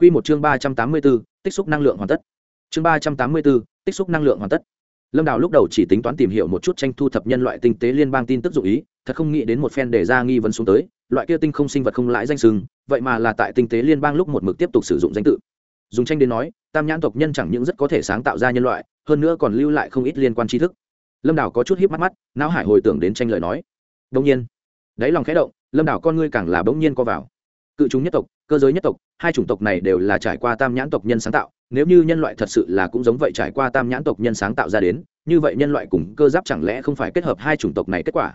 Quy một chương ba trăm tám mươi 384, tích xúc năng lượng hoàn tất. Chương ba trăm tám mươi 384, tích xúc năng lượng hoàn tất. Lâm Đào lúc đầu chỉ tính toán tìm hiểu một chút tranh thu thập nhân loại tinh tế liên bang tin tức dụng ý, thật không nghĩ đến một phen để ra nghi vấn xuống tới, loại kia tinh không sinh vật không lãi danh sừng, vậy mà là tại tinh tế liên bang lúc một mực tiếp tục sử dụng danh tự. Dùng tranh đến nói, Tam nhãn tộc nhân chẳng những rất có thể sáng tạo ra nhân loại, hơn nữa còn lưu lại không ít liên quan tri thức. Lâm Đào có chút híp mắt mắt, não hải hồi tưởng đến tranh lời nói. Đương nhiên, đáy lòng khẽ động, Lâm Đào con ngươi càng là bỗng nhiên co vào. Cự chúng nhất tộc, cơ giới nhất tộc, hai chủng tộc này đều là trải qua Tam nhãn tộc nhân sáng tạo, nếu như nhân loại thật sự là cũng giống vậy trải qua Tam nhãn tộc nhân sáng tạo ra đến, như vậy nhân loại cùng cơ giáp chẳng lẽ không phải kết hợp hai chủng tộc này kết quả?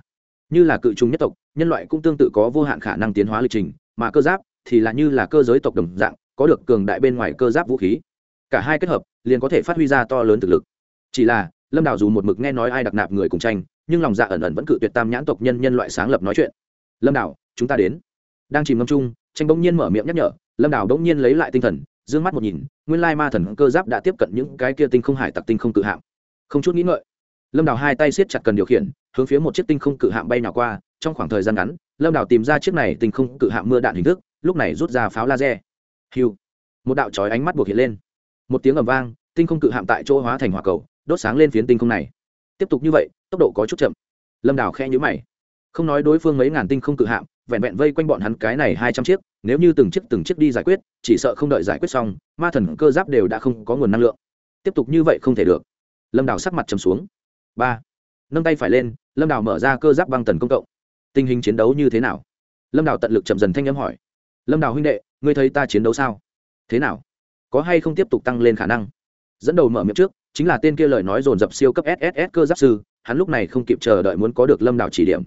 Như là cự trùng nhất tộc nhân loại cũng tương tự có vô hạn khả năng tiến hóa lịch trình mà cơ giáp thì là như là cơ giới tộc đồng dạng có được cường đại bên ngoài cơ giáp vũ khí. Cả hai kết hợp liền có thể phát huy ra to lớn thực lực. Chỉ là lâm đào dù một mực nghe nói ai đặc nạp người cùng tranh nhưng lòng dạ ẩn ẩn vẫn cự tuyệt tam nhãn tộc nhân nhân loại sáng lập nói chuyện. Lâm đào chúng ta đến. Đang chìm ngâm chung tranh bỗng nhiên mở miệng nhắc nhở, lâm đào bỗng nhiên lấy lại tinh thần d ư ơ n g mắt một nhìn, nguyên lai ma thần cơ giáp đã tiếp cận những cái kia tinh không hải tặc tinh không cự hạm. Không chút nghĩ ngợi, lâm đào hai tay siết chặt cần điều khiển, hướng phía một chiếc tinh không cự hạm bay nào qua, trong khoảng thời gian ngắn, lâm đào tìm ra chiếc này tinh không cự hạm mưa đạn hình thức, lúc này rút ra pháo laser. Hiu! Một đạo trói ánh mắt buộc hiện lên. Một tiếng ầm vang, tinh không cự hạm tại chỗ hóa thành hỏa cầu, đốt sáng lên phiến tinh không này. Tiếp tục như vậy, tốc độ có chút chậm. Lâm đào khe nhữ mày. Không nói đối phương mấy ngàn tinh không cự hạm vẹn vẹn vây quanh bọn hắn cái này hai trăm chiếc, nếu như từng chiếc từng chiếc đi giải quyết, chỉ sợ không đợi giải quyết xong, ma thần cơ giáp đều đã không có nguồn năng lượng. Tiếp tục như vậy không thể được. Lâm đào sắc mặt trầm xuống. Ba. Nâng tay phải lên, lâm đào mở ra cơ giáp băng tần công cộng. Tình hình chiến đấu như thế nào? Lâm đào tận lực chậm dần thanh âm hỏi. Lâm đào huynh đệ, ngươi thấy ta chiến đấu sao? Thế nào? Có hay không tiếp tục tăng lên khả năng? Dẫn đầu mở miệng trước, chính là tên kia lời nói dồn dập siêu cấp sss cơ giáp sư, hắn lúc này không kịp chờ đợi muốn có được lâm đào chỉ điểm.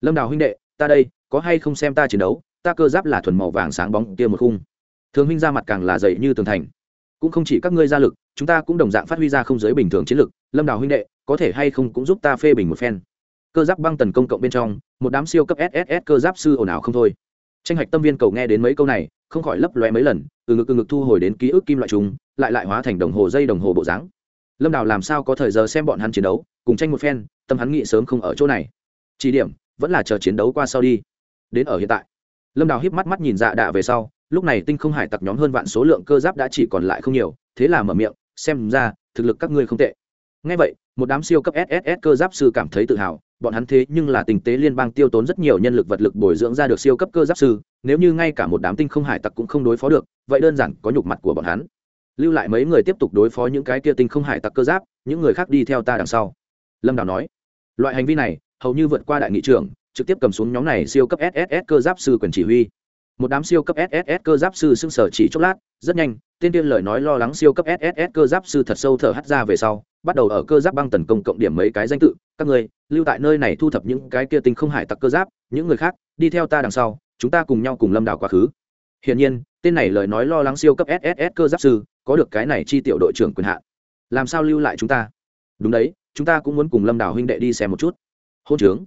Lâm đào huynh đệ ta đây, có hay không xem ta chiến đấu, ta cơ giáp là thuần màu vàng sáng bóng kia một khung. Thường huynh ra mặt càng là dậy như tường thành. Cũng không chỉ các ngươi ra lực, chúng ta cũng đồng dạng phát huy ra không giới bình thường chiến lực, lâm đào huynh đệ, có thể hay không cũng giúp ta phê bình một phen. Cơ giáp băng tần công cộng bên trong, một đám siêu cấp sss cơ giáp sư ồn ào không thôi. Tranh hạch tâm viên cầu nghe đến mấy câu này, không khỏi lấp lóe mấy lần, từ ngực từ ngực thu hồi đến ký ức kim loại chúng lại lại hóa thành đồng hồ dây đồng hồ bộ dáng. Lâm đào làm sao có thời giờ xem bọn hắn chiến đấu, cùng tranh một phen, tâm hắn nghĩ sớm không ở chỗ này. Chỉ điểm vẫn là chờ chiến đấu qua sau đi. Đến ở hiện tại, lâm đào híp mắt mắt nhìn dạ đạ về sau, lúc này tinh không hải tặc nhóm hơn vạn số lượng cơ giáp đã chỉ còn lại không nhiều, thế là mở miệng, xem ra, thực lực các ngươi không tệ. Ngay vậy, một đám siêu cấp sss cơ giáp sư cảm thấy tự hào, bọn hắn thế nhưng là tình tế liên bang tiêu tốn rất nhiều nhân lực vật lực bồi dưỡng ra được siêu cấp cơ giáp sư, nếu như ngay cả một đám tinh không hải tặc cũng không đối phó được, vậy đơn giản có nhục mặt của bọn hắn. Lưu lại mấy người tiếp tục đối phó những cái kia tinh không hải tặc cơ giáp, những người khác đi theo ta đằng sau. Lâm đào nói, loại hành vi này hầu như vượt qua đại nghị trưởng, trực tiếp cầm xuống nhóm này siêu cấp sss cơ giáp sư quyền chỉ huy. Một đám siêu cấp sss cơ giáp sư sưng sở chỉ chốc lát, rất nhanh, tên tiên lời nói lo lắng siêu cấp sss cơ giáp sư thật sâu thở hắt ra về sau, bắt đầu ở cơ giáp băng tấn công cộng điểm mấy cái danh tự, các người lưu tại nơi này thu thập những cái kia tinh không hải tặc cơ giáp, những người khác, đi theo ta đằng sau, chúng ta cùng nhau cùng lâm đảo quá khứ. Hiển nhiên, tên này lời nói lo lắng siêu cấp sss cơ giáp sư, có được cái này chi tiểu đội trưởng quyền hạn. Làm sao lưu lại chúng ta? Đúng đấy, chúng ta cũng muốn cùng lâm đảo huynh đệ đi xem một chút hôn trướng.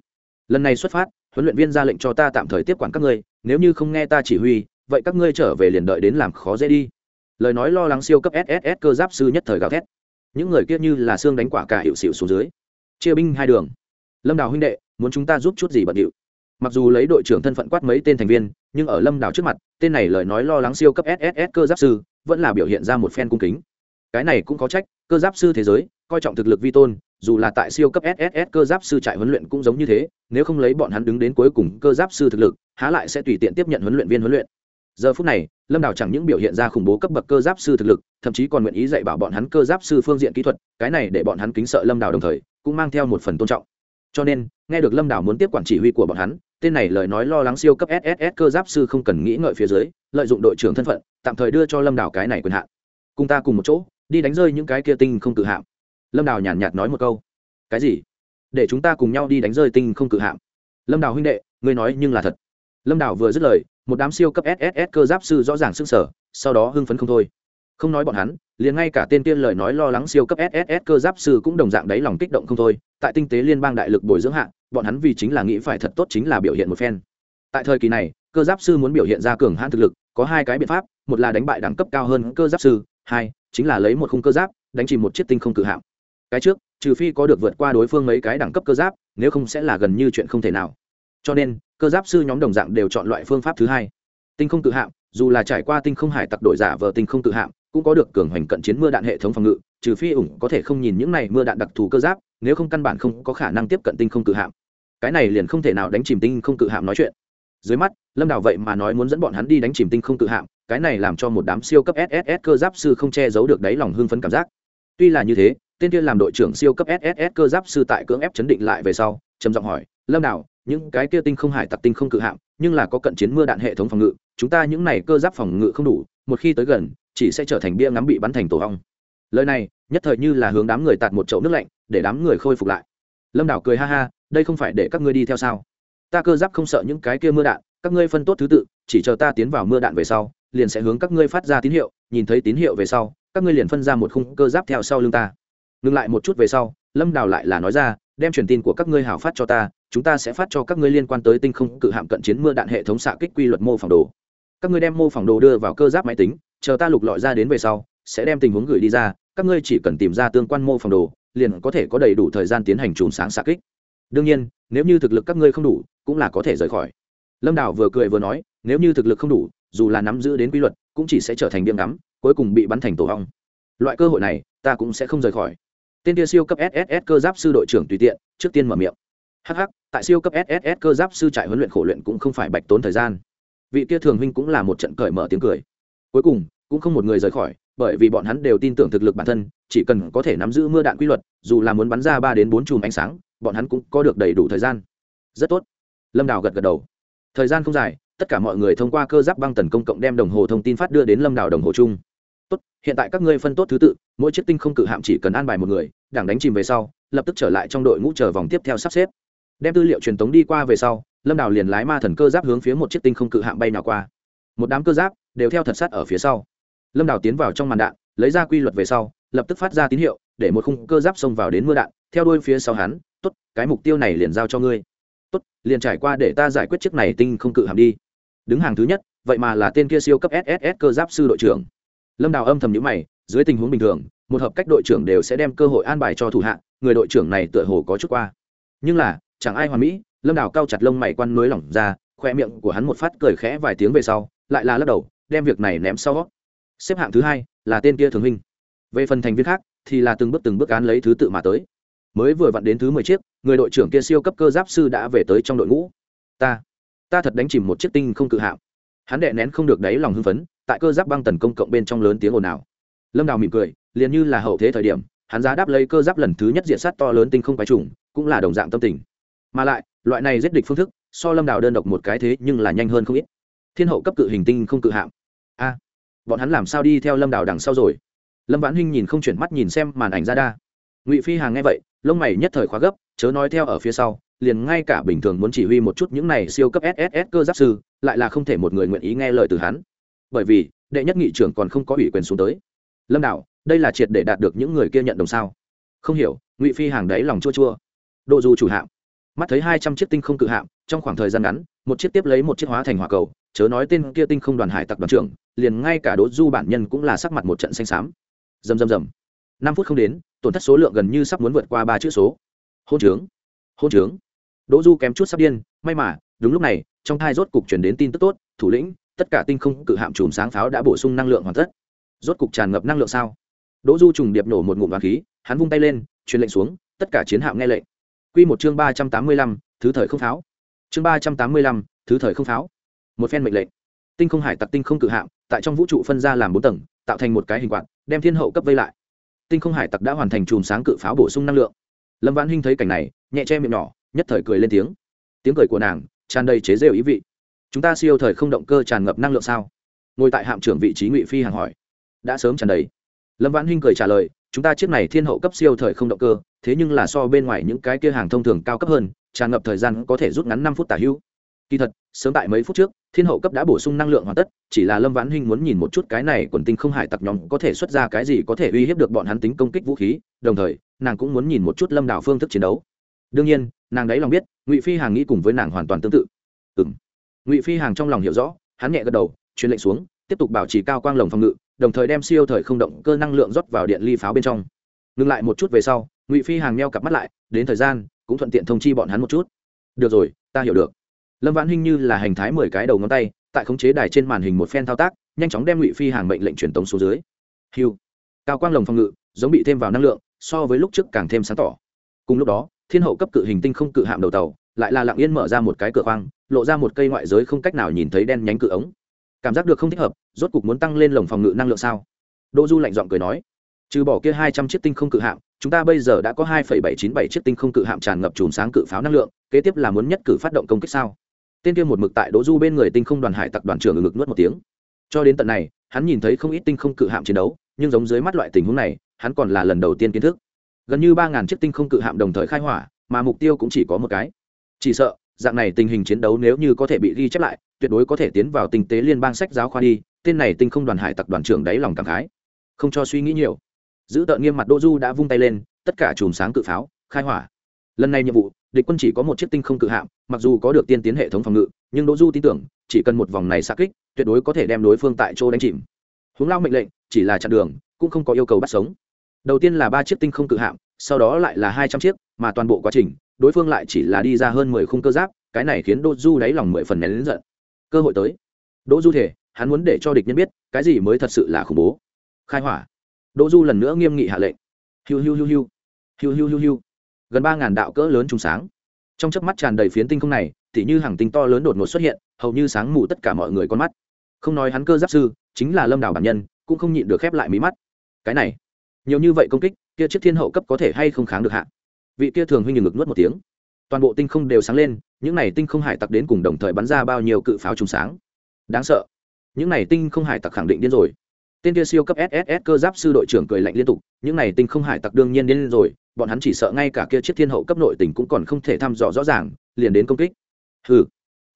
Lần này xuất phát, huấn luyện viên ra lệnh cho ta tạm thời tiếp quản các ngươi, nếu như không nghe ta chỉ huy, vậy các ngươi trở về liền đợi đến làm khó dễ đi. Lời nói lo lắng siêu cấp sss cơ giáp sư nhất thời gào thét. Những người kia như là xương đánh quả cả hiệu xịu xuống dưới. Chia binh hai đường. Lâm đào huynh đệ, muốn chúng ta giúp chút gì bận điệu? Mặc dù lấy đội trưởng thân phận quát mấy tên thành viên, nhưng ở lâm đào trước mặt, tên này lời nói lo lắng siêu cấp sss cơ giáp sư vẫn là biểu hiện ra một phen cung kính. Cái này cũng có trách, cơ giáp sư thế giới, coi trọng thực lực vi tôn dù là tại siêu cấp sss cơ giáp sư trại huấn luyện cũng giống như thế, nếu không lấy bọn hắn đứng đến cuối cùng cơ giáp sư thực lực, há lại sẽ tùy tiện tiếp nhận huấn luyện viên huấn luyện. Giờ phút này, lâm đào chẳng những biểu hiện ra khủng bố cấp bậc cơ giáp sư thực lực, thậm chí còn nguyện ý dạy bảo bọn hắn cơ giáp sư phương diện kỹ thuật, cái này để bọn hắn kính sợ lâm đào đồng thời, cũng mang theo một phần tôn trọng. Cho nên, nghe được lâm đào muốn tiếp quản chỉ huy của bọn hắn, tên này lời nói lo lắng siêu cấp sss cơ giáp sư không cần nghĩ ngợi phía dưới, lợi dụng đội trưởng thân phận, tạm thời đưa cho lâm đào cái này quyền hạn. Cùng ta cùng một chỗ, đi đánh rơi những cái kia tinh không tự hạm lâm đào nhàn nhạt nói một câu cái gì để chúng ta cùng nhau đi đánh rơi tinh không cự hạm lâm đào huynh đệ ngươi nói nhưng là thật lâm đào vừa dứt lời một đám siêu cấp sss cơ giáp sư rõ ràng s ư n g sở sau đó hưng phấn không thôi. Không nói bọn hắn liền ngay cả tên tiên lời nói lo lắng siêu cấp sss cơ giáp sư cũng đồng dạng đáy lòng kích động không thôi. Tại tinh tế liên bang đại lực bồi dưỡng hạng, bọn hắn vì chính là nghĩ phải thật tốt chính là biểu hiện một phen. Tại thời kỳ này cơ giáp sư muốn biểu hiện ra cường hãn thực lực có hai cái biện pháp một là đánh bại đẳng cấp cao hơn cơ giáp sư hai chính là lấy một khung cơ giáp đánh chìm một chiếc tinh không cự hạm cái trước, trừ phi có được vượt qua đối phương mấy cái đẳng cấp cơ giáp, nếu không sẽ là gần như chuyện không thể nào. Cho nên, cơ giáp sư nhóm đồng dạng đều chọn loại phương pháp thứ hai. Tinh không cự hạm, dù là trải qua tinh không hải tặc đội giả vờ tinh không tự hạm, cũng có được cường hoành cận chiến mưa đạn hệ thống phòng ngự, trừ phi ủng có thể không nhìn những này mưa đạn đặc thù cơ giáp, nếu không căn bản không có khả năng tiếp cận tinh không cự hạm. Cái này liền không thể nào đánh chìm tinh không cự hạm nói chuyện. Dưới mắt, lâm đào vậy mà nói muốn dẫn bọn hắn đi đánh chìm tinh không cự hạm, cái này làm cho một đám siêu cấp sss cơ giáp sư không che giấu được đáy lòng hưng phấn cảm giác. Tuy là như thế tên kia làm đội trưởng siêu cấp sss cơ giáp sư tại cưỡng ép chấn định lại về sau, trầm giọng hỏi, lâm đào, những cái kia tinh không hải tặc tinh không cự hạm, nhưng là có cận chiến mưa đạn hệ thống phòng ngự, chúng ta những này cơ giáp phòng ngự không đủ, một khi tới gần, chỉ sẽ trở thành bia ngắm bị bắn thành tổ hong lời này, nhất thời như là hướng đám người tạt một chậu nước lạnh, để đám người khôi phục lại. Lâm đảo cười ha ha, đây không phải để các ngươi đi theo sao? Ta cơ giáp không sợ những cái kia mưa đạn, các ngươi phân tốt thứ tự, chỉ chờ ta tiến vào mưa đạn về sau, liền sẽ hướng các ngươi phát ra tín hiệu, nhìn thấy tín hiệu về sau, các ngươi liền phân ra một khung cơ giáp theo sau lưng ta ngừng lại một chút về sau, lâm đào lại là nói ra, đem truyền tin của các ngươi hào phát cho ta, chúng ta sẽ phát cho các ngươi liên quan tới tinh không cự hạm cận chiến mưa đạn hệ thống xạ kích quy luật mô phỏng đồ. Các ngươi đem mô phỏng đồ đưa vào cơ giáp máy tính, chờ ta lục lọi ra đến về sau, sẽ đem tình huống gửi đi ra, các ngươi chỉ cần tìm ra tương quan mô phỏng đồ, liền có thể có đầy đủ thời gian tiến hành chùm sáng xạ kích. Đương nhiên, nếu như thực lực các ngươi không đủ, cũng là có thể rời khỏi. Lâm đào vừa cười vừa nói, nếu như thực lực không đủ, dù là nắm giữ đến quy luật, cũng chỉ sẽ trở thành điểm ngắm, cuối cùng bị bắn thành tổ hong. Loại cơ hội này, ta cũng sẽ không rời khỏi tên kia siêu cấp sss cơ giáp sư đội trưởng tùy tiện, trước tiên mở miệng. Hh tại siêu cấp sss cơ giáp sư trại huấn luyện khổ luyện cũng không phải bạch tốn thời gian. Vị kia thường huynh cũng là một trận cởi mở tiếng cười. Cuối cùng, cũng không một người rời khỏi, bởi vì bọn hắn đều tin tưởng thực lực bản thân, chỉ cần có thể nắm giữ mưa đạn quy luật, dù là muốn bắn ra ba đến bốn chùm ánh sáng, bọn hắn cũng có được đầy đủ thời gian. Rất tốt. Lâm đào gật gật đầu. Thời gian không dài, tất cả mọi người thông qua cơ giáp băng tần công cộng đem đồng hồ thông tin phát đưa đến lâm đào đồng hồ chung tốt, hiện tại các ngươi phân tốt thứ tự, mỗi chiếc tinh không cự hạm chỉ cần an bài một người, đảng đánh chìm về sau, lập tức trở lại trong đội ngũ chờ vòng tiếp theo sắp xếp. Đem tư liệu truyền tống đi qua về sau, lâm đào liền lái ma thần cơ giáp hướng phía một chiếc tinh không cự hạm bay nào qua. Một đám cơ giáp đều theo thật sát ở phía sau. Lâm đào tiến vào trong màn đạn, lấy ra quy luật về sau, lập tức phát ra tín hiệu, để một khung cơ giáp xông vào đến mưa đạn, theo đuôi phía sau hắn, tốt, cái mục tiêu này liền giao cho ngươi. Tốt, liền trải qua để ta giải quyết chiếc này tinh không cự hàm đi. Đứng hàng thứ nhất, vậy mà là tên kia siêu cấp sss cơ giáp sư đội trưởng lâm đào âm thầm nhữ mày, dưới tình huống bình thường, một hợp cách đội trưởng đều sẽ đem cơ hội an bài cho thủ hạ, người đội trưởng này tựa hồ có chút qua. Nhưng là, chẳng ai hoàn mỹ, lâm đào cao chặt lông mày quan nối lỏng ra, khoe miệng của hắn một phát cười khẽ vài tiếng về sau, lại là lắc đầu, đem việc này ném sau xếp hạng thứ hai là tên kia thường hình về phần thành viên khác, thì là từng bước từng bước án lấy thứ tự mà tới. Mới vừa vặn đến thứ mười chiếc, người đội trưởng kia siêu cấp cơ giáp sư đã về tới trong đội ngũ. Ta ta thật đánh chìm một chiếc tinh không cự hạm. Hắn đệ nén không được đáy lòng hưng phấn tại cơ giáp băng tần công cộng bên trong lớn tiếng ồn ào. Lâm đào mỉm cười, liền như là hậu thế thời điểm, hắn giá đáp lấy cơ giáp lần thứ nhất diện sát to lớn tinh không quái trùng, cũng là đồng dạng tâm tình. Mà lại, loại này giết địch phương thức, so lâm đào đơn độc một cái thế nhưng là nhanh hơn không ít. Thiên hậu cấp cự hình tinh không cự hạm. A, bọn hắn làm sao đi theo lâm đào đằng sau rồi? Lâm vãn huynh nhìn không chuyển mắt nhìn xem màn ảnh ra đa ngụy phi hàng nghe vậy, lông mày nhất thời khóa gấp, chớ nói theo ở phía sau, liền ngay cả bình thường muốn chỉ huy một chút những này siêu cấp sss cơ giáp sư, lại là không thể một người nguyện ý nghe lời từ hắn bởi vì đệ nhất nghị trưởng còn không có ủy quyền xuống tới. Lâm đạo, đây là triệt để đạt được những người kia nhận đồng sao? Không hiểu, ngụy phi hàng đấy lòng chua chua. Độ du chủ hạm. Mắt thấy hai trăm chiếc tinh không cự hạm, trong khoảng thời gian ngắn, một chiếc tiếp lấy một chiếc hóa thành hỏa cầu, chớ nói tên kia tinh không đoàn hải tặc đoàn trưởng, liền ngay cả đỗ du bản nhân cũng là sắc mặt một trận xanh xám. Rầm rầm rầm. Năm phút không đến, tổn thất số lượng gần như sắp muốn vượt qua ba chữ số. Hôn trướng. Hôn trướng. Đỗ du kém chút sắp điên, may mà, đúng lúc này, trong thai rốt cục chuyển đến tin tức tốt, thủ lĩnh tất cả tinh không cự hạm chùm sáng pháo đã bổ sung năng lượng hoàn tất. Rốt cục tràn ngập năng lượng sao? Đỗ du trùng điệp nổ một ngụm vàng khí, hắn vung tay lên, truyền lệnh xuống, tất cả chiến hạm nghe lệnh. Q một chương ba trăm tám mươi lăm, thứ thời không pháo. Chương ba trăm tám mươi lăm, thứ thời không pháo. Một phen mệnh lệnh. Tinh không hải tặc tinh không cự hạm, tại trong vũ trụ phân ra làm bốn tầng, tạo thành một cái hình quạt, đem thiên hậu cấp vây lại. Tinh không hải tặc đã hoàn thành chùm sáng cự pháo bổ sung năng lượng. Lâm vãn hinh thấy cảnh này, nhẹ che miệng nhỏ, nhất thời cười lên tiếng. Tiếng cười của nàng tràn đầy chế rêu ý vị chúng ta siêu thời không động cơ tràn ngập năng lượng sao? Ngồi tại hạm trưởng vị trí ngụy phi hàng hỏi. Đã sớm tràn đầy. Lâm vãn hinh cười trả lời, chúng ta chiếc này thiên hậu cấp siêu thời không động cơ, thế nhưng là so bên ngoài những cái kia hàng thông thường cao cấp hơn, tràn ngập thời gian có thể rút ngắn năm phút tả hữu. Kỳ thật, sớm tại mấy phút trước, thiên hậu cấp đã bổ sung năng lượng hoàn tất, chỉ là lâm vãn huynh muốn nhìn một chút cái này quần tinh không hải tặc nhóm có thể xuất ra cái gì có thể uy hiếp được bọn hắn tính công kích vũ khí, đồng thời, nàng cũng muốn nhìn một chút lâm đảo phương thức chiến đấu. Đương nhiên, nàng đấy lòng biết, ngụy phi hàng nghĩ cùng với nàng hoàn toàn tương tự. Ừ m ngụy phi hàng trong lòng hiểu rõ hắn nhẹ gật đầu truyền lệnh xuống tiếp tục bảo trì cao quang lồng phòng ngự đồng thời đem siêu thời không động cơ năng lượng rót vào điện ly pháo bên trong ngừng lại một chút về sau ngụy phi hàng meo cặp mắt lại đến thời gian cũng thuận tiện thông chi bọn hắn một chút được rồi ta hiểu được lâm vãn hinh như là hành thái mười cái đầu ngón tay tại khống chế đài trên màn hình một phen thao tác nhanh chóng đem ngụy phi hàng mệnh lệnh truyền tống xuống dưới hiu cao quang lồng phòng ngự giống bị thêm vào năng lượng so với lúc trước càng thêm sáng tỏ cùng lúc đó thiên hậu cấp cự hình tinh không cự hạm đầu tàu lại là lặng yên mở ra một cái cửa khoang lộ ra một cây ngoại giới không cách nào nhìn thấy đen nhánh cự ống. Cảm giác được không thích hợp, rốt cục muốn tăng lên lồng phòng ngự năng lượng sao? Đỗ du lạnh giọng cười nói, trừ bỏ kia hai trăm chiếc tinh không cự hạm, chúng ta bây giờ đã có hai phẩy bảy chín bảy chiếc tinh không cự hạm tràn ngập chùm sáng cự pháo năng lượng, kế tiếp là muốn nhất cử phát động công kích sao? Tên kia một mực tại đỗ du bên người tinh không đoàn hải tặc đoàn trưởng ngực nuốt một tiếng. Cho đến tận này, hắn nhìn thấy không ít tinh không cự hạm chiến đấu, nhưng giống dưới mắt loại tình huống này, hắn còn là lần đầu tiên kiến thức. Gần như ba ngàn chiếc tinh không cự hạm đồng thời khai hỏa, mà mục tiêu cũng chỉ có một cái. Chỉ sợ dạng này tình hình chiến đấu nếu như có thể bị ghi chép lại, tuyệt đối có thể tiến vào tinh tế liên bang sách giáo khoa đi, tên này tinh không đoàn hải tặc đoàn trưởng đáy lòng cảm khái. Không cho suy nghĩ nhiều. Giữ tợn nghiêm mặt đỗ du đã vung tay lên, tất cả chùm sáng cự pháo, khai hỏa. Lần này nhiệm vụ, địch quân chỉ có một chiếc tinh không cự hạm, mặc dù có được tiên tiến hệ thống phòng ngự, nhưng đỗ du tin tưởng, chỉ cần một vòng này xa kích, tuyệt đối có thể đem đối phương tại chỗ đánh chìm. Hướng lao mệnh lệnh, chỉ là chặn đường, cũng không có yêu cầu bắt sống. Đầu tiên là ba chiếc tinh không cự hạm, sau đó lại là hai trăm chiếc mà toàn bộ quá trình, đối phương lại chỉ là đi ra hơn mười khung cơ giáp, cái này khiến đỗ du đáy lòng mười phần nén lớn giận. Cơ hội tới. Đỗ du thể hắn muốn để cho địch nhân biết, cái gì mới thật sự là khủng bố. Khai hỏa. Đỗ du lần nữa nghiêm nghị hạ lệnh. Hiu hiu hiu hiu. Hiu hiu hiu hiu. Gần ba ngàn đạo cỡ lớn trùng sáng. Trong chớp mắt tràn đầy phiến tinh không này thì như hàng tinh to lớn đột ngột xuất hiện, hầu như sáng mù tất cả mọi người con mắt. Không nói hắn cơ giáp sư, chính là lâm đảo bản nhân, cũng không nhịn được khép lại mí mắt. Cái này, nhiều như vậy công kích, kia chiếc thiên hậu cấp có thể hay không kháng được hạ? Vị kia thường huynh ngực nuốt một tiếng. Toàn bộ tinh không đều sáng lên, những này tinh không hải tặc đến cùng đồng thời bắn ra bao nhiêu cự pháo trùng sáng. Đáng sợ. Những này tinh không hải tặc khẳng định điên rồi. Tên kia siêu cấp sss cơ giáp sư đội trưởng cười lạnh liên tục, những này tinh không hải tặc đương nhiên điên rồi, bọn hắn chỉ sợ ngay cả kia chiếc thiên hậu cấp nội tình cũng còn không thể thăm dò rõ ràng, liền đến công kích. Ừ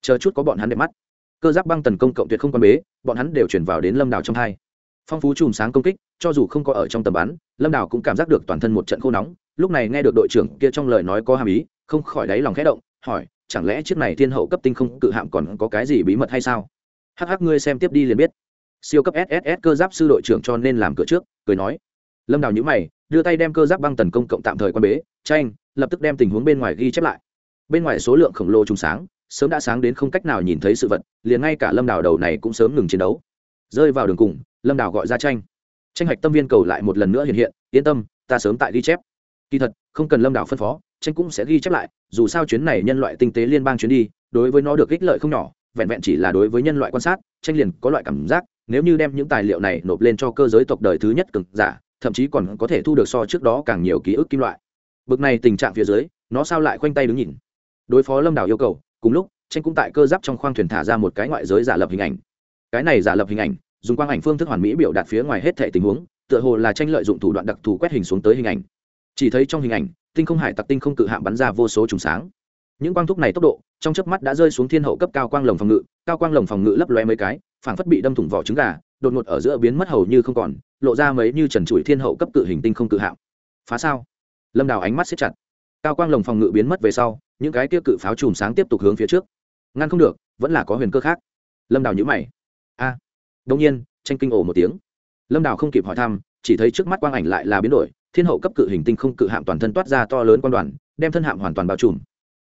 chờ chút có bọn hắn đẹp mắt. Cơ giáp băng tần công cộng tuyệt không quan bế, bọn hắn đều chuyển vào đến lâm đảo trong hai. Phong phú chùm sáng công kích, cho dù không có ở trong tầm bắn, lâm đảo cũng cảm giác được toàn thân một trận khô nóng lúc này nghe được đội trưởng kia trong lời nói có hàm ý, không khỏi đáy lòng khẽ động, hỏi, chẳng lẽ chiếc này thiên hậu cấp tinh không cự hạm còn có cái gì bí mật hay sao? Hắc hắc, ngươi xem tiếp đi liền biết. Siêu cấp sss cơ giáp sư đội trưởng cho nên làm cửa trước, cười nói. Lâm đào nhữ mày, đưa tay đem cơ giáp băng tần công cộng tạm thời quan bế tranh lập tức đem tình huống bên ngoài ghi chép lại. Bên ngoài số lượng khổng lồ trùng sáng, sớm đã sáng đến không cách nào nhìn thấy sự vật, liền ngay cả lâm đào đầu này cũng sớm ngừng chiến đấu. Rơi vào đường cùng, lâm đào gọi ra tranh tranh hạch tâm viên cầu lại một lần nữa hiện hiện, yên tâm, ta sớm tại ghi chép kỳ thật, không cần lâm đảo phân phó, tranh cũng sẽ ghi chép lại, dù sao chuyến này nhân loại tinh tế liên bang chuyến đi, đối với nó được ích lợi không nhỏ, vẹn vẹn chỉ là đối với nhân loại quan sát, tranh liền có loại cảm giác, nếu như đem những tài liệu này nộp lên cho cơ giới tộc đời thứ nhất cực giả, thậm chí còn có thể thu được so trước đó càng nhiều ký ức kim loại. Bực này tình trạng phía dưới, nó sao lại khoanh tay đứng nhìn? Đối phó lâm đảo yêu cầu, cùng lúc, tranh cũng tại cơ giáp trong khoang thuyền thả ra một cái ngoại giới giả lập hình ảnh. Cái này giả lập hình ảnh, dùng quang ảnh phương thức hoàn mỹ biểu đạt phía ngoài hết thể tình huống, tựa hồ là tranh lợi dụng thủ đoạn đặc thù quét hình xuống tới hình ảnh chỉ thấy trong hình ảnh, tinh không hải tặc tinh không cự hạm bắn ra vô số trùng sáng. Những quang thúc này tốc độ, trong chớp mắt đã rơi xuống thiên hậu cấp cao quang lồng phòng ngự, cao quang lồng phòng ngự lấp loe mấy cái, phảng phất bị đâm thủng vỏ trứng gà, đột ngột ở giữa biến mất hầu như không còn, lộ ra mấy như trần trụi thiên hậu cấp cự hình tinh không cự hạm. Phá sao? Lâm đào ánh mắt xếp chặt. Cao quang lồng phòng ngự biến mất về sau, những cái kia cự pháo chùm sáng tiếp tục hướng phía trước. Ngăn không được, vẫn là có huyền cơ khác. Lâm đào nhữ mày. A đông nhiên, tranh kinh ổ một tiếng. Lâm đào không kịp hỏi thăm chỉ thấy trước mắt quang ảnh lại là biến đổi, thiên hậu cấp cự hình tinh không cự hạm toàn thân toát ra to lớn quan đoàn, đem thân hạm hoàn toàn bao trùm.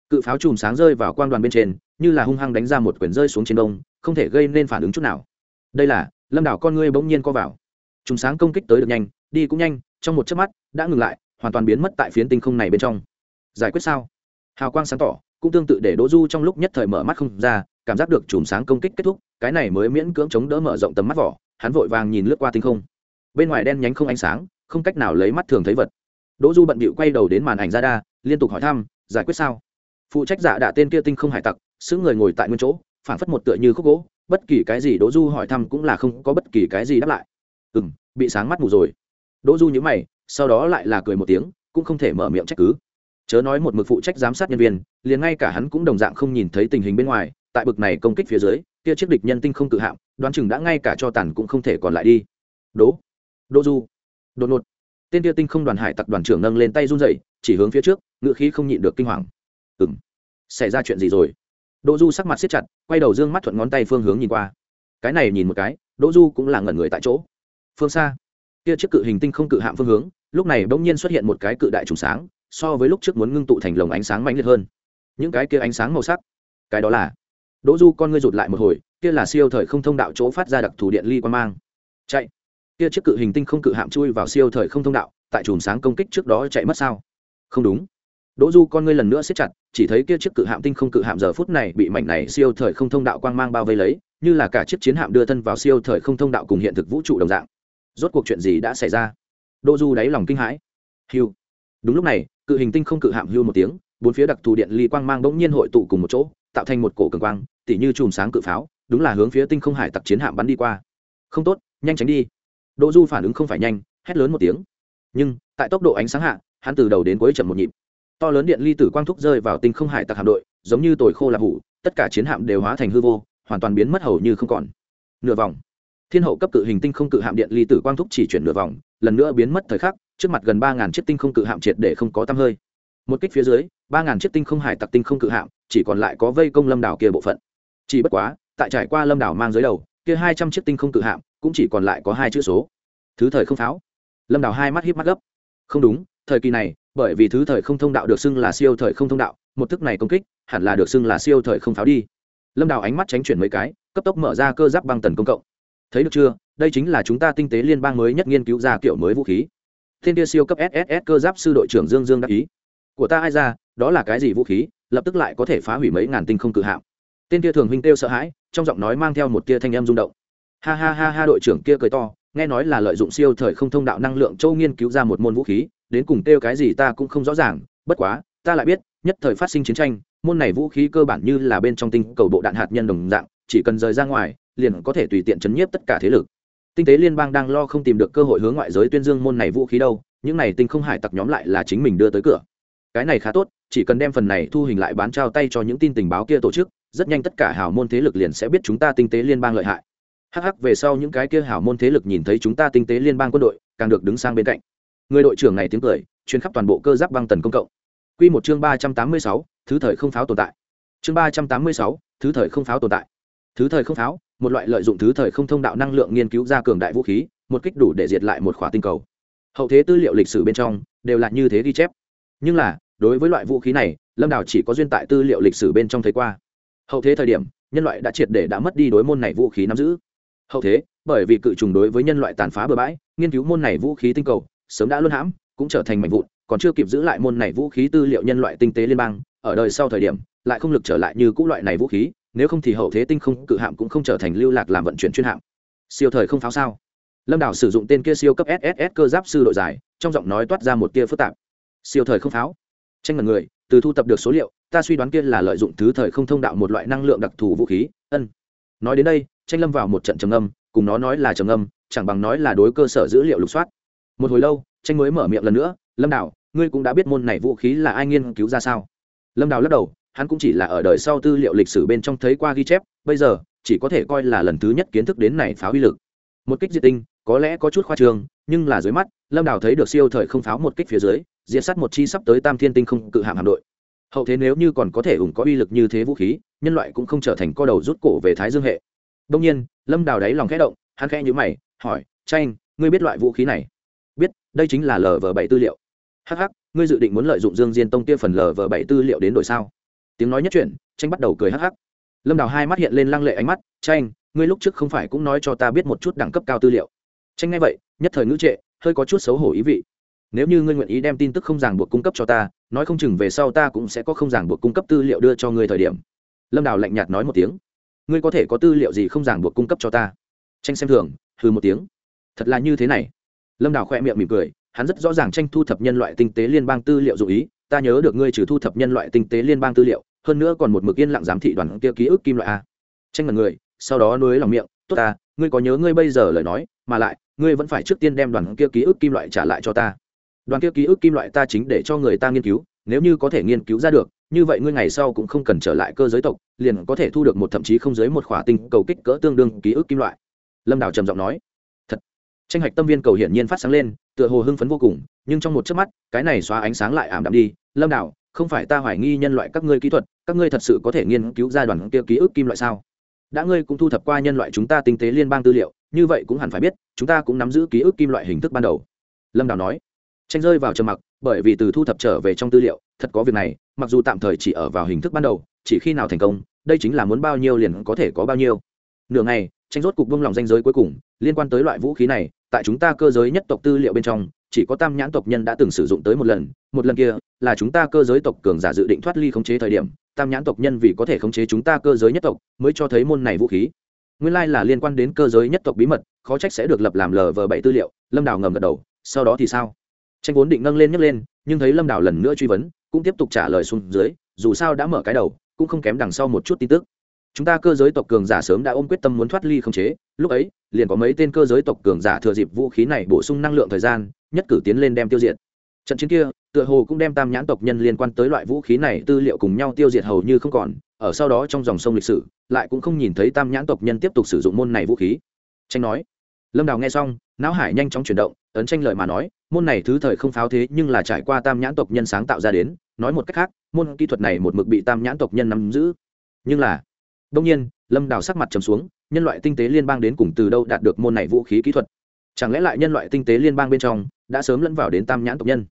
Cự pháo chùm sáng rơi vào quan đoàn bên trên, như là hung hăng đánh ra một quyển rơi xuống trên đông, không thể gây nên phản ứng chút nào. Đây là, lâm đảo con ngươi bỗng nhiên co vào. Chùm sáng công kích tới được nhanh, đi cũng nhanh, trong một chớp mắt, đã ngừng lại, hoàn toàn biến mất tại phiến tinh không này bên trong. Giải quyết sao? Hào quang sáng tỏ, cũng tương tự để đỗ du trong lúc nhất thời mở mắt không ra, cảm giác được chùm sáng công kích kết thúc, cái này mới miễn cưỡng chống đỡ mở rộng tầm mắt vỏ, hắn vội vàng nhìn lướt qua tinh không bên ngoài đen nhánh không ánh sáng, không cách nào lấy mắt thường thấy vật. Đỗ du bận bịu quay đầu đến màn ảnh ra đa liên tục hỏi thăm, giải quyết sao? Phụ trách giả đạ tên kia tinh không hải tặc, xứ người ngồi tại nguyên chỗ phản phất một tựa như khúc gỗ, bất kỳ cái gì đỗ du hỏi thăm cũng là không có bất kỳ cái gì đáp lại. Ừ m bị sáng mắt mù rồi. Đỗ du nhữ mày, sau đó lại là cười một tiếng, cũng không thể mở miệng trách cứ. Chớ nói một mực phụ trách giám sát nhân viên, liền ngay cả hắn cũng đồng dạng không nhìn thấy tình hình bên ngoài, tại bực này công kích phía dưới, kia chiếc địch nhân tinh không tự hạm, đoán chừng đã ngay cả cho tàn cũng không thể còn lại đi. Đỗ đỗ du. Đột ngột, tên kia tinh không đoàn hải tặc đoàn trưởng nâng lên tay run dậy chỉ hướng phía trước, ngựa khí không nhịn được kinh hoàng. Ừng xảy ra chuyện gì rồi? Đỗ du sắc mặt siết chặt, quay đầu dương mắt thuận ngón tay phương hướng nhìn qua. Cái này nhìn một cái, đỗ du cũng là ngẩn người tại chỗ. Phương xa, kia chiếc cự hình tinh không cự hạm phương hướng, lúc này bỗng nhiên xuất hiện một cái cự đại trùng sáng, so với lúc trước muốn ngưng tụ thành lồng ánh sáng mạnh liệt hơn. Những cái kia ánh sáng màu sắc, cái đó là đỗ du con ngươi rụt lại một hồi, kia là siêu thời không thông đạo chỗ phát ra đặc thù điện ly quan mang. Chạy kia chiếc cự hình tinh không cự hạm chui vào siêu thời không thông đạo, tại chùm sáng công kích trước đó chạy mất sao? Không đúng. Đỗ du con ngươi lần nữa siết chặt, chỉ thấy kia chiếc cự hạm tinh không cự hạm giờ phút này bị mảnh này siêu thời không thông đạo quang mang bao vây lấy, như là cả chiếc chiến hạm đưa thân vào siêu thời không thông đạo cùng hiện thực vũ trụ đồng dạng. Rốt cuộc chuyện gì đã xảy ra? Đỗ du đáy lòng kinh hãi. Hiu đúng lúc này, cự hình tinh không cự hạm hưu một tiếng, bốn phía đặc thù điện ly quang mang bỗng nhiên hội tụ cùng một chỗ, tạo thành một cổ cường quang, tỉ như chùm sáng cự pháo, đúng là hướng phía tinh không hải tặc chiến hạm bắn đi qua. Không tốt, nhanh tránh đi đỗ du phản ứng không phải nhanh, hét lớn một tiếng. Nhưng, tại tốc độ ánh sáng hạ, hắn từ đầu đến cuối chậm một nhịp. To lớn điện ly tử quang thúc rơi vào tinh không hải tặc hạm đội, giống như tồi khô là hủ, tất cả chiến hạm đều hóa thành hư vô, hoàn toàn biến mất hầu như không còn. Nửa vòng. Thiên hậu cấp cự hình tinh không cự hạm điện ly tử quang thúc chỉ chuyển nửa vòng, lần nữa biến mất thời khắc, trước mặt gần ba ngàn chiếc tinh không cự hạm triệt để không có tăm hơi. Một kích phía dưới, ba ngàn chiếc tinh không hải tặc tinh không cự hạm, chỉ còn lại có vây công lâm đảo kia bộ phận. Chỉ bất quá, tại trải qua lâm đảo mang dưới đầu, kia hai trăm chiếc tinh không cự hạm cũng chỉ còn lại có hai chữ số. Thứ thời không pháo. Lâm đào hai mắt híp mắt gấp. Không đúng, thời kỳ này, bởi vì thứ thời không thông đạo được xưng là siêu thời không thông đạo, một thức này công kích, hẳn là được xưng là siêu thời không pháo đi. Lâm đào ánh mắt tránh chuyển mấy cái, cấp tốc mở ra cơ giáp băng tần công cộng. Thấy được chưa, đây chính là chúng ta tinh tế liên bang mới nhất nghiên cứu ra kiểu mới vũ khí. Thiên tia siêu cấp sss cơ giáp sư đội trưởng dương dương đắc ý. Của ta ai ra, đó là cái gì vũ khí, lập tức lại có thể phá hủy mấy ngàn tinh không cự hạm. Tên kia thường huynh kêu sợ hãi, trong giọng nói mang theo một tia thanh âm rung động ha ha ha ha, đội trưởng kia cười to, nghe nói là lợi dụng siêu thời không thông đạo năng lượng châu nghiên cứu ra một môn vũ khí, đến cùng kêu cái gì ta cũng không rõ ràng, bất quá, ta lại biết, nhất thời phát sinh chiến tranh, môn này vũ khí cơ bản như là bên trong tinh cầu bộ đạn hạt nhân đồng dạng, chỉ cần rời ra ngoài, liền có thể tùy tiện chấn nhiếp tất cả thế lực. Tinh tế liên bang đang lo không tìm được cơ hội hướng ngoại giới tuyên dương môn này vũ khí đâu, những này tinh không hải tặc nhóm lại là chính mình đưa tới cửa. Cái này khá tốt, chỉ cần đem phần này thu hình lại bán trao tay cho những tin tình báo kia tổ chức, rất nhanh tất cả hào môn thế lực liền sẽ biết chúng ta tinh tế liên bang lợi hại hắc hắc, về sau những cái kia hảo môn thế lực nhìn thấy chúng ta tinh tế liên bang quân đội, càng được đứng sang bên cạnh. Người đội trưởng này tiếng cười chuyên khắp toàn bộ cơ giáp băng tần công cộng. Quy một chương ba trăm tám mươi sáu, thứ thời không pháo tồn tại. Chương ba trăm tám mươi sáu, thứ thời không pháo tồn tại. Thứ thời không pháo, một loại lợi dụng thứ thời không thông đạo năng lượng nghiên cứu ra cường đại vũ khí, một kích đủ để diệt lại một khỏa tinh cầu. Hậu thế tư liệu lịch sử bên trong, đều là như thế ghi chép. Nhưng là, đối với loại vũ khí này, lâm đào chỉ có duyên tại tư liệu lịch sử bên trong thấy qua. Hậu thế thời điểm, nhân loại đã triệt để đã mất đi đối môn này vũ khí nắm giữ hậu thế, bởi vì cự trùng đối với nhân loại tàn phá bừa bãi, nghiên cứu môn này vũ khí tinh cầu, sớm đã luân hãm, cũng trở thành mạnh vụn, còn chưa kịp giữ lại môn này vũ khí tư liệu nhân loại tinh tế liên bang, ở đời sau thời điểm, lại không lực trở lại như cũ loại này vũ khí, nếu không thì hậu thế tinh không, cự hạm cũng không trở thành lưu lạc làm vận chuyển chuyên hạm. Siêu thời không pháo sao? Lâm đảo sử dụng tên kia siêu cấp sss cơ giáp sư đội dài trong giọng nói toát ra một tia phức tạp. Siêu thời không pháo? Tranh ngần người, từ thu tập được số liệu, ta suy đoán kia là lợi dụng thứ thời không thông đạo một loại năng lượng đặc thù vũ khí, ân. Nói đến đây tranh lâm vào một trận trầm âm cùng nó nói là trầm âm chẳng bằng nói là đối cơ sở dữ liệu lục soát. Một hồi lâu tranh mới mở miệng lần nữa lâm Đào, ngươi cũng đã biết môn này vũ khí là ai nghiên cứu ra sao? Lâm đào lắc đầu hắn cũng chỉ là ở đời sau tư liệu lịch sử bên trong thấy qua ghi chép bây giờ chỉ có thể coi là lần thứ nhất kiến thức đến này pháo uy lực. Một kích diệt tinh có lẽ có chút khoa trương nhưng là dưới mắt lâm đào thấy được siêu thời không pháo một kích phía dưới diệt sát một chi sắp tới tam thiên tinh không cự hạm hạm đội. Hậu thế nếu như còn có thể ủng có uy lực như thế vũ khí nhân loại cũng không trở thành co đầu rút cổ về thái dương hệ đông nhiên, lâm đào đáy lòng khẽ động, hắn khẽ nhữ mày, hỏi tranh ngươi biết loại vũ khí này? Biết, đây chính là lv bảy tư liệu. Hh ngươi dự định muốn lợi dụng dương diên tông kia phần lv bảy tư liệu đến đổi sao? Tiếng nói nhất chuyển tranh bắt đầu cười hh lâm đào hai mắt hiện lên lăng lệ ánh mắt tranh ngươi lúc trước không phải cũng nói cho ta biết một chút đẳng cấp cao tư liệu? Tranh ngay vậy, nhất thời ngữ trệ, hơi có chút xấu hổ ý vị. Nếu như ngươi nguyện ý đem tin tức không ràng buộc cung cấp cho ta, nói không chừng về sau ta cũng sẽ có không ràng buộc cung cấp tư liệu đưa cho ngươi thời điểm. Lâm đào lạnh nhạt nói một tiếng ngươi có thể có tư liệu gì không ràng buộc cung cấp cho ta? Tranh xem thường, hừ một tiếng. Thật là như thế này. Lâm đào khoe miệng mỉm cười, hắn rất rõ ràng tranh thu thập nhân loại tinh tế liên bang tư liệu dụ ý, ta nhớ được ngươi trừ thu thập nhân loại tinh tế liên bang tư liệu, hơn nữa còn một mực yên lặng giám thị đoàn kia ký ức kim loại a. Tranh ngần người, sau đó nuối lòng miệng, tốt ta, ngươi có nhớ ngươi bây giờ lời nói, mà lại, ngươi vẫn phải trước tiên đem đoàn kia ký ức kim loại trả lại cho ta. Đoàn kia ký ức kim loại ta chính để cho người ta nghiên cứu, nếu như có thể nghiên cứu ra được như vậy ngươi ngày sau cũng không cần trở lại cơ giới tộc, liền có thể thu được một thậm chí không dưới một khỏa tinh cầu kích cỡ tương đương ký ức kim loại. Lâm đào trầm giọng nói. Thật. Tranh hạch tâm viên cầu hiển nhiên phát sáng lên, tựa hồ hưng phấn vô cùng, nhưng trong một chớp mắt, cái này xóa ánh sáng lại ảm đạm đi. Lâm đào, không phải ta hoài nghi nhân loại các ngươi kỹ thuật, các ngươi thật sự có thể nghiên cứu ra đoàn kia ký ức kim loại sao? Đã ngươi cũng thu thập qua nhân loại chúng ta tinh tế liên bang tư liệu, như vậy cũng hẳn phải biết, chúng ta cũng nắm giữ ký ức kim loại hình thức ban đầu. Lâm đào nói tranh rơi vào trầm mặc, bởi vì từ thu thập trở về trong tư liệu, thật có việc này, mặc dù tạm thời chỉ ở vào hình thức ban đầu, chỉ khi nào thành công, đây chính là muốn bao nhiêu liền có thể có bao nhiêu. Nửa ngày, tranh rốt cục buông lòng danh giới cuối cùng, liên quan tới loại vũ khí này, tại chúng ta cơ giới nhất tộc tư liệu bên trong, chỉ có tam nhãn tộc nhân đã từng sử dụng tới một lần một lần kia là chúng ta cơ giới tộc cường giả dự định thoát ly khống chế thời điểm, tam nhãn tộc nhân vì có thể khống chế chúng ta cơ giới nhất tộc, mới cho thấy môn này vũ khí. Nguyên lai là liên quan đến cơ giới nhất tộc bí mật, khó trách sẽ được lập làm lờ vờ bảy tư liệu, lâm đào ngầm gật đầu, sau đó thì sao? Tranh vốn định nâng lên nhấc lên, nhưng thấy lâm đào lần nữa truy vấn, cũng tiếp tục trả lời xuống dưới, dù sao đã mở cái đầu, cũng không kém đằng sau một chút tin tức. Chúng ta cơ giới tộc cường giả sớm đã ôm quyết tâm muốn thoát ly không chế, lúc ấy, liền có mấy tên cơ giới tộc cường giả thừa dịp vũ khí này bổ sung năng lượng thời gian, nhất cử tiến lên đem tiêu diệt. Trận chiến kia, tựa hồ cũng đem tam nhãn tộc nhân liên quan tới loại vũ khí này tư liệu cùng nhau tiêu diệt hầu như không còn, ở sau đó trong dòng sông lịch sử, lại cũng không nhìn thấy tam nhãn tộc nhân tiếp tục sử dụng môn này vũ khí. Tranh nói, lâm đào nghe xong, não hải nhanh chóng chuyển động ấn tranh lợi mà nói, môn này thứ thời không pháo thế nhưng là trải qua tam nhãn tộc nhân sáng tạo ra đến, nói một cách khác, môn kỹ thuật này một mực bị tam nhãn tộc nhân nắm giữ. Nhưng là đông nhiên, lâm đào sắc mặt trầm xuống, nhân loại tinh tế liên bang đến cùng từ đâu đạt được môn này vũ khí kỹ thuật? Chẳng lẽ lại nhân loại tinh tế liên bang bên trong đã sớm lẫn vào đến tam nhãn tộc nhân?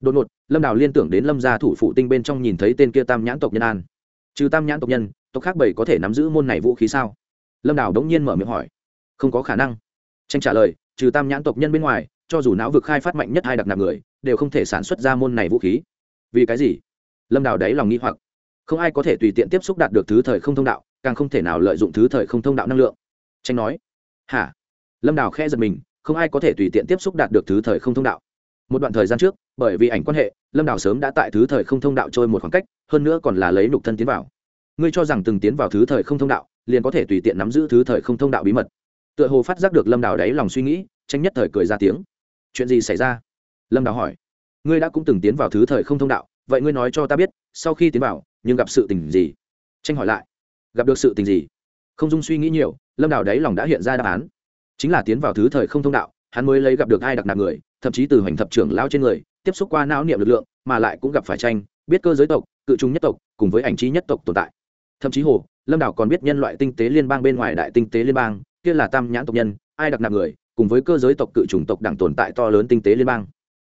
Đột ngột, lâm đào liên tưởng đến lâm gia thủ phụ tinh bên trong nhìn thấy tên kia tam nhãn tộc nhân an. Trừ tam nhãn tộc nhân, tộc khác bảy có thể nắm giữ môn này vũ khí sao? Lâm đào đống nhiên mở miệng hỏi. Không có khả năng. Tranh trả lời, trừ tam nhãn tộc nhân bên ngoài cho dù não vực khai phát mạnh nhất hai đặc nạp người, đều không thể sản xuất ra môn này vũ khí. Vì cái gì? Lâm đào đáy lòng nghi hoặc. Không ai có thể tùy tiện tiếp xúc đạt được thứ thời không thông đạo, càng không thể nào lợi dụng thứ thời không thông đạo năng lượng. Tranh nói. Hả? Lâm đào khe giật mình, không ai có thể tùy tiện tiếp xúc đạt được thứ thời không thông đạo. Một đoạn thời gian trước, bởi vì ảnh quan hệ, lâm đào sớm đã tại thứ thời không thông đạo trôi một khoảng cách, hơn nữa còn là lấy nục thân tiến vào. Ngươi cho rằng từng tiến vào thứ thời không thông đạo, liền có thể tùy tiện nắm giữ thứ thời không thông đạo bí mật. Tựa hồ phát giác được lâm đào đáy lòng suy nghĩ, tranh nhất thời cười ra tiếng chuyện gì xảy ra? Lâm đào hỏi. Ngươi đã cũng từng tiến vào thứ thời không thông đạo, vậy ngươi nói cho ta biết, sau khi tiến vào, nhưng gặp sự tình gì? Tranh hỏi lại. Gặp được sự tình gì? Không dung suy nghĩ nhiều, lâm đào đáy lòng đã hiện ra đáp án. Chính là tiến vào thứ thời không thông đạo, hắn mới lấy gặp được ai đặc nạp người, thậm chí từ hoành thập trưởng lao trên người, tiếp xúc qua não niệm lực lượng, mà lại cũng gặp phải tranh, biết cơ giới tộc, cự trung nhất tộc, cùng với ảnh trí nhất tộc tồn tại. Thậm chí hồ, lâm đảo còn biết nhân loại tinh tế liên bang bên ngoài đại tinh tế liên bang, kia là tam nhãn tộc nhân, ai đặc nạp người cùng với cơ giới tộc cự chủng tộc đẳng tồn tại to lớn tinh tế liên bang.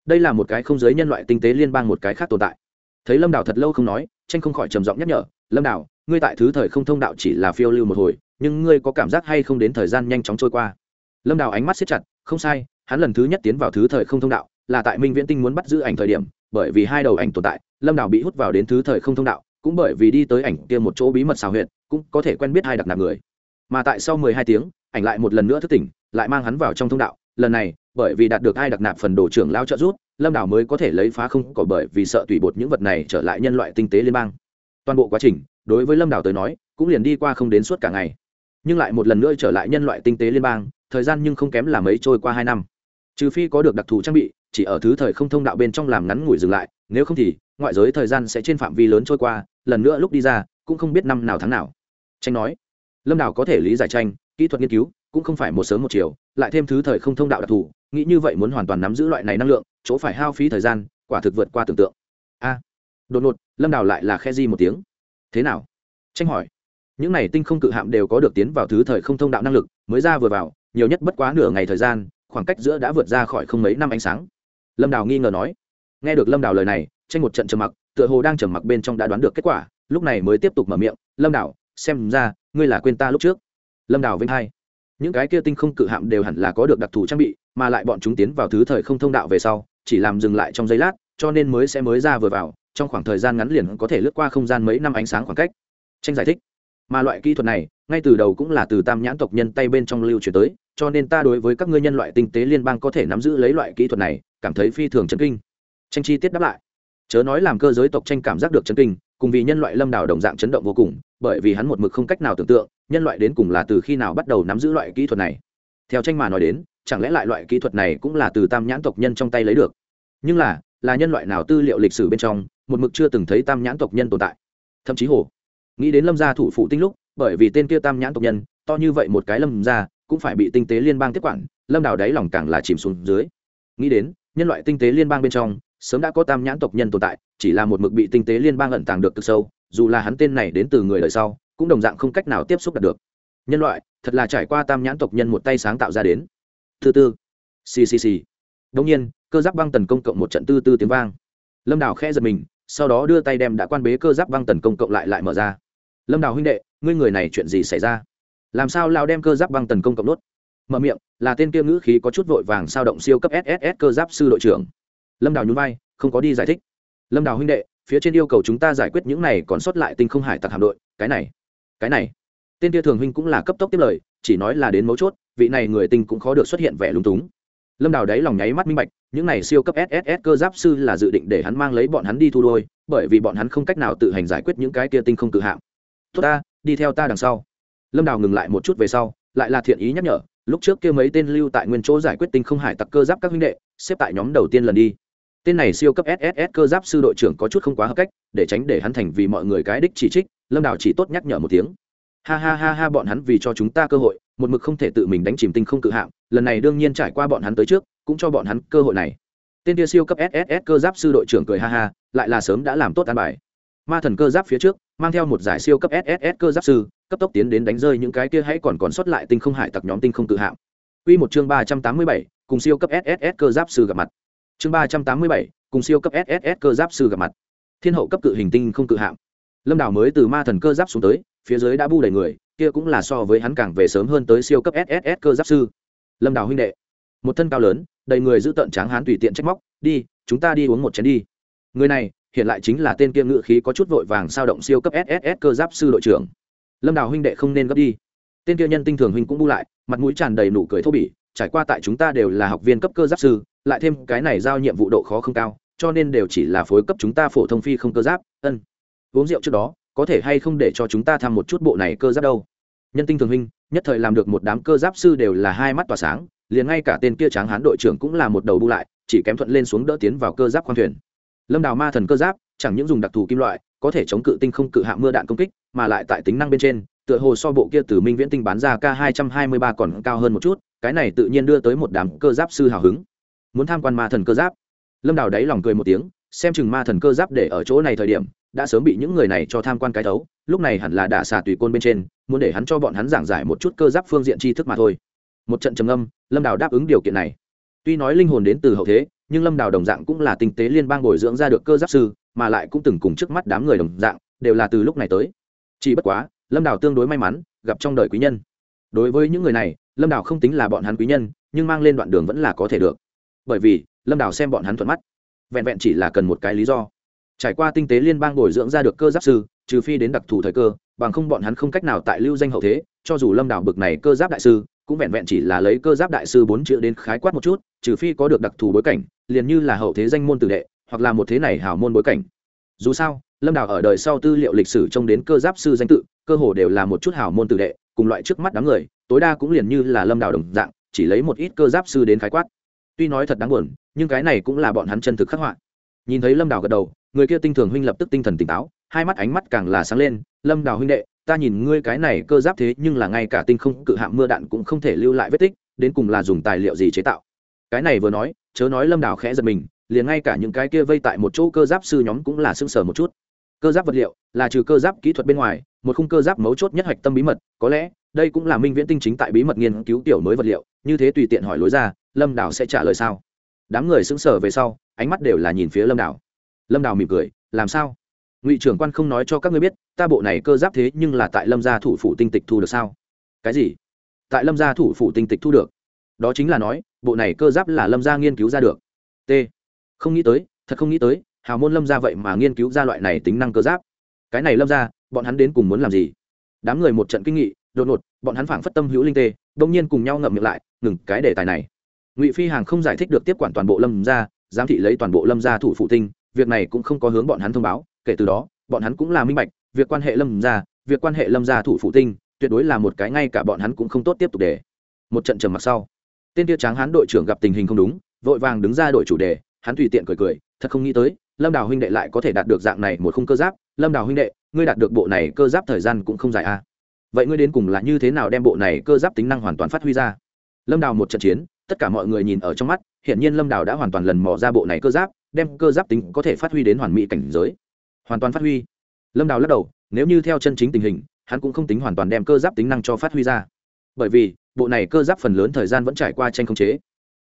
Đây là một cái không giới nhân loại tinh tế liên bang một cái khác tồn tại. Thấy lâm đảo thật lâu không nói, tranh không khỏi trầm giọng nhắc nhở, lâm đảo ngươi tại thứ thời không thông đạo chỉ là phiêu lưu một hồi, nhưng ngươi có cảm giác hay không đến thời gian nhanh chóng trôi qua? Lâm đảo ánh mắt siết chặt, không sai, hắn lần thứ nhất tiến vào thứ thời không thông đạo, là tại minh viễn tinh muốn bắt giữ ảnh thời điểm, bởi vì hai đầu ảnh tồn tại, lâm đảo bị hút vào đến thứ thời không thông đạo, cũng bởi vì đi tới ảnh kia một chỗ bí mật xào huyện cũng có thể quen biết hai đặc nạp người. Mà tại sau mười hai tiếng, ảnh lại một lần nữa thức tỉnh lại mang hắn vào trong thông đạo. Lần này, bởi vì đạt được ai đặc nạp phần đồ trưởng lao trợ rút lâm đảo mới có thể lấy phá không cỏ bởi vì sợ tùy bột những vật này trở lại nhân loại tinh tế liên bang. Toàn bộ quá trình, đối với lâm đảo tới nói, cũng liền đi qua không đến suốt cả ngày. Nhưng lại một lần nữa trở lại nhân loại tinh tế liên bang, thời gian nhưng không kém là mấy trôi qua hai năm. Trừ phi có được đặc thù trang bị, chỉ ở thứ thời không thông đạo bên trong làm ngắn ngủi dừng lại, nếu không thì, ngoại giới thời gian sẽ trên phạm vi lớn trôi qua, lần nữa lúc đi ra, cũng không biết năm nào tháng nào. Tranh nói, lâm đảo có thể lý giải tranh, kỹ thuật nghiên cứu cũng không phải một sớm một chiều, lại thêm thứ thời không thông đạo đặc thù, nghĩ như vậy muốn hoàn toàn nắm giữ loại này năng lượng, chỗ phải hao phí thời gian, quả thực vượt qua tưởng tượng. A, đột ngột, lâm đào lại là khe di một tiếng. Thế nào? Tranh hỏi. Những này tinh không cự hạm đều có được tiến vào thứ thời không thông đạo năng lực, mới ra vừa vào, nhiều nhất bất quá nửa ngày thời gian, khoảng cách giữa đã vượt ra khỏi không mấy năm ánh sáng. Lâm đào nghi ngờ nói. Nghe được lâm đào lời này, tranh một trận trầm mặc, tựa hồ đang trầm mặc bên trong đã đoán được kết quả, lúc này mới tiếp tục mở miệng. Lâm đào, xem ra, ngươi là quên ta lúc trước. Lâm đào vinh hai những cái kia tinh không cự hạm đều hẳn là có được đặc thù trang bị, mà lại bọn chúng tiến vào thứ thời không thông đạo về sau, chỉ làm dừng lại trong giây lát, cho nên mới sẽ mới ra vừa vào, trong khoảng thời gian ngắn liền có thể lướt qua không gian mấy năm ánh sáng khoảng cách. Tranh giải thích. Mà loại kỹ thuật này, ngay từ đầu cũng là từ tam nhãn tộc nhân tay bên trong lưu truyền tới, cho nên ta đối với các ngươi nhân loại tinh tế liên bang có thể nắm giữ lấy loại kỹ thuật này, cảm thấy phi thường chấn kinh. Tranh chi tiết đáp lại. Chớ nói làm cơ giới tộc tranh cảm giác được chấn kinh, cùng vì nhân loại lâm đảo đồng dạng chấn động vô cùng, bởi vì hắn một mực không cách nào tưởng tượng nhân loại đến cùng là từ khi nào bắt đầu nắm giữ loại kỹ thuật này? Theo tranh mà nói đến, chẳng lẽ lại loại kỹ thuật này cũng là từ tam nhãn tộc nhân trong tay lấy được? Nhưng là là nhân loại nào tư liệu lịch sử bên trong, một mực chưa từng thấy tam nhãn tộc nhân tồn tại? Thậm chí hồ, nghĩ đến lâm gia thủ phụ tinh lúc bởi vì tên kia tam nhãn tộc nhân, to như vậy một cái lâm gia, cũng phải bị tinh tế liên bang tiếp quản, lâm đào đáy lòng càng là chìm xuống dưới. Nghĩ đến, nhân loại tinh tế liên bang bên trong, sớm đã có tam nhãn tộc nhân tồn tại, chỉ là một mực bị tinh tế liên bang ẩn tàng được cực sâu, dù là hắn tên này đến từ người đời sau cũng đồng dạng không cách nào tiếp xúc đạt được. Nhân loại, thật là trải qua tam nhãn tộc nhân một tay sáng tạo ra đến. Thứ tư. Ccc đông nhiên, cơ giáp băng Tần công cộng một trận tư tư tiếng vang. Lâm đào khẽ giật mình, sau đó đưa tay đem đã quan bế cơ giáp băng tần công cộng lại lại mở ra. Lâm đào huynh đệ, ngươi người này chuyện gì xảy ra? Làm sao lao đem cơ giáp băng tần công cộng đốt mở miệng, là tên kia ngữ khí có chút vội vàng sao động siêu cấp sss cơ giáp sư đội trưởng. Lâm đào nhún vai, không có đi giải thích. Lâm đào huynh đệ, phía trên yêu cầu chúng ta giải quyết những này còn sót lại tinh không hải tặc hạm đội, cái này cái này. Tên kia thường huynh cũng là cấp tốc tiếp lời, chỉ nói là đến mấu chốt, vị này người tinh cũng khó được xuất hiện vẻ lúng túng. Lâm đào đáy lòng nháy mắt minh bạch, những này siêu cấp sss cơ giáp sư là dự định để hắn mang lấy bọn hắn đi thu đôi, bởi vì bọn hắn không cách nào tự hành giải quyết những cái kia tinh không cự hạm. Tốt ta, đi theo ta đằng sau. Lâm đào ngừng lại một chút về sau, lại là thiện ý nhắc nhở, lúc trước kia mấy tên lưu tại nguyên chỗ giải quyết tinh không hải tặc cơ giáp các huynh đệ, xếp tại nhóm đầu tiên lần đi tên này siêu cấp sss cơ giáp sư đội trưởng có chút không quá hợp cách để tránh để hắn thành vì mọi người cái đích chỉ trích lâm đào chỉ tốt nhắc nhở một tiếng. Ha ha ha ha bọn hắn vì cho chúng ta cơ hội một mực không thể tự mình đánh chìm tinh không cự hạng, lần này đương nhiên trải qua bọn hắn tới trước cũng cho bọn hắn cơ hội này. Tên kia siêu cấp sss cơ giáp sư đội trưởng cười ha ha lại là sớm đã làm tốt an bài. Ma thần cơ giáp phía trước mang theo một giải siêu cấp sss cơ giáp sư cấp tốc tiến đến đánh rơi những cái kia hãy còn còn sót lại tinh không hải tặc nhóm tinh không cự hạng. Quy một chương ba trăm tám mươi bảy cùng siêu cấp sss cơ giáp sư gặp mặt chương ba trăm tám mươi bảy, cùng siêu cấp sss cơ giáp sư gặp mặt. Thiên hậu cấp cự hình tinh không cự hạm. Lâm đảo mới từ ma thần cơ giáp xuống tới, phía dưới đã bu đầy người, kia cũng là so với hắn càng về sớm hơn tới siêu cấp sss cơ giáp sư. Lâm đảo huynh đệ, một thân cao lớn, đầy người giữ tận tráng hán tùy tiện trách móc, đi, chúng ta đi uống một chén đi. Người này, hiện lại chính là tên kia ngự khí có chút vội vàng sao động siêu cấp sss cơ giáp sư đội trưởng. Lâm đào huynh đệ không nên gấp đi. Tên kia nhân tinh thường huynh cũng bu lại, mặt mũi tràn đầy nụ cười thô bỉ, trải qua tại chúng ta đều là học viên cấp cơ giáp sư lại thêm cái này giao nhiệm vụ độ khó không cao, cho nên đều chỉ là phối cấp chúng ta phổ thông phi không cơ giáp, ân. Uống rượu trước đó, có thể hay không để cho chúng ta thăm một chút bộ này cơ giáp đâu? Nhân tinh thường huynh, nhất thời làm được một đám cơ giáp sư đều là hai mắt tỏa sáng, liền ngay cả tên kia tráng hán đội trưởng cũng là một đầu bu lại, chỉ kém thuận lên xuống đỡ tiến vào cơ giáp khoang thuyền. Lâm đào ma thần cơ giáp, chẳng những dùng đặc thù kim loại, có thể chống cự tinh không cự hạ mưa đạn công kích, mà lại tại tính năng bên trên, tựa hồ so bộ kia từ minh viễn tinh bán ra k hai trăm hai mươi ba còn cao hơn một chút, cái này tự nhiên đưa tới một đám cơ giáp sư hào hứng muốn tham quan ma thần cơ giáp. Lâm đào đáy lòng cười một tiếng, xem chừng ma thần cơ giáp để ở chỗ này thời điểm, đã sớm bị những người này cho tham quan cái thấu, lúc này hẳn là đả xà tùy côn bên trên, muốn để hắn cho bọn hắn giảng giải một chút cơ giáp phương diện tri thức mà thôi. Một trận trầm âm lâm đào đáp ứng điều kiện này. Tuy nói linh hồn đến từ hậu thế, nhưng lâm đào đồng dạng cũng là tinh tế liên bang bồi dưỡng ra được cơ giáp sư, mà lại cũng từng cùng trước mắt đám người đồng dạng, đều là từ lúc này tới. Chỉ bất quá, lâm đào tương đối may mắn, gặp trong đời quý nhân. Đối với những người này, lâm đào không tính là bọn hắn quý nhân, nhưng mang lên đoạn đường vẫn là có thể được bởi vì, lâm đào xem bọn hắn thuận mắt. Vẹn vẹn chỉ là cần một cái lý do. Trải qua tinh tế liên bang bồi dưỡng ra được cơ giáp sư, trừ phi đến đặc thù thời cơ, bằng không bọn hắn không cách nào tại lưu danh hậu thế, cho dù lâm đào bực này cơ giáp đại sư, cũng vẹn vẹn chỉ là lấy cơ giáp đại sư bốn chữ đến khái quát một chút, trừ phi có được đặc thù bối cảnh, liền như là hậu thế danh môn tử đệ, hoặc là một thế này hảo môn bối cảnh. Dù sao, lâm đào ở đời sau tư liệu lịch sử trông đến cơ giáp sư danh tự, cơ hồ đều là một chút hảo môn tử đệ, cùng loại trước mắt đám người, tối đa cũng liền như là lâm đào đồng dạng, chỉ lấy một ít cơ giáp sư đến khái quát tuy nói thật đáng buồn, nhưng cái này cũng là bọn hắn chân thực khắc họa. Nhìn thấy lâm đào gật đầu, người kia tinh thường huynh lập tức tinh thần tỉnh táo, hai mắt ánh mắt càng là sáng lên, lâm đào huynh đệ, ta nhìn ngươi cái này cơ giáp thế nhưng là ngay cả tinh không cự hạm mưa đạn cũng không thể lưu lại vết tích, đến cùng là dùng tài liệu gì chế tạo? Cái này vừa nói, chớ nói lâm đào khẽ giật mình, liền ngay cả những cái kia vây tại một chỗ cơ giáp sư nhóm cũng là sưng sờ một chút. Cơ giáp vật liệu là trừ cơ giáp kỹ thuật bên ngoài, một khung cơ giáp mấu chốt nhất hạch tâm bí mật, có lẽ đây cũng là minh viễn tinh chính tại bí mật nghiên cứu tiểu mới vật liệu, như thế tùy tiện hỏi lối ra lâm đào sẽ trả lời sao? Đám người sững sờ về sau, ánh mắt đều là nhìn phía lâm đào lâm đào mỉm cười, làm sao? Ngụy trưởng quan không nói cho các ngươi biết, ta bộ này cơ giáp thế nhưng là tại lâm gia thủ phủ tinh tịch thu được sao? Cái gì? Tại lâm gia thủ phủ tinh tịch thu được? Đó chính là nói, bộ này cơ giáp là lâm gia nghiên cứu ra được. T, không nghĩ tới, thật không nghĩ tới, hào môn lâm gia vậy mà nghiên cứu ra loại này tính năng cơ giáp. Cái này lâm gia, bọn hắn đến cùng muốn làm gì? Đám người một trận kinh nghị, đột ngột, bọn hắn phảng phất tâm hữu linh tê đông nhiên cùng nhau ngậm miệng lại, ngừng, cái đề tài này ngụy phi hàng không giải thích được tiếp quản toàn bộ lâm gia, giám thị lấy toàn bộ lâm gia thủ phụ tinh, việc này cũng không có hướng bọn hắn thông báo, kể từ đó, bọn hắn cũng là minh bạch, việc quan hệ lâm gia, việc quan hệ lâm gia thủ phụ tinh, tuyệt đối là một cái ngay cả bọn hắn cũng không tốt tiếp tục để. Một trận trầm mặc sau, tên tiêu tráng hắn đội trưởng gặp tình hình không đúng, vội vàng đứng ra đội chủ đề, hắn tùy tiện cười cười, thật không nghĩ tới, lâm đào huynh đệ lại có thể đạt được dạng này một khung cơ giáp. Lâm đào huynh đệ, ngươi đạt được bộ này cơ giáp thời gian cũng không dài a à. vậy ngươi đến cùng là như thế nào đem bộ này cơ giáp tính năng hoàn toàn phát huy ra? Lâm đào một trận chiến tất cả mọi người nhìn ở trong mắt hiện nhiên lâm đào đã hoàn toàn lần mò ra bộ này cơ giáp, đem cơ giáp tính có thể phát huy đến hoàn mỹ cảnh giới. Hoàn toàn phát huy. Lâm đào lắc đầu, nếu như theo chân chính tình hình, hắn cũng không tính hoàn toàn đem cơ giáp tính năng cho phát huy ra. Bởi vì, bộ này cơ giáp phần lớn thời gian vẫn trải qua tranh khống chế.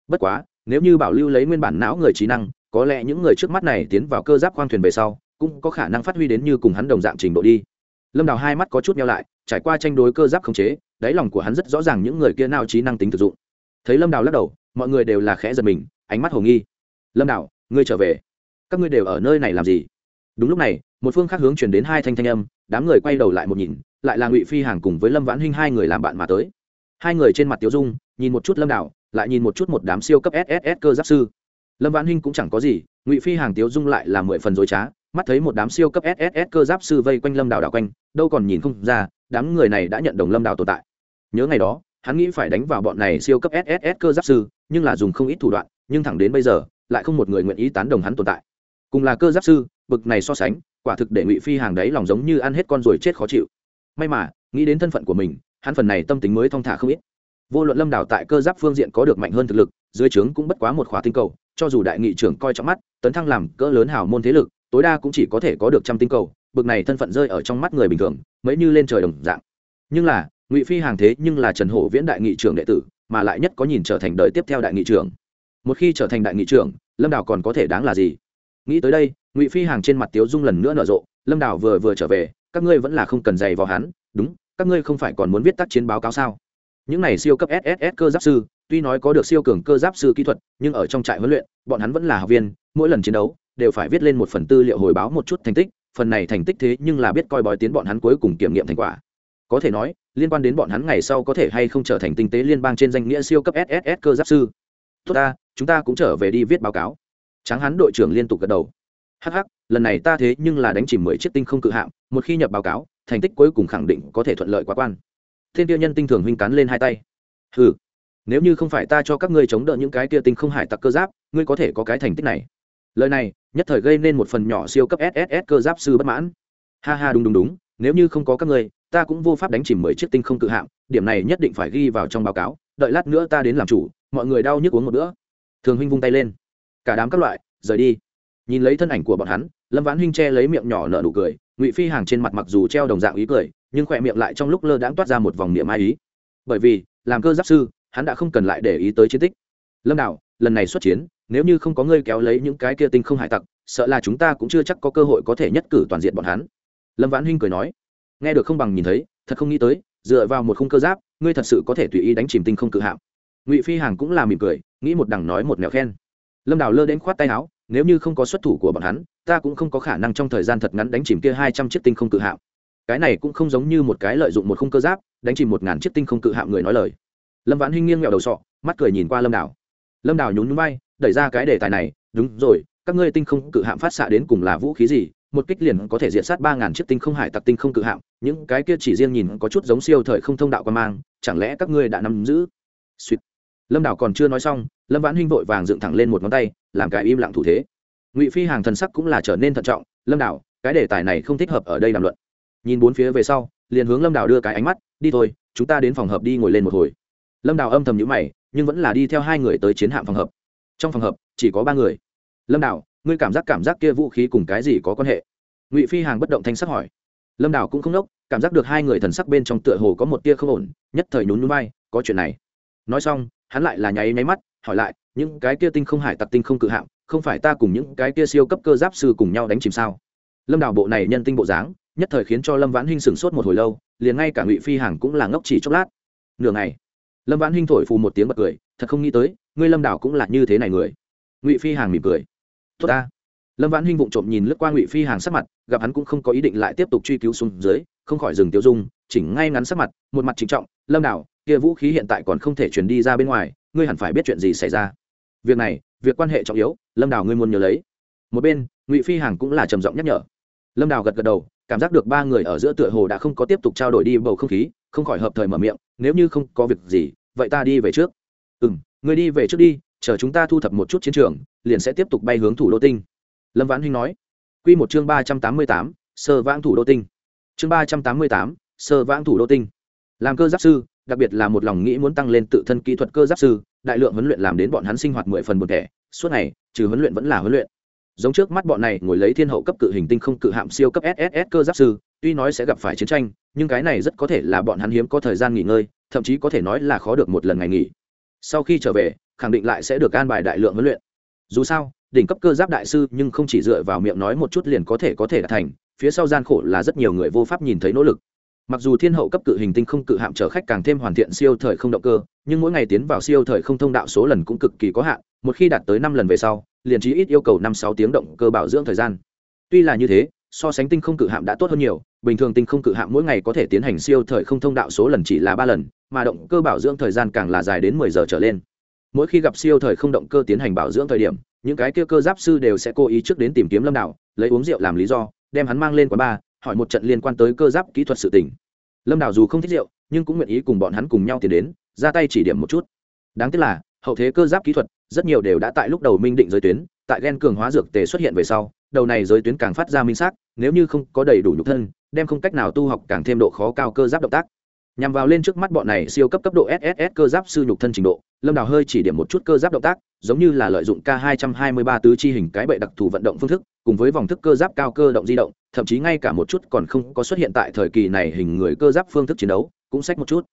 Bất quá, nếu như bảo lưu lấy nguyên bản não người trí năng, có lẽ những người trước mắt này tiến vào cơ giáp khoang thuyền về sau, cũng có khả năng phát huy đến như cùng hắn đồng dạng trình độ đi. Lâm đào hai mắt có chút nhau lại, trải qua tranh đối cơ giáp khống chế, đáy lòng của hắn rất rõ ràng những người kia nào trí năng tính thực dụng thấy lâm đào lắc đầu mọi người đều là khẽ giật mình ánh mắt hồ nghi lâm đào ngươi trở về các ngươi đều ở nơi này làm gì đúng lúc này một phương khác hướng chuyển đến hai thanh thanh âm đám người quay đầu lại một nhìn lại là ngụy phi hàng cùng với lâm vãn hinh hai người làm bạn mà tới hai người trên mặt tiếu dung nhìn một chút lâm đảo lại nhìn một chút một đám siêu cấp sss cơ giáp sư lâm vãn hinh cũng chẳng có gì ngụy phi hàng tiếu dung lại là mười phần dối trá mắt thấy một đám siêu cấp sss cơ giáp sư vây quanh lâm đảo đảo quanh đâu còn nhìn không ra đám người này đã nhận đồng lâm đảo tồn tại nhớ ngày đó hắn nghĩ phải đánh vào bọn này siêu cấp sss cơ giáp sư, nhưng là dùng không ít thủ đoạn, nhưng thẳng đến bây giờ, lại không một người nguyện ý tán đồng hắn tồn tại. Cùng là cơ giáp sư, bực này so sánh, quả thực để ngụy phi hàng đấy lòng giống như ăn hết con rồi chết khó chịu. May mà, nghĩ đến thân phận của mình, hắn phần này tâm tính mới thong thả không ít. Vô luận lâm đảo tại cơ giáp phương diện có được mạnh hơn thực lực, dưới trướng cũng bất quá một khóa tinh cầu, cho dù đại nghị trưởng coi trọng mắt, tấn thăng làm cỡ lớn hào môn thế lực, tối đa cũng chỉ có thể có được trăm tinh cầu, bực này thân phận rơi ở trong mắt người bình thường, mấy như lên trời đồng dạng. Nhưng là ngụy phi hàng thế nhưng là trần hổ viễn đại nghị trưởng đệ tử, mà lại nhất có nhìn trở thành đời tiếp theo đại nghị trưởng. Một khi trở thành đại nghị trưởng, lâm đảo còn có thể đáng là gì? Nghĩ tới đây, ngụy phi hàng trên mặt tiếu dung lần nữa nở rộ, lâm đảo vừa vừa trở về, các ngươi vẫn là không cần giày vào hắn, đúng, các ngươi không phải còn muốn viết tác chiến báo cáo sao? Những này siêu cấp sss cơ giáp sư, tuy nói có được siêu cường cơ giáp sư kỹ thuật, nhưng ở trong trại huấn luyện, bọn hắn vẫn là học viên, mỗi lần chiến đấu đều phải viết lên một phần tư liệu hồi báo một chút thành tích, phần này thành tích thế nhưng là biết coi bói tiến bọn hắn cuối cùng kiểm nghiệm thành quả có thể nói, liên quan đến bọn hắn ngày sau có thể hay không trở thành tinh tế liên bang trên danh nghĩa siêu cấp sss cơ giáp sư. Tốt ta, chúng ta cũng trở về đi viết báo cáo. Tráng hắn đội trưởng liên tục gật đầu. Hh lần này ta thế nhưng là đánh chìm mười chiếc tinh không cự hạm, một khi nhập báo cáo, thành tích cuối cùng khẳng định có thể thuận lợi quá quan. Thiên tiêu nhân tinh thường huynh cắn lên hai tay. Ừ nếu như không phải ta cho các ngươi chống đỡ những cái kia tinh không hải tặc cơ giáp, ngươi có thể có cái thành tích này. Lời này, nhất thời gây nên một phần nhỏ siêu cấp sss cơ giáp sư bất mãn. Ha ha, đúng đúng đúng, nếu như không có các ngươi ta cũng vô pháp đánh chìm mười chiếc tinh không cự hạm, điểm này nhất định phải ghi vào trong báo cáo, đợi lát nữa ta đến làm chủ, mọi người đau nhức uống một bữa. Thường huynh vung tay lên. Cả đám các loại, rời đi. Nhìn lấy thân ảnh của bọn hắn, lâm vãn huynh che lấy miệng nhỏ nở nụ cười, ngụy phi hàng trên mặt mặc dù treo đồng dạng ý cười, nhưng khỏe miệng lại trong lúc lơ đãng toát ra một vòng niệm ai ý. Bởi vì, làm cơ giáp sư, hắn đã không cần lại để ý tới chiến tích. Lâm đạo, lần này xuất chiến, nếu như không có ngươi kéo lấy những cái kia tinh không hải tặc, sợ là chúng ta cũng chưa chắc có cơ hội có thể nhất cử toàn diện bọn hắn. Lâm vãn huynh cười nói nghe được không bằng nhìn thấy, thật không nghĩ tới, dựa vào một khung cơ giáp, ngươi thật sự có thể tùy ý đánh chìm tinh không cự hạm. Ngụy phi hàng cũng là mỉm cười, nghĩ một đằng nói một nẻo khen. Lâm đào lơ đến khoát tay áo, nếu như không có xuất thủ của bọn hắn, ta cũng không có khả năng trong thời gian thật ngắn đánh chìm kia hai trăm chiếc tinh không cự hạm. Cái này cũng không giống như một cái lợi dụng một khung cơ giáp, đánh chìm một ngàn chiếc tinh không cự hạm người nói lời. Lâm vãn hinh nghiêng nghẹo đầu sọ, mắt cười nhìn qua lâm đào. Lâm đào nhún nhún bay đẩy ra cái đề tài này, đúng rồi, các ngươi tinh không cự hạm phát xạ đến cùng là vũ khí gì? Một kích liền có thể diện sát ba ngàn chiếc tinh không hải tặc tinh không cự hạm, những cái kia chỉ riêng nhìn có chút giống siêu thời không thông đạo quan mang, chẳng lẽ các ngươi đã nắm giữ? Suýt lâm đảo còn chưa nói xong, lâm vãn huynh vội vàng dựng thẳng lên một ngón tay, làm cái im lặng thủ thế. Ngụy phi hàng thần sắc cũng là trở nên thận trọng, lâm đảo cái đề tài này không thích hợp ở đây đàm luận. Nhìn bốn phía về sau, liền hướng lâm đảo đưa cái ánh mắt, đi thôi, chúng ta đến phòng hợp đi ngồi lên một hồi. Lâm đảo âm thầm nhữ mày, nhưng vẫn là đi theo hai người tới chiến hạm phòng hợp. Trong phòng hợp, chỉ có ba người. Lâm đảo ngươi cảm giác cảm giác kia vũ khí cùng cái gì có quan hệ? Ngụy phi hàng bất động thanh sắc hỏi. Lâm đảo cũng không đốc cảm giác được hai người thần sắc bên trong tựa hồ có một tia không ổn, nhất thời nhún nhún vai, có chuyện này. Nói xong, hắn lại là nháy nháy mắt, hỏi lại, những cái kia tinh không hải tặc tinh không cự hạm, không phải ta cùng những cái kia siêu cấp cơ giáp sư cùng nhau đánh chìm sao? Lâm đảo bộ này nhân tinh bộ dáng, nhất thời khiến cho lâm vãn hinh sửng sốt một hồi lâu, liền ngay cả ngụy phi hàng cũng là ngốc chỉ chốc lát. Nửa ngày. Lâm vãn hinh thổi phù một tiếng bật cười, thật không nghĩ tới, ngươi lâm đảo cũng là như thế này người. Ngụy phi hàng mỉm cười tốt ta. Lâm vãn hinh vụng trộm nhìn lướt qua ngụy phi hàng sắc mặt, gặp hắn cũng không có ý định lại tiếp tục truy cứu xuống dưới, không khỏi dừng tiêu dung, chỉnh ngay ngắn sắc mặt, một mặt trịnh trọng, lâm đảo kia vũ khí hiện tại còn không thể chuyển đi ra bên ngoài, ngươi hẳn phải biết chuyện gì xảy ra. Việc này, việc quan hệ trọng yếu, lâm đào ngươi muốn nhớ lấy. Một bên, ngụy phi hàng cũng là trầm giọng nhắc nhở. Lâm đào gật gật đầu, cảm giác được ba người ở giữa tựa hồ đã không có tiếp tục trao đổi đi bầu không khí, không khỏi hợp thời mở miệng, nếu như không có việc gì, vậy ta đi về trước. Ừ m ngươi đi về trước đi chờ chúng ta thu thập một chút chiến trường, liền sẽ tiếp tục bay hướng thủ đô tinh. Lâm vãn huynh nói. Q một chương ba trăm tám mươi tám, sơ vãng thủ đô tinh. Chương ba trăm tám mươi tám, sơ vãng thủ đô tinh. Làm cơ giáp sư, đặc biệt là một lòng nghĩ muốn tăng lên tự thân kỹ thuật cơ giáp sư, đại lượng huấn luyện làm đến bọn hắn sinh hoạt mười phần một thẻ suốt ngày, trừ huấn luyện vẫn là huấn luyện. Giống trước mắt bọn này, ngồi lấy thiên hậu cấp cự hình tinh không cự hạm siêu cấp sss cơ giáp sư, tuy nói sẽ gặp phải chiến tranh, nhưng cái này rất có thể là bọn hắn hiếm có thời gian nghỉ ngơi, thậm chí có thể nói là khó được một lần ngày nghỉ. Sau khi trở về khẳng định lại sẽ được an bài đại lượng huấn luyện. Dù sao, đỉnh cấp cơ giáp đại sư nhưng không chỉ dựa vào miệng nói một chút liền có thể có thể đạt thành, phía sau gian khổ là rất nhiều người vô pháp nhìn thấy nỗ lực. Mặc dù thiên hậu cấp cự hình tinh không cự hạm chở khách càng thêm hoàn thiện siêu thời không động cơ, nhưng mỗi ngày tiến vào siêu thời không thông đạo số lần cũng cực kỳ có hạn, một khi đạt tới năm lần về sau, liền chỉ ít yêu cầu năm sáu tiếng động cơ bảo dưỡng thời gian. Tuy là như thế, so sánh tinh không cự hạm đã tốt hơn nhiều, bình thường tinh không cự hạm mỗi ngày có thể tiến hành siêu thời không thông đạo số lần chỉ là ba lần, mà động cơ bảo dưỡng thời gian càng là dài đến mười giờ trở lên mỗi khi gặp siêu thời không động cơ tiến hành bảo dưỡng thời điểm, những cái kia cơ giáp sư đều sẽ cố ý trước đến tìm kiếm lâm đạo lấy uống rượu làm lý do, đem hắn mang lên quán bar, hỏi một trận liên quan tới cơ giáp kỹ thuật sự tình. Lâm đảo dù không thích rượu, nhưng cũng nguyện ý cùng bọn hắn cùng nhau tiến đến, ra tay chỉ điểm một chút. Đáng tiếc là, hậu thế cơ giáp kỹ thuật, rất nhiều đều đã tại lúc đầu minh định giới tuyến, tại ghen cường hóa dược tề xuất hiện về sau, đầu này giới tuyến càng phát ra minh xác, nếu như không có đầy đủ nhục thân, đem không cách nào tu học càng thêm độ khó cao cơ giáp động tác nhằm vào lên trước mắt bọn này siêu cấp cấp độ sss cơ giáp sư nhục thân trình độ, lâm đào hơi chỉ điểm một chút cơ giáp động tác, giống như là lợi dụng k 223 tứ chi hình cái bệ đặc thù vận động phương thức, cùng với vòng thức cơ giáp cao cơ động di động, thậm chí ngay cả một chút còn không có xuất hiện tại thời kỳ này hình người cơ giáp phương thức chiến đấu, cũng sách một chút.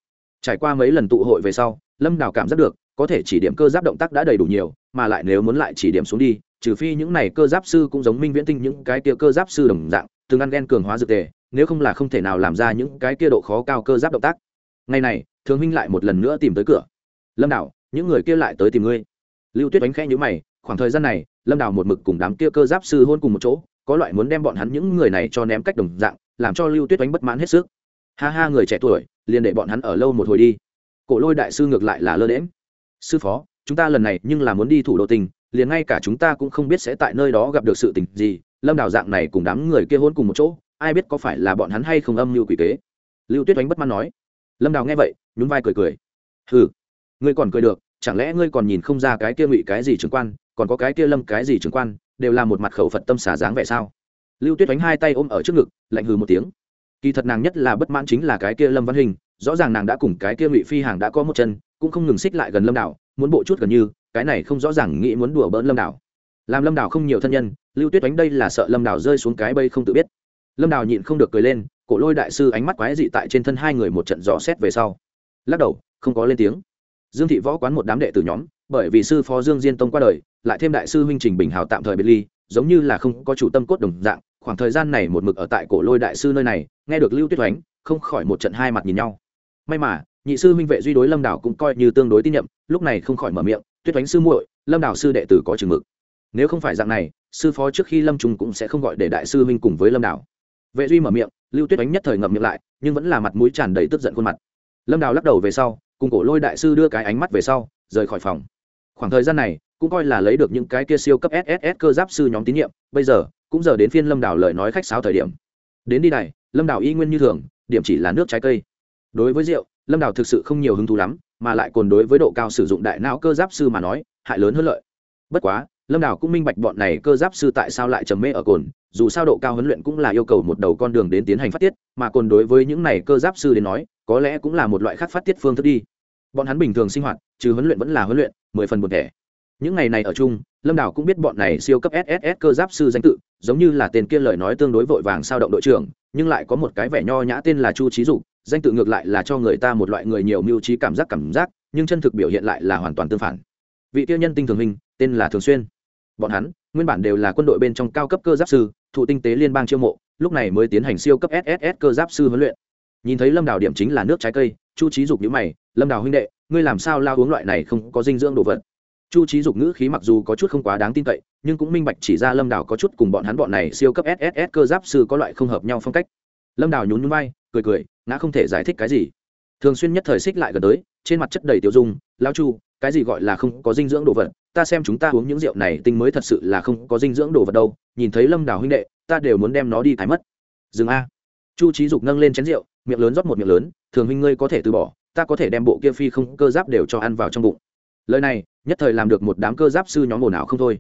Trải qua mấy lần tụ hội về sau, lâm đào cảm giác được, có thể chỉ điểm cơ giáp động tác đã đầy đủ nhiều, mà lại nếu muốn lại chỉ điểm xuống đi, trừ phi những này cơ giáp sư cũng giống minh viễn tinh những cái tia cơ giáp sư đồng dạng, từng ăn ghen cường hóa dược tề nếu không là không thể nào làm ra những cái kia độ khó cao cơ giáp động tác. Ngày này, thường minh lại một lần nữa tìm tới cửa. Lâm đảo, những người kia lại tới tìm ngươi. Lưu tuyết đánh khẽ nhữ mày, khoảng thời gian này, lâm đào một mực cùng đám kia cơ giáp sư hôn cùng một chỗ, có loại muốn đem bọn hắn những người này cho ném cách đồng dạng, làm cho lưu tuyết đánh bất mãn hết sức. Ha ha, người trẻ tuổi, liền để bọn hắn ở lâu một hồi đi. Cổ lôi đại sư ngược lại là lơ đễm sư phó, chúng ta lần này nhưng là muốn đi thủ đô tình, liền ngay cả chúng ta cũng không biết sẽ tại nơi đó gặp được sự tình gì. Lâm đào dạng này cùng đám người kia hôn cùng một chỗ ai biết có phải là bọn hắn hay không âm mưu quỷ kế. Lưu tuyết oánh bất mãn nói. Lâm đào nghe vậy, nhún vai cười cười. Hừ, ngươi còn cười được, chẳng lẽ ngươi còn nhìn không ra cái kia ngụy cái gì trưởng quan, còn có cái kia lâm cái gì trưởng quan, đều là một mặt khẩu phật tâm xả dáng vẻ sao? Lưu tuyết oánh hai tay ôm ở trước ngực, lạnh hừ một tiếng. Kỳ thật nàng nhất là bất mãn chính là cái kia lâm văn hình, rõ ràng nàng đã cùng cái kia ngụy phi hàng đã có một chân, cũng không ngừng xích lại gần lâm đảo muốn bộ chút gần như, cái này không rõ ràng nghĩ muốn đùa bỡn lâm đảo làm lâm đảo không nhiều thân nhân, lưu tuyết oánh đây là sợ lâm đảo rơi xuống cái bây không tự biết lâm Đào nhịn không được cười lên, cổ lôi đại sư ánh mắt quái dị tại trên thân hai người một trận dò xét về sau. Lắc đầu, không có lên tiếng. Dương thị võ quán một đám đệ tử nhóm, bởi vì sư phó dương diên tông qua đời, lại thêm đại sư huynh trình bình hào tạm thời biệt ly, giống như là không có chủ tâm cốt đồng dạng, khoảng thời gian này một mực ở tại cổ lôi đại sư nơi này, nghe được lưu tuyết oánh, không khỏi một trận hai mặt nhìn nhau. May mà, nhị sư huynh vệ duy đối lâm đảo cũng coi như tương đối tín nhiệm lúc này không khỏi mở miệng, tuyết oánh sư muội, lâm đảo sư đệ tử có chừng mực. Nếu không phải dạng này, sư phó trước khi lâm trùng cũng sẽ không gọi để đại sư huynh cùng với lâm đảo vệ duy mở miệng, lưu tuyết oánh nhất thời ngậm miệng lại, nhưng vẫn là mặt mũi tràn đầy tức giận khuôn mặt. Lâm đào lắc đầu về sau, cùng cổ lôi đại sư đưa cái ánh mắt về sau, rời khỏi phòng. Khoảng thời gian này, cũng coi là lấy được những cái kia siêu cấp sss cơ giáp sư nhóm tín nhiệm, bây giờ, cũng giờ đến phiên lâm Đào lời nói khách sáo thời điểm. Đến đi này, lâm Đào y nguyên như thường, điểm chỉ là nước trái cây. Đối với rượu, lâm Đào thực sự không nhiều hứng thú lắm, mà lại còn đối với độ cao sử dụng đại não cơ giáp sư mà nói, hại lớn hơn lợi. Bất quá, lâm Đào cũng minh bạch bọn này cơ giáp sư tại sao lại trầm mê ở cồn dù sao độ cao huấn luyện cũng là yêu cầu một đầu con đường đến tiến hành phát tiết, mà còn đối với những này cơ giáp sư đến nói, có lẽ cũng là một loại khác phát tiết phương thức đi. Bọn hắn bình thường sinh hoạt, trừ huấn luyện vẫn là huấn luyện, mười phần một thẻ. Những ngày này ở chung, lâm đảo cũng biết bọn này siêu cấp sss cơ giáp sư danh tự, giống như là tên kia lời nói tương đối vội vàng sao động đội trưởng, nhưng lại có một cái vẻ nho nhã tên là chu trí dục, danh tự ngược lại là cho người ta một loại người nhiều mưu trí cảm giác cảm giác, nhưng chân thực biểu hiện lại là hoàn toàn tương phản. Vị tiêu nhân tinh thường hình, tên là thường xuyên. Bọn hắn nguyên bản đều là quân đội bên trong cao cấp cơ giáp sư, thụ tinh tế liên bang chiêu mộ, lúc này mới tiến hành siêu cấp sss cơ giáp sư huấn luyện. Nhìn thấy lâm đào điểm chính là nước trái cây, chu trí dục nhữ mày, lâm đào huynh đệ, ngươi làm sao lao uống loại này không có dinh dưỡng đồ vật? Chu trí dục ngữ khí mặc dù có chút không quá đáng tin cậy, nhưng cũng minh bạch chỉ ra lâm đào có chút cùng bọn hắn bọn này siêu cấp sss cơ giáp sư có loại không hợp nhau phong cách. Lâm đào nhún nhún vai, cười cười, ngã không thể giải thích cái gì. Thường xuyên nhất thời xích lại gần tới, trên mặt chất đầy tiêu dung lao chu, cái gì gọi là không có dinh dưỡng đồ vật? Ta xem chúng ta uống những rượu này tinh mới thật sự là không có dinh dưỡng đồ vật đâu, nhìn thấy lâm đào huynh đệ, ta đều muốn đem nó đi thái mất. Dừng a. Chu trí dục nâng lên chén rượu, miệng lớn rót một miệng lớn, thường huynh ngươi có thể từ bỏ, ta có thể đem bộ kia phi không cơ giáp đều cho ăn vào trong bụng. Lời này, nhất thời làm được một đám cơ giáp sư nhóm ồn ào không thôi.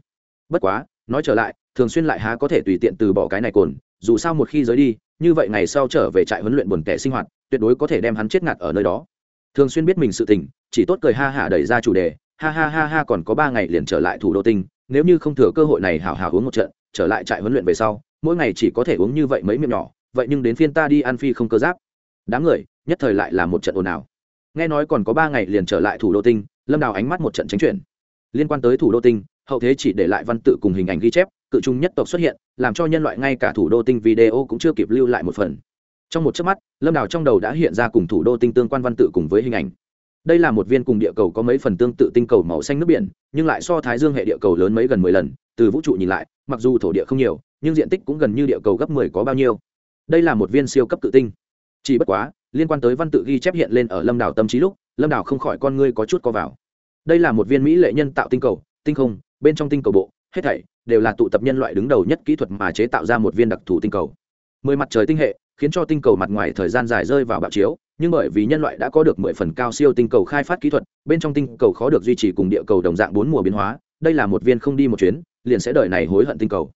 Bất quá, nói trở lại, thường xuyên lại há có thể tùy tiện từ bỏ cái này cồn, dù sao một khi rời đi, như vậy ngày sau trở về trại huấn luyện buồn tẻ sinh hoạt, tuyệt đối có thể đem hắn chết ngạt ở nơi đó. Thường xuyên biết mình sự tình, chỉ tốt cười ha hả đẩy ra chủ đề ha ha ha ha còn có ba ngày liền trở lại thủ đô tinh, nếu như không thừa cơ hội này hào hào uống một trận, trở lại trại huấn luyện về sau, mỗi ngày chỉ có thể uống như vậy mấy miệng nhỏ, vậy nhưng đến phiên ta đi ăn phi không cơ giáp. Đám người, nhất thời lại là một trận ồn ào. Nghe nói còn có ba ngày liền trở lại thủ đô tinh, lâm đào ánh mắt một trận tránh chuyển. Liên quan tới thủ đô tinh, hậu thế chỉ để lại văn tự cùng hình ảnh ghi chép, cự trung nhất tộc xuất hiện, làm cho nhân loại ngay cả thủ đô tinh video cũng chưa kịp lưu lại một phần. Trong một chớp mắt, lâm đào trong đầu đã hiện ra cùng thủ đô tinh tương quan văn tự cùng với hình ảnh đây là một viên cùng địa cầu có mấy phần tương tự tinh cầu màu xanh nước biển, nhưng lại so thái dương hệ địa cầu lớn mấy gần mười lần, từ vũ trụ nhìn lại, mặc dù thổ địa không nhiều, nhưng diện tích cũng gần như địa cầu gấp mười có bao nhiêu. Đây là một viên siêu cấp tự tinh. Chỉ bất quá, liên quan tới văn tự ghi chép hiện lên ở lâm đảo tâm trí lúc, lâm đảo không khỏi con ngươi có chút co vào. Đây là một viên mỹ lệ nhân tạo tinh cầu, tinh không, bên trong tinh cầu bộ, hết thảy đều là tụ tập nhân loại đứng đầu nhất kỹ thuật mà chế tạo ra một viên đặc thù tinh cầu. Mười mặt trời tinh hệ, khiến cho tinh cầu mặt ngoài thời gian dài rơi vào bạo chiếu nhưng bởi vì nhân loại đã có được mười phần cao siêu tinh cầu khai phát kỹ thuật, bên trong tinh cầu khó được duy trì cùng địa cầu đồng dạng bốn mùa biến hóa, đây là một viên không đi một chuyến, liền sẽ đợi này hối hận tinh cầu.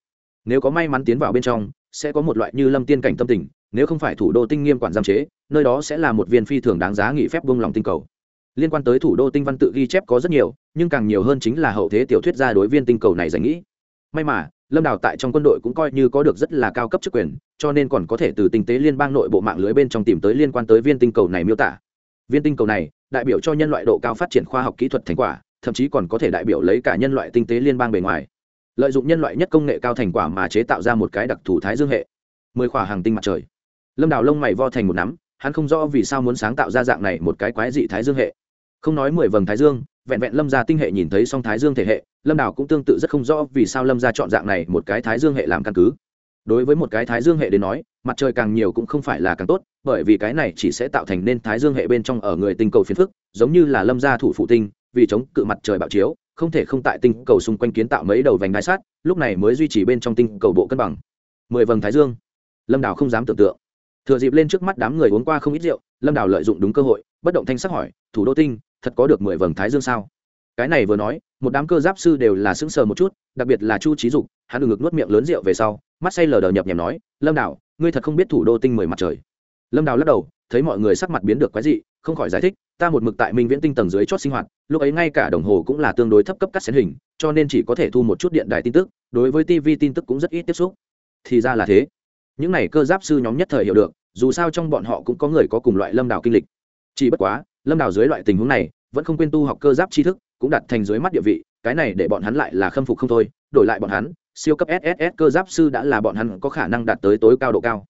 Nếu có may mắn tiến vào bên trong, sẽ có một loại như lâm tiên cảnh tâm tình, nếu không phải thủ đô tinh nghiêm quản giam chế, nơi đó sẽ là một viên phi thường đáng giá nghị phép buông lòng tinh cầu. Liên quan tới thủ đô tinh văn tự ghi chép có rất nhiều, nhưng càng nhiều hơn chính là hậu thế tiểu thuyết gia đối viên tinh cầu này giải nghĩ. May mà lâm đào tại trong quân đội cũng coi như có được rất là cao cấp chức quyền, cho nên còn có thể từ tinh tế liên bang nội bộ mạng lưới bên trong tìm tới liên quan tới viên tinh cầu này miêu tả. Viên tinh cầu này, đại biểu cho nhân loại độ cao phát triển khoa học kỹ thuật thành quả, thậm chí còn có thể đại biểu lấy cả nhân loại tinh tế liên bang bề ngoài. Lợi dụng nhân loại nhất công nghệ cao thành quả mà chế tạo ra một cái đặc thù thái dương hệ. Mười khỏa hàng tinh mặt trời. Lâm đào lông mày vo thành một nắm, hắn không rõ vì sao muốn sáng tạo ra dạng này một cái quái dị thái dương hệ. Không nói mười vầng thái dương vẹn vẹn lâm gia tinh hệ nhìn thấy song thái dương thể hệ, lâm đảo cũng tương tự rất không rõ vì sao lâm gia chọn dạng này một cái thái dương hệ làm căn cứ. Đối với một cái thái dương hệ đến nói, mặt trời càng nhiều cũng không phải là càng tốt, bởi vì cái này chỉ sẽ tạo thành nên thái dương hệ bên trong ở người tinh cầu phiền phức, giống như là lâm gia thủ phụ tinh, vì chống cự mặt trời bạo chiếu, không thể không tại tinh cầu xung quanh kiến tạo mấy đầu vành đai sát lúc này mới duy trì bên trong tinh cầu bộ cân bằng. Mười vầng thái dương. Lâm đào không dám tưởng tượng. Thừa dịp lên trước mắt đám người uống qua không ít rượu, lâm đào lợi dụng đúng cơ hội, bất động thanh sắc hỏi, thủ đô tinh thật có được mười vầng thái dương sao? Cái này vừa nói, một đám cơ giáp sư đều là sững sờ một chút, đặc biệt là chu trí dục, hắn ngực nuốt miệng lớn rượu về sau, mắt say lờ đờ nhập nhèm nói, lâm đào, ngươi thật không biết thủ đô tinh mười mặt trời. Lâm đào lắc đầu, thấy mọi người sắc mặt biến được quái dị, không khỏi giải thích, ta một mực tại minh viễn tinh tầng dưới chót sinh hoạt, lúc ấy ngay cả đồng hồ cũng là tương đối thấp cấp cắt xén hình, cho nên chỉ có thể thu một chút điện đài tin tức, đối với tv tin tức cũng rất ít tiếp xúc. Thì ra là thế. Những này cơ giáp sư nhóm nhất thời hiểu được, dù sao trong bọn họ cũng có người có cùng loại lâm đào kinh lịch. Chỉ bất quá lâm đào dưới loại tình huống này, vẫn không quên tu học cơ giáp tri thức, cũng đặt thành dưới mắt địa vị, cái này để bọn hắn lại là khâm phục không thôi, đổi lại bọn hắn, siêu cấp sss cơ giáp sư đã là bọn hắn có khả năng đạt tới tối cao độ cao.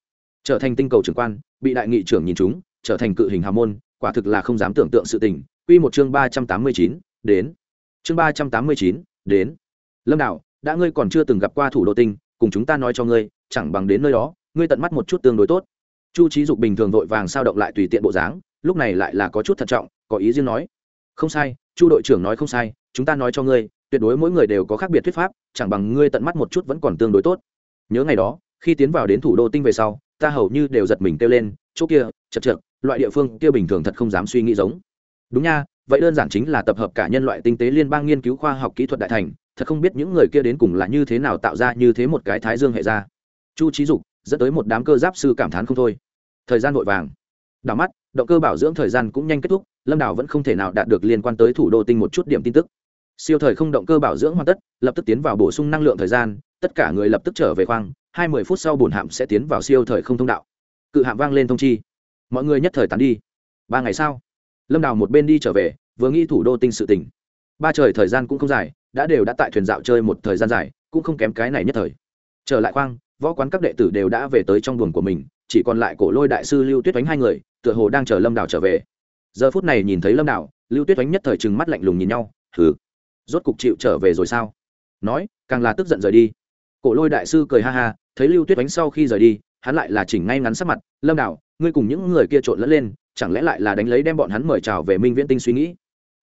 Trở thành tinh cầu trưởng quan, bị đại nghị trưởng nhìn chúng, trở thành cự hình hào môn, quả thực là không dám tưởng tượng sự tình. Quy một chương ba trăm tám mươi chín, đến. Chương ba trăm tám mươi chín, đến. Lâm đạo đã ngươi còn chưa từng gặp qua thủ đô tinh, cùng chúng ta nói cho ngươi, chẳng bằng đến nơi đó, ngươi tận mắt một chút tương đối tốt. Chu trí dục bình thường vội vàng sao động lại tùy tiện bộ dáng lúc này lại là có chút thận trọng, có ý riêng nói, không sai, chu đội trưởng nói không sai, chúng ta nói cho ngươi, tuyệt đối mỗi người đều có khác biệt thuyết pháp, chẳng bằng ngươi tận mắt một chút vẫn còn tương đối tốt. Nhớ ngày đó, khi tiến vào đến thủ đô tinh về sau, ta hầu như đều giật mình kêu lên, chỗ kia, chật chật loại địa phương kia bình thường thật không dám suy nghĩ giống. Đúng nha, vậy đơn giản chính là tập hợp cả nhân loại tinh tế liên bang nghiên cứu khoa học kỹ thuật đại thành, thật không biết những người kia đến cùng là như thế nào tạo ra như thế một cái thái dương hệ ra. Chu trí dục dẫn tới một đám cơ giáp sư cảm thán không thôi. Thời gian vội vàng. Đảo mắt động cơ bảo dưỡng thời gian cũng nhanh kết thúc, lâm đảo vẫn không thể nào đạt được liên quan tới thủ đô tinh một chút điểm tin tức. Siêu thời không động cơ bảo dưỡng hoàn tất, lập tức tiến vào bổ sung năng lượng thời gian, tất cả người lập tức trở về khoang, hai mươi phút sau bùn hạm sẽ tiến vào siêu thời không thông đạo. Cự hạm vang lên thông chi. Mọi người nhất thời tán đi. Ba ngày sau, lâm đào một bên đi trở về, vừa nghĩ thủ đô tinh sự tỉnh ba trời thời gian cũng không dài, đã đều đã tại thuyền dạo chơi một thời gian dài, cũng không kém cái này nhất thời. Trở lại khoang võ quán các đệ tử đều đã về tới trong buồng của mình, chỉ còn lại cổ lôi đại sư lưu tuyết oánh hai người, tựa hồ đang chờ lâm đào trở về. Giờ phút này nhìn thấy lâm đào, lưu tuyết oánh nhất thời trừng mắt lạnh lùng nhìn nhau thử rốt cục chịu trở về rồi sao? Nói, càng là tức giận rời đi. Cổ lôi đại sư cười ha ha, thấy lưu tuyết oánh sau khi rời đi, hắn lại là chỉnh ngay ngắn sắc mặt, lâm đào, ngươi cùng những người kia trộn lẫn lên, chẳng lẽ lại là đánh lấy đem bọn hắn mời chào về minh viễn tinh suy nghĩ?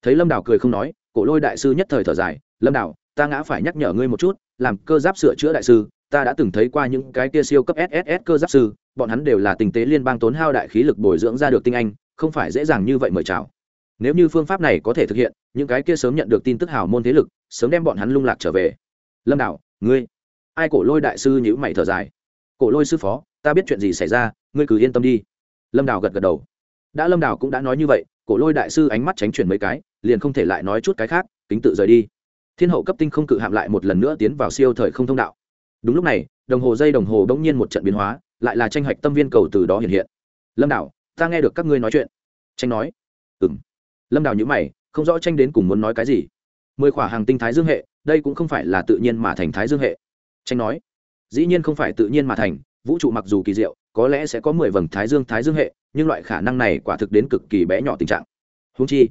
Thấy lâm đào cười không nói, cổ lôi đại sư nhất thời thở dài, lâm đào, ta ngã phải nhắc nhở ngươi một chút, làm cơ giáp sửa chữa đại sư ta đã từng thấy qua những cái kia siêu cấp sss cơ giáp sư, bọn hắn đều là tình tế liên bang tốn hao đại khí lực bồi dưỡng ra được tinh anh, không phải dễ dàng như vậy mời chào. Nếu như phương pháp này có thể thực hiện, những cái kia sớm nhận được tin tức hào môn thế lực, sớm đem bọn hắn lung lạc trở về. Lâm đạo, ngươi, ai cổ lôi đại sư nhữ mày thở dài. Cổ lôi sư phó, ta biết chuyện gì xảy ra, ngươi cứ yên tâm đi. Lâm đào gật gật đầu. Đã lâm đào cũng đã nói như vậy, cổ lôi đại sư ánh mắt tránh chuyển mấy cái, liền không thể lại nói chút cái khác tính tự rời đi. Thiên hậu cấp tinh không cự hạm lại một lần nữa tiến vào siêu thời không thông đạo đúng lúc này, đồng hồ dây đồng hồ đ ỗ n g nhiên một trận biến hóa, lại là tranh hạch tâm viên cầu từ đó hiện hiện. Lâm đảo, ta nghe được các ngươi nói chuyện. Tranh nói. Ừ m lâm đảo nhữ mày, không rõ tranh đến cùng muốn nói cái gì. Mười khỏa hàng tinh thái dương hệ, đây cũng không phải là tự nhiên mà thành thái dương hệ. Tranh nói. Dĩ nhiên không phải tự nhiên mà thành, vũ trụ mặc dù kỳ diệu, có lẽ sẽ có mười vầng thái dương thái dương hệ, nhưng loại khả năng này quả thực đến cực kỳ bé nhỏ tình trạng. Húng chi,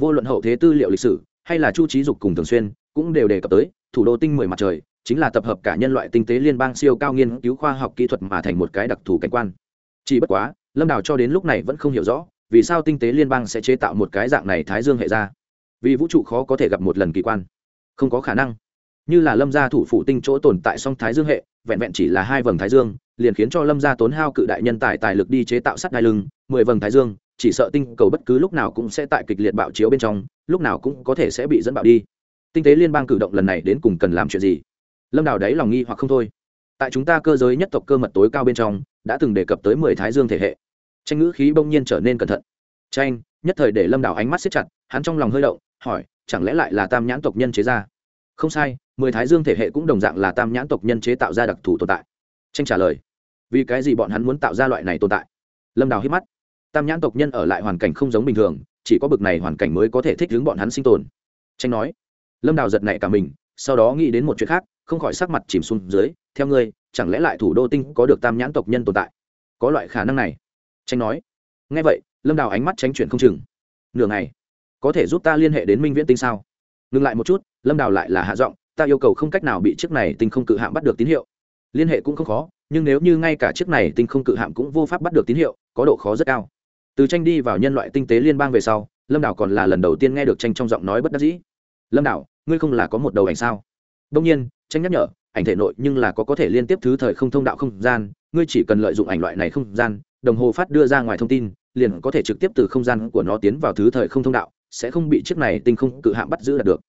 vô luận hậu thế tư liệu lịch sử, hay là chu trí dục cùng thường xuyên, cũng đều đề cập tới, thủ đô tinh mười mặt trời chính là tập hợp cả nhân loại tinh tế liên bang siêu cao nghiên cứu khoa học kỹ thuật mà thành một cái đặc thù cảnh quan. Chỉ bất quá, lâm đào cho đến lúc này vẫn không hiểu rõ, vì sao tinh tế liên bang sẽ chế tạo một cái dạng này thái dương hệ ra? Vì vũ trụ khó có thể gặp một lần kỳ quan. Không có khả năng. Như là lâm gia thủ phủ tinh chỗ tồn tại song thái dương hệ, vẹn vẹn chỉ là hai vầng thái dương, liền khiến cho lâm gia tốn hao cự đại nhân tài tài lực đi chế tạo sắt đai lưng, mười vầng thái dương, chỉ sợ tinh cầu bất cứ lúc nào cũng sẽ tại kịch liệt bạo chiếu bên trong, lúc nào cũng có thể sẽ bị dẫn bạo đi. Tinh tế liên bang cử động lần này đến cùng cần làm chuyện gì? Lâm đào đáy lòng nghi hoặc không thôi tại chúng ta cơ giới nhất tộc cơ mật tối cao bên trong đã từng đề cập tới mười thái dương thể hệ tranh ngữ khí bỗng nhiên trở nên cẩn thận tranh nhất thời để lâm đào ánh mắt xếp chặt hắn trong lòng hơi động hỏi chẳng lẽ lại là tam nhãn tộc nhân chế ra không sai mười thái dương thể hệ cũng đồng dạng là tam nhãn tộc nhân chế tạo ra đặc thù tồn tại tranh trả lời vì cái gì bọn hắn muốn tạo ra loại này tồn tại lâm đào hít mắt tam nhãn tộc nhân ở lại hoàn cảnh không giống bình thường chỉ có bực này hoàn cảnh mới có thể thích ứng bọn hắn sinh tồn tranh nói lâm đào giật nảy cả mình sau đó nghĩ đến một chuyện khác, không khỏi sắc mặt chìm xuống dưới, theo ngươi, chẳng lẽ lại thủ đô tinh có được tam nhãn tộc nhân tồn tại? Có loại khả năng này. Tranh nói. Ngay vậy, lâm đào ánh mắt tránh chuyển không chừng. Nửa ngày, có thể giúp ta liên hệ đến minh viễn tinh sao? Ngừng lại một chút, lâm đào lại là hạ giọng, ta yêu cầu không cách nào bị chiếc này tinh không cự hạm bắt được tín hiệu. Liên hệ cũng không khó, nhưng nếu như ngay cả chiếc này tinh không cự hạm cũng vô pháp bắt được tín hiệu, có độ khó rất cao. Từ tranh đi vào nhân loại tinh tế liên bang về sau, lâm Đào còn là lần đầu tiên nghe được tranh trong giọng nói bất đắc dĩ lâm đảo, ngươi không là có một đầu ảnh sao? Đông nhiên, tranh nhắc nhở, ảnh thể nội nhưng là có có thể liên tiếp thứ thời không thông đạo không gian, ngươi chỉ cần lợi dụng ảnh loại này không gian, đồng hồ phát đưa ra ngoài thông tin, liền có thể trực tiếp từ không gian của nó tiến vào thứ thời không thông đạo, sẽ không bị chiếc này tinh không cự hạm bắt giữ đạt được.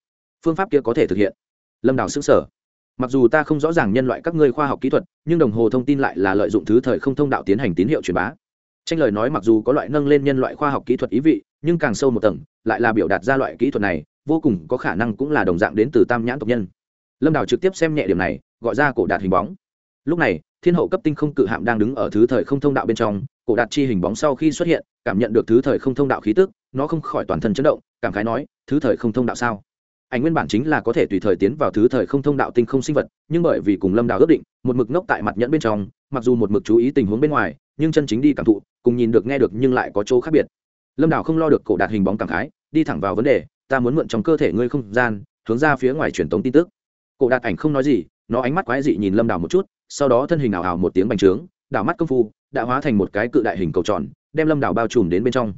Phương pháp kia có thể thực hiện. Lâm đào xứng sở mặc dù ta không rõ ràng nhân loại các ngươi khoa học kỹ thuật, nhưng đồng hồ thông tin lại là lợi dụng thứ thời không thông đạo tiến hành tín hiệu truyền bá. Tranh lời nói mặc dù có loại nâng lên nhân loại khoa học kỹ thuật ý vị, nhưng càng sâu một tầng, lại là biểu đạt ra loại kỹ thuật này vô cùng có khả năng cũng là đồng dạng đến từ tam nhãn tộc nhân. Lâm đào trực tiếp xem nhẹ điểm này, gọi ra cổ đạt hình bóng. Lúc này, thiên hậu cấp tinh không cự hạm đang đứng ở thứ thời không thông đạo bên trong, cổ đạt chi hình bóng sau khi xuất hiện, cảm nhận được thứ thời không thông đạo khí tức, nó không khỏi toàn thân chấn động, cảm khái nói, thứ thời không thông đạo sao? Ảnh nguyên bản chính là có thể tùy thời tiến vào thứ thời không thông đạo tinh không sinh vật, nhưng bởi vì cùng lâm đào ước định, một mực ngốc tại mặt nhẫn bên trong, mặc dù một mực chú ý tình huống bên ngoài, nhưng chân chính đi cảm thụ, cùng nhìn được nghe được nhưng lại có chỗ khác biệt. Lâm đào không lo được cổ đạt hình bóng cảm khái, đi thẳng vào vấn đề ta muốn mượn trong cơ thể ngươi không gian, hướng ra phía ngoài truyền tống tin tức. Cổ đạt ảnh không nói gì, nó ánh mắt quái dị nhìn lâm đào một chút, sau đó thân hình ảo ảo một tiếng bành trướng, đảo mắt công phu, đã hóa thành một cái cự đại hình cầu tròn, đem lâm đảo bao trùm đến bên trong.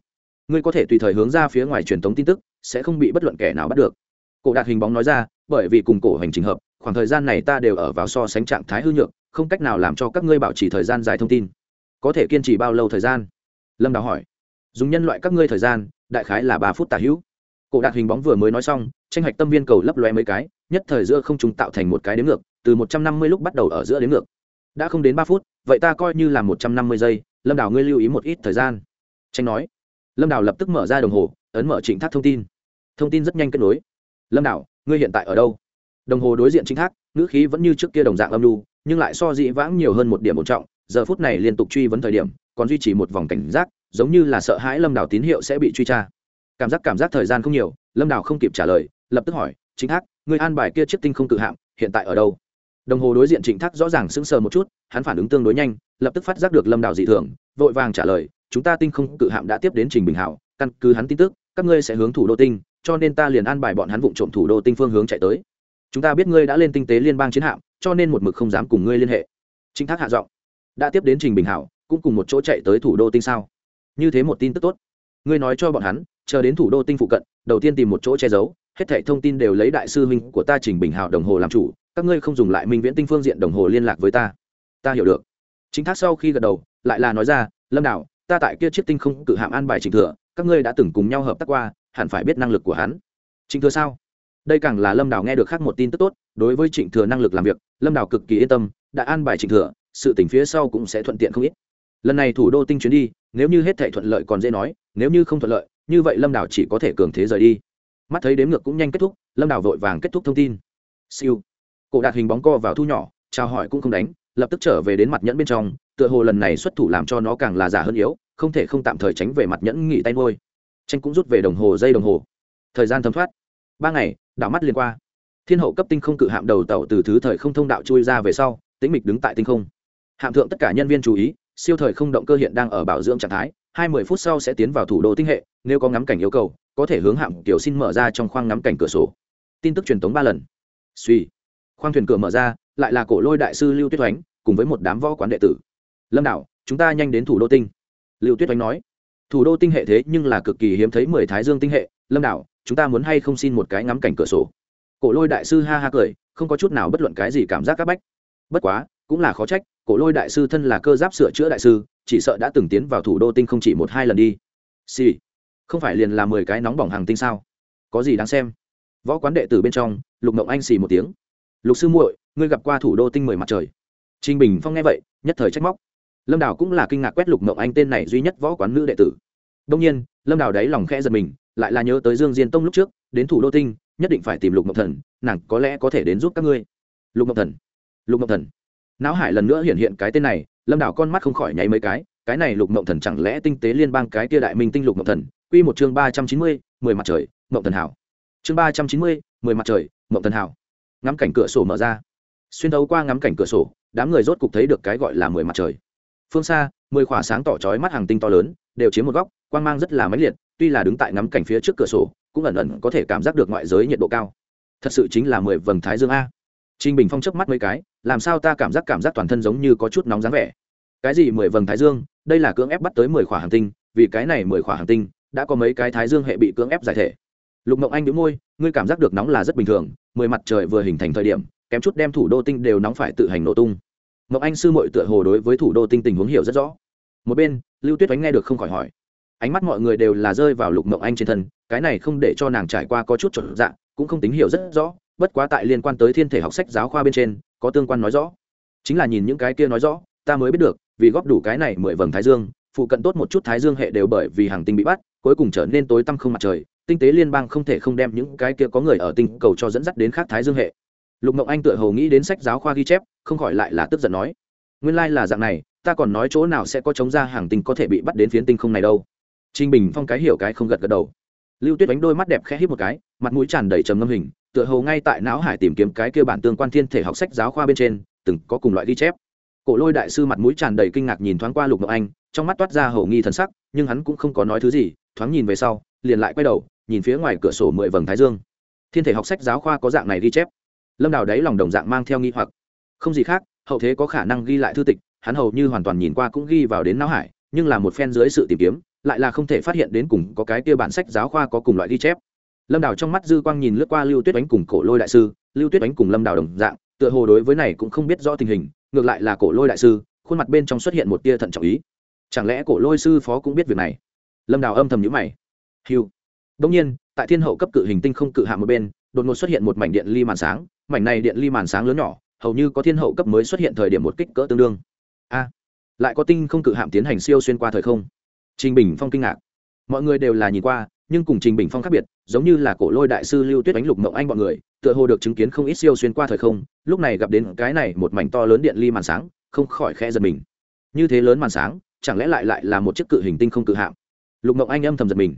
Ngươi có thể tùy thời hướng ra phía ngoài truyền tống tin tức, sẽ không bị bất luận kẻ nào bắt được. Cổ đạt hình bóng nói ra, bởi vì cùng cổ hành trình hợp, khoảng thời gian này ta đều ở vào so sánh trạng thái hư nhược, không cách nào làm cho các ngươi bảo trì thời gian dài thông tin. Có thể kiên trì bao lâu thời gian? Lâm đào hỏi. Dùng nhân loại các ngươi thời gian, đại khái là ba phút tả hữu cổ đạt hình bóng vừa mới nói xong, tranh hạch tâm viên cầu lấp loe mấy cái, nhất thời giữa không chúng tạo thành một cái đếm ngược, từ một trăm năm mươi lúc bắt đầu ở giữa đếm ngược. Đã không đến ba phút, vậy ta coi như là một trăm năm mươi giây, lâm đào ngươi lưu ý một ít thời gian. Tranh nói. Lâm đào lập tức mở ra đồng hồ, ấn mở trịnh thác thông tin. Thông tin rất nhanh kết nối. Lâm đào, ngươi hiện tại ở đâu? Đồng hồ đối diện chính thác, ngữ khí vẫn như trước kia đồng dạng âm lưu nhưng lại so dị vãng nhiều hơn một điểm một trọng, giờ phút này liên tục truy vấn thời điểm, còn duy trì một vòng cảnh giác, giống như là sợ hãi lâm đào tín hiệu sẽ bị truy tra cảm giác cảm giác thời gian không nhiều, lâm đào không kịp trả lời, lập tức hỏi chính thác người an bài kia chiếc tinh không cự hạm, hiện tại ở đâu? Đồng hồ đối diện trịnh thác rõ ràng sững sờ một chút, hắn phản ứng tương đối nhanh, lập tức phát giác được lâm đào dị thường, vội vàng trả lời, chúng ta tinh không cự hạm đã tiếp đến trình bình hảo, căn cứ hắn tin tức, các ngươi sẽ hướng thủ đô tinh, cho nên ta liền an bài bọn hắn vụ trộm thủ đô tinh phương hướng chạy tới. Chúng ta biết ngươi đã lên tinh tế liên bang chiến hạm, cho nên một mực không dám cùng ngươi liên hệ. Trịnh thác hạ giọng, đã tiếp đến trình bình hảo, cũng cùng một chỗ chạy tới thủ đô tinh sao? Như thế một tin tức tốt. Ngươi nói cho bọn hắn chờ đến thủ đô tinh phụ cận, đầu tiên tìm một chỗ che giấu, hết thảy thông tin đều lấy đại sư minh của ta trình bình hảo đồng hồ làm chủ, các ngươi không dùng lại minh viễn tinh phương diện đồng hồ liên lạc với ta. Ta hiểu được. Chính thác sau khi gật đầu, lại là nói ra, lâm đạo ta tại kia chiếc tinh không cự hạm an bài trình thừa, các ngươi đã từng cùng nhau hợp tác qua, hẳn phải biết năng lực của hắn. Trịnh thừa sao? Đây càng là lâm đào nghe được khác một tin tức tốt, đối với trịnh thừa năng lực làm việc, lâm đào cực kỳ yên tâm, đã an bài trịnh thừa, sự tỉnh phía sau cũng sẽ thuận tiện không ít. Lần này thủ đô tinh chuyến đi, nếu như hết thể thuận lợi còn dễ nói, nếu như không thuận lợi như vậy lâm đảo chỉ có thể cường thế rời đi mắt thấy đếm ngược cũng nhanh kết thúc lâm đảo vội vàng kết thúc thông tin siêu cổ đạt hình bóng co vào thu nhỏ chào hỏi cũng không đánh lập tức trở về đến mặt nhẫn bên trong tựa hồ lần này xuất thủ làm cho nó càng là giả hơn yếu không thể không tạm thời tránh về mặt nhẫn nghỉ tay ngôi tranh cũng rút về đồng hồ dây đồng hồ thời gian thấm thoát ba ngày đảo mắt liền qua thiên hậu cấp tinh không cự hạm đầu tàu từ thứ thời không thông đạo chui ra về sau tĩnh mịch đứng tại tinh không hạm thượng tất cả nhân viên chú ý siêu thời không động cơ hiện đang ở bảo dưỡng trạng thái hai mươi phút sau sẽ tiến vào thủ đô tinh hệ, nếu có ngắm cảnh yêu cầu, có thể hướng hạm kiểu xin mở ra trong khoang ngắm cảnh cửa sổ. Tin tức truyền tống ba lần. Suy khoang thuyền cửa mở ra, lại là cổ lôi đại sư lưu tuyết oánh, cùng với một đám võ quán đệ tử. Lâm đạo, chúng ta nhanh đến thủ đô tinh. Lưu tuyết oánh nói. Thủ đô tinh hệ thế nhưng là cực kỳ hiếm thấy mười thái dương tinh hệ. Lâm đạo, chúng ta muốn hay không xin một cái ngắm cảnh cửa sổ? Cổ lôi đại sư ha ha cười, không có chút nào bất luận cái gì cảm giác c áp bách. Bất quá, cũng là khó trách, cổ lôi đại sư thân là cơ giáp sửa chữa đại sư chỉ sợ đã từng tiến vào thủ đô tinh không chỉ một hai lần đi. Xì、sì. không phải liền là mười cái nóng bỏng hàng tinh sao? Có gì đáng xem? Võ quán đệ tử bên trong, lục mộng anh xì một tiếng. Lục sư muội, ngươi gặp qua thủ đô tinh mười mặt trời? Trinh bình phong nghe vậy, nhất thời trách móc. Lâm đào cũng là kinh ngạc quét lục mộng anh tên này duy nhất võ quán nữ đệ tử. Đông nhiên, lâm đào đáy lòng khẽ giật mình, lại là nhớ tới dương diên tông lúc trước, đến thủ đô tinh, nhất định phải tìm lục mộng thần, nàng có lẽ có thể đến giúp các ngươi. Lục mộng thần. Lục mộng thần. Não hải lần nữa hiện hiện cái tên này lâm đảo con mắt không khỏi nháy mấy cái cái này lục mộng thần chẳng lẽ tinh tế liên bang cái tia đại minh tinh lục mộng thần? Quy một chương ba trăm chín mươi mười mặt trời mộng thần hảo. Chương ba trăm chín mươi mười mặt trời mộng thần hảo. Ngắm cảnh cửa sổ mở ra. Xuyên thấu qua ngắm cảnh cửa sổ đám người rốt cục thấy được cái gọi là mười mặt trời. Phương xa mười khỏa sáng tỏ trói mắt hàng tinh to lớn đều chiếm một góc quang mang rất là mãnh liệt tuy là đứng tại ngắm cảnh phía trước cửa sổ cũng ẩn ẩn có thể cảm giác được ngoại giới nhiệt độ cao. Thật sự chính là mười vầng thái dương a. Trình Bình Phong chớp mắt mấy cái, làm sao ta cảm giác cảm giác toàn thân giống như có chút nóng dáng vẻ. Cái gì mười vầng thái dương, đây là cưỡng ép bắt tới mười khỏa hành tinh, vì cái này mười khỏa hành tinh, đã có mấy cái thái dương hệ bị cưỡng ép giải thể. Lục Mộng Anh nhếch môi, ngươi cảm giác được nóng là rất bình thường, mười mặt trời vừa hình thành thời điểm, kém chút đem thủ đô tinh đều nóng phải tự hành nổ tung. Mộng Anh sư mội tựa hồ đối với thủ đô tinh tình huống hiểu rất rõ. Một bên, Lưu Tuyết Oánh nghe được không khỏi hỏi. Ánh mắt mọi người đều là rơi vào Lục Mộng Anh trên thân, cái này không để cho nàng trải qua có chút chột dạng cũng không tính hiểu rất rõ, bất quá tại liên quan tới thiên thể học sách giáo khoa bên trên có tương quan nói rõ. Chính là nhìn những cái kia nói rõ, ta mới biết được, vì góp đủ cái này mười vầng thái dương, phụ cận tốt một chút thái dương hệ đều bởi vì hàng tinh bị bắt, cuối cùng trở nên tối tăm không mặt trời, tinh tế liên bang không thể không đem những cái kia có người ở tinh cầu cho dẫn dắt đến khác thái dương hệ. Lục mộng anh tựa hồ nghĩ đến sách giáo khoa ghi chép, không khỏi lại là tức giận nói, nguyên lai、like、là dạng này, ta còn nói chỗ nào sẽ có chống ra hàng tinh có thể bị bắt đến phiến tinh không này đâu. Trinh bình phong cái hiểu cái không gật gật đầu. Lưu tuyết đánh đôi mắt đẹp khẽ hít một cái, mặt mũi tràn đầy trầm ngâm hình tựa hồ ngay tại não hải tìm kiếm cái kia bản tương quan thiên thể học sách giáo khoa bên trên, từng có cùng loại ghi chép. Cổ lôi đại sư mặt mũi tràn đầy kinh ngạc nhìn thoáng qua lục ngọc anh, trong mắt toát ra hầu nghi thần sắc, nhưng hắn cũng không có nói thứ gì, thoáng nhìn về sau, liền lại quay đầu, nhìn phía ngoài cửa sổ mười vầng thái dương. Thiên thể học sách giáo khoa có dạng này ghi chép. Lâm đào đấy lòng đồng dạng mang theo nghi hoặc. Không gì khác, hậu thế có khả năng ghi lại thư tịch, hắn hầu như hoàn toàn nhìn qua cũng ghi vào đến não hải, nhưng là một phen dưới sự tìm kiếm, lại là không thể phát hiện đến cùng có cái kia bản sách giáo khoa có cùng loại ghi chép lâm đào trong mắt dư quang nhìn lướt qua lưu tuyết đánh cùng cổ lôi đại sư, lưu tuyết đánh cùng lâm đào đồng dạng, tựa hồ đối với này cũng không biết rõ tình hình, ngược lại là cổ lôi đại sư, khuôn mặt bên trong xuất hiện một tia thận trọng ý. Chẳng lẽ cổ lôi sư phó cũng biết việc này? Lâm đào âm thầm nhữ mày. Hiu đông nhiên, tại thiên hậu cấp cự hình tinh không cự hạ một bên, đột ngột xuất hiện một mảnh điện ly màn sáng, mảnh này điện ly màn sáng lớn nhỏ, hầu như có thiên hậu cấp mới xuất hiện thời điểm một kích cỡ tương đương. A, lại có tinh không cự hạm tiến hành siêu xuyên qua thời không. Trình bình phong kinh ngạc. Mọi người đều là nhìn qua nhưng cùng trình bình phong khác biệt, giống như là cổ lôi đại sư lưu tuyết đánh lục mộng anh bọn người, tựa hồ được chứng kiến không ít siêu xuyên qua thời không, lúc này gặp đến cái này một mảnh to lớn điện ly màn sáng, không khỏi khe giật mình. Như thế lớn màn sáng, chẳng lẽ lại lại là một chiếc cự hình tinh không cự hạm? Lục mộng anh âm thầm giật mình.